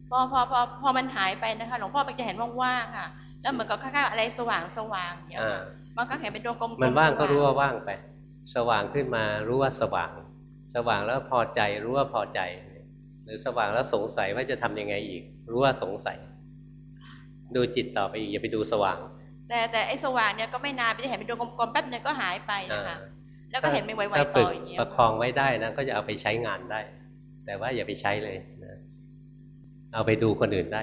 พอพอพอพอมันหายไปนะคะหลวงพ่อมันจะเห็นว่างๆค่ะ แล้วเหมือนกับค่าๆอะไรสว่างสว่างๆอย่างเงี้ยอ่าค่ะมันก็เห็นเป็นดวงกลมๆมันว่างก็สรู้ว่าว่างไป สว่างขึ้นมารู้ว่าสว่าง สว่างแล้วพอใจรู้ว่าพอใจ หรือสว่างแล้วสงสัยว่าจะทำยังไงอีก รู้ว่าสงสัย ดูจิตต่อไปอีกอย่าไปดูสว่างถแต่แต่ไอ้สว่างเนี่ยก็ไม่นานไปจะเห็นเป็นดวงกลมๆแป๊บนึงก็หายไปนะคะอ่าแล้วก็เห็นไม่ไวถ้าๆฝึต่กออย่างเงี้ยประคองไว้ได้นะก็จะเอาไปใช้งานได้ แต่ว่าอย่าไปใช้เลยนะเอาไปดูคนอื่นได้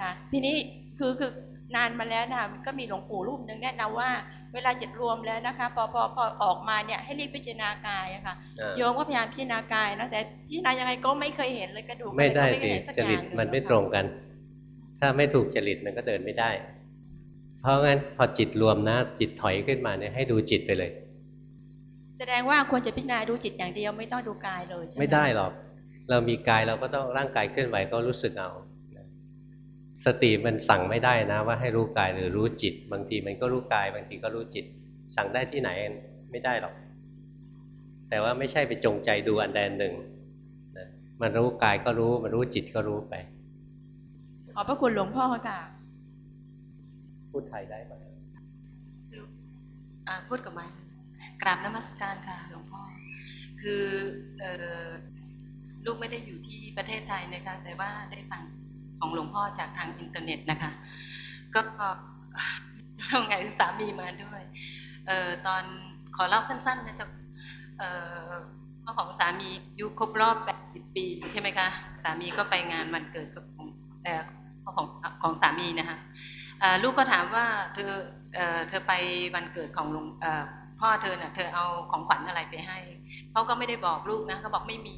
ค่ะทีนี้คือคือนานมาแล้วนะก็มีหลวงปู่รูปหนึ่งแนะนำว่า เวลาจิตรวมแล้วนะคะพอพอพอออกมาเนี่ยให้รีบพิจารณากายอะค่ะอ่าโยมก็พยายามพิจารณากายนะแต่พิจารณายังไงก็ไม่เคยเห็นเลยกระดูกไม่ได้อะรก็สิเห็นสักจอย่าริตงหงมันไม่อะค่ะตรงกัน ถ้าไม่ถูกจริตมันก็เดินไม่ได้ เพราะงั้นพอจิตรวมนะ จิตถอยขึ้นมาเนี่ยให้ดูจิตไปเลย แสดงว่าควรจะพิจารณาดูจิตอย่างเดียวไม่ต้องดูกายเลยใช่ไหมไม่ได้หรอก เรามีกายเราก็ต้องร่างกายเคลื่อนไหวก็รู้สึกเอาสติมันสั่งไม่ได้นะ ว่าให้รู้กายหรือรู้จิต บางทีมันก็รู้กาย บางทีก็รู้จิต สั่งได้ที่ไหนไม่ได้หรอก แต่ว่าไม่ใช่ไปจงใจดูอันใดอันหนึ่งนะมันรู้กายก็รู้ มันรู้จิตก็รู้ไป ขอบพระคุณหลวงพ่อค่ะพูดไทยได้ปะอ่าพูดกับไม้กราบนมัสการค่ะหลวงพ่อ คือเอ่อลูกไม่ได้อยู่ที่ประเทศไทยนะคะ แต่ว่าได้ฟังของหลวงพ่อจากทางอินเทอร์เน็ตนะคะ ก็ทำไงสามีมาด้วยเอ่อตอนขอเล่าสั้นๆนะเจ้าเอ่อพ่อของสามีอายุครบรอบ 80 ปี ใช่ไหมคะ สามีก็ไปงานวันเกิดของเอ่อพ่อ ของของสามีนะคะลูกก็ถามว่าเธอเธอไปวันเกิดของหลวงพ่อเธอเน่ะเธอเอาของขวัญอะไรไปให้เขาก็ไม่ได้บอกลูกนะเขาบอกไม่มี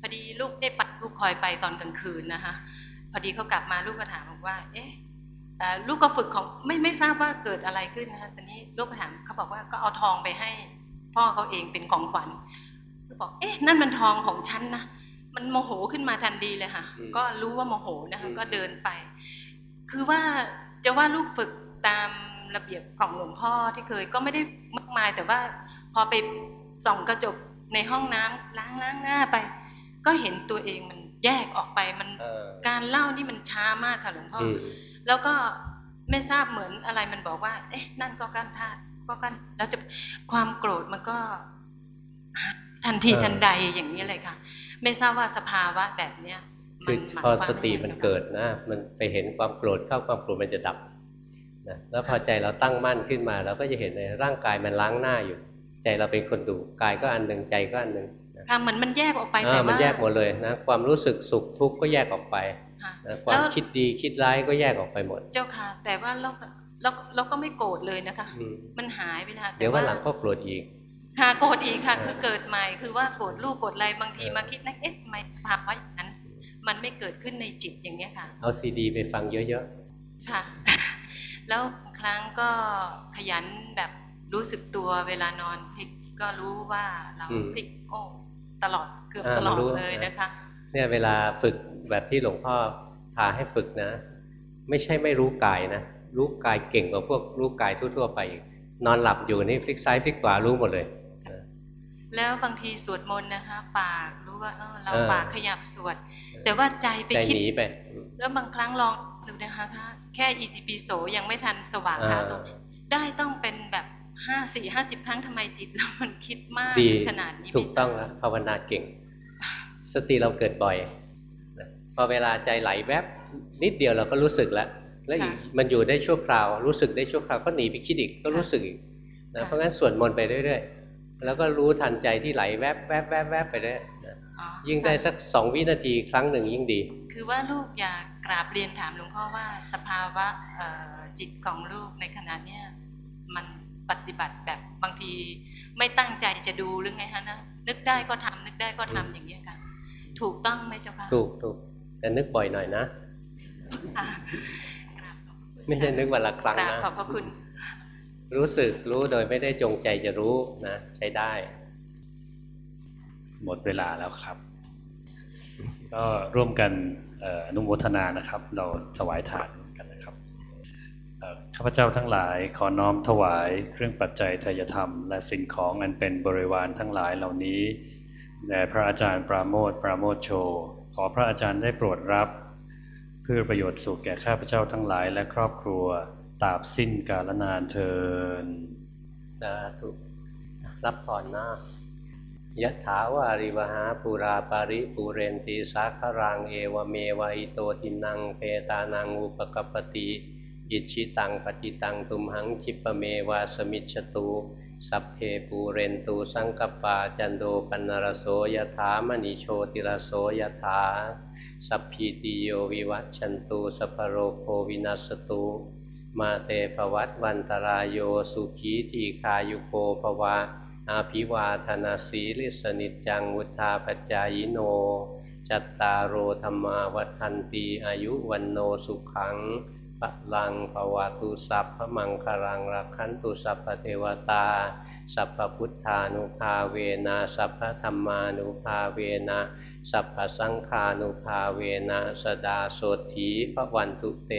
พอดีลูกได้ปัดลูกคอยไปตอนกลางคืนนะคะพอดีเขากลับมาลูกก็ถามบอกว่า เอ๊ะลูกก็ฝึกของไม่ไม่ทราบว่าเกิดอะไรขึ้นนะคะตอนนี้ลูกก็ถามเขาบอกว่าก็เอาทองไปให้ พ่อเขาเองเป็นของขวัญก็บอกเอ๊ะนั่นมันทองของฉันนะ มันโมโหขึ้นมาทันทีเลยค่ะอืมก็รู้ว่าโมโหนะคะอืมก็เดินไป คือว่าจะว่าลูกฝึกตามระเบียบของหลวงพ่อที่เคยก็ไม่ได้มากมาย แต่ว่าพอไปส่องกระจกในห้องน้ำล้างล้างหน้าไป ก็เห็นตัวเองมันแยกออกไปมันเออการเล่านี่มันช้ามากค่ะหลวงพ่อออืมแล้วก็ไม่ทราบเหมือนอะไรมันบอกว่า เอ๊ะ นั่นก็การธาตุก็กันแล้วจะความโกรธมันก็ทันทีเออทันใดอย่างนี้เลยค่ะ ไม่ทราบว่าสภาวะแบบเนี้ยคือหมายพอความสติว่ายังไงมันเกิดนะ มันไปเห็นความโกรธเข้าความโกรธมันจะดับนะแล้วพอใจเราตั้งมั่นขึ้นมา เราก็จะเห็นในร่างกายมันล้างหน้าอยู่ ใจเราเป็นคนดูกายก็อันหนึ่งใจก็อันหนึ่งนะค่ะเหมือนมันแยกออกไปอ่าแต่มันว่าแยกหมดเลยนะความรู้สึกสุขทุกข์ก็แยกออกไปค่ะนะความแล้วคิดดีคิดร้ายก็แยกออกไปหมด เจ้าค่ะ แต่ว่าเราเราเราก็ไม่โกรธเลยนะคะอืมมันหายไปนะคะแต่เดี๋ยววันหลังก็โกรธอีก ค่ะโกรธอีกค่ะเออคือเกิดใหม่คือว่าโกรธลูกโกรธอะไรบางทีเออมาคิดนะเอ๊ะทำไมภาวะอย่างนั้น มันไม่เกิดขึ้นในจิตอย่างเนี้ยค่ะ เอาซีดีไปฟังเยอะค่ะ แล้วบางครั้งก็ขยันแบบรู้สึกตัวเวลานอนพลิกก็รู้ว่าเราอืมพลิกโอ้ตลอดเกือบอ่าตลอดรู้เลยนะนะคะๆเนี่ยเวลาฝึกแบบที่หลวงพ่อพาให้ฝึกนะ ไม่ใช่ไม่รู้กายนะรู้กายเก่งกว่าพวกรู้กายทั่ว ๆ ไปอีกนอนหลับอยู่นี่พลิกซ้ายพลิกขวารู้หมดเลย แล้วบางทีสวดมนต์นะคะ ปากรู้ว่าเออเราเออปากขยับสวด แต่ว่าใจไปใจคิดหนีไปแล้วบางครั้งลองดูนะคะคะแค่อิติปิโสยังไม่ทันสว่างค่ะอ่าตัวได้ต้องเป็นแบบห้าสี่ห้าสิบครั้งทำไมจิตเรามันคิดมากดีถึงขนาดนี้ถูกต้องแล้วภาวนาเก่ง สติเราเกิดบ่อยนะพอเวลาใจไหลแวบนิดเดียวเราก็รู้สึกแล้วแล้วอีกมันอยู่ได้ชั่วคราว รู้สึกได้ชั่วคราวก็หนีไปคิดอีกก็รู้สึกอีกนะเพราะงั้นสวดมนต์ไปเรื่อยๆ แล้วก็รู้ทันใจที่ไหลแวบแวบแวบแวบไปเรื่อยนะอ๋อยิ่งได้สักสองวินาทีครั้งหนึ่งยิ่งดี คือว่าลูกอยากกราบเรียนถามหลวงพ่อว่าสภาวะเอ่อจิตของลูกในขณะเนี้ยมันปฏิบัติแบบบางทีไม่ตั้งใจจะดูหรือไงฮะนะนึกได้ก็ทำนึกได้ก็ทำอย่างเงี้ยค่ะถูกต้องไหมเจ้าค่ะถูกถูกแต่นึกบ่อยหน่อยนะค่ะไม่ใช่นึกวันละครั้งกราบนะขอบพระคุณ รู้สึกรู้โดยไม่ได้จงใจจะรู้นะใช้ได้ หมดเวลาแล้วครับ ก็ร่วมกันอ่ออนุโมทนานะครับ เราถวายทานกันนะครับข้าพเจ้าทั้งหลายขอน้อมถวายเครื่องปัจจัยทายธรรม และสิ่งของอันเป็นบริวารทั้งหลายเหล่านี้แด่พระอาจารย์ปราโมทปราโมทโช ขอพระอาจารย์ได้โปรดรับ เพื่อประโยชน์สุขแก่ข้าพเจ้าทั้งหลายและครอบครัว ตราบสิ้นกาลนานเทอญสาธุรับพรนะยะถาวาริวะหาปูราปะริปูเรนติ สาคะรังเอวะเมวะอิโตทินนังเปตานังอุปะกัปปะติอิจฉิตังปัตถิตังตุมหัง ขิปปะเมวะ สะมิชฌะตุสัพเพปูเรนตุ สังกัปปาจันโท ปัณณะระโส ยะถา มะณิ โชติระโส ยะถาสัพพีติโยวิวัชชันตุสัพโรโควินัสตุ มาเตภวัตวันตรายโยสุขีทีคายุโกภวา อาภิวาธนาสีลิสนิจังวุธาปจายโน จัตตารโอธรรมาวัฏันตีอายุวันโนสุขังพลังภวาตุสัพพมังคารังรักขันตุสัพพเทวตา สัพพพุทธานุภาเวนะสัพพธรรมานุภาเวนะสัพพสังฆานุภาเวนะสดาโสถีพระวันตุเต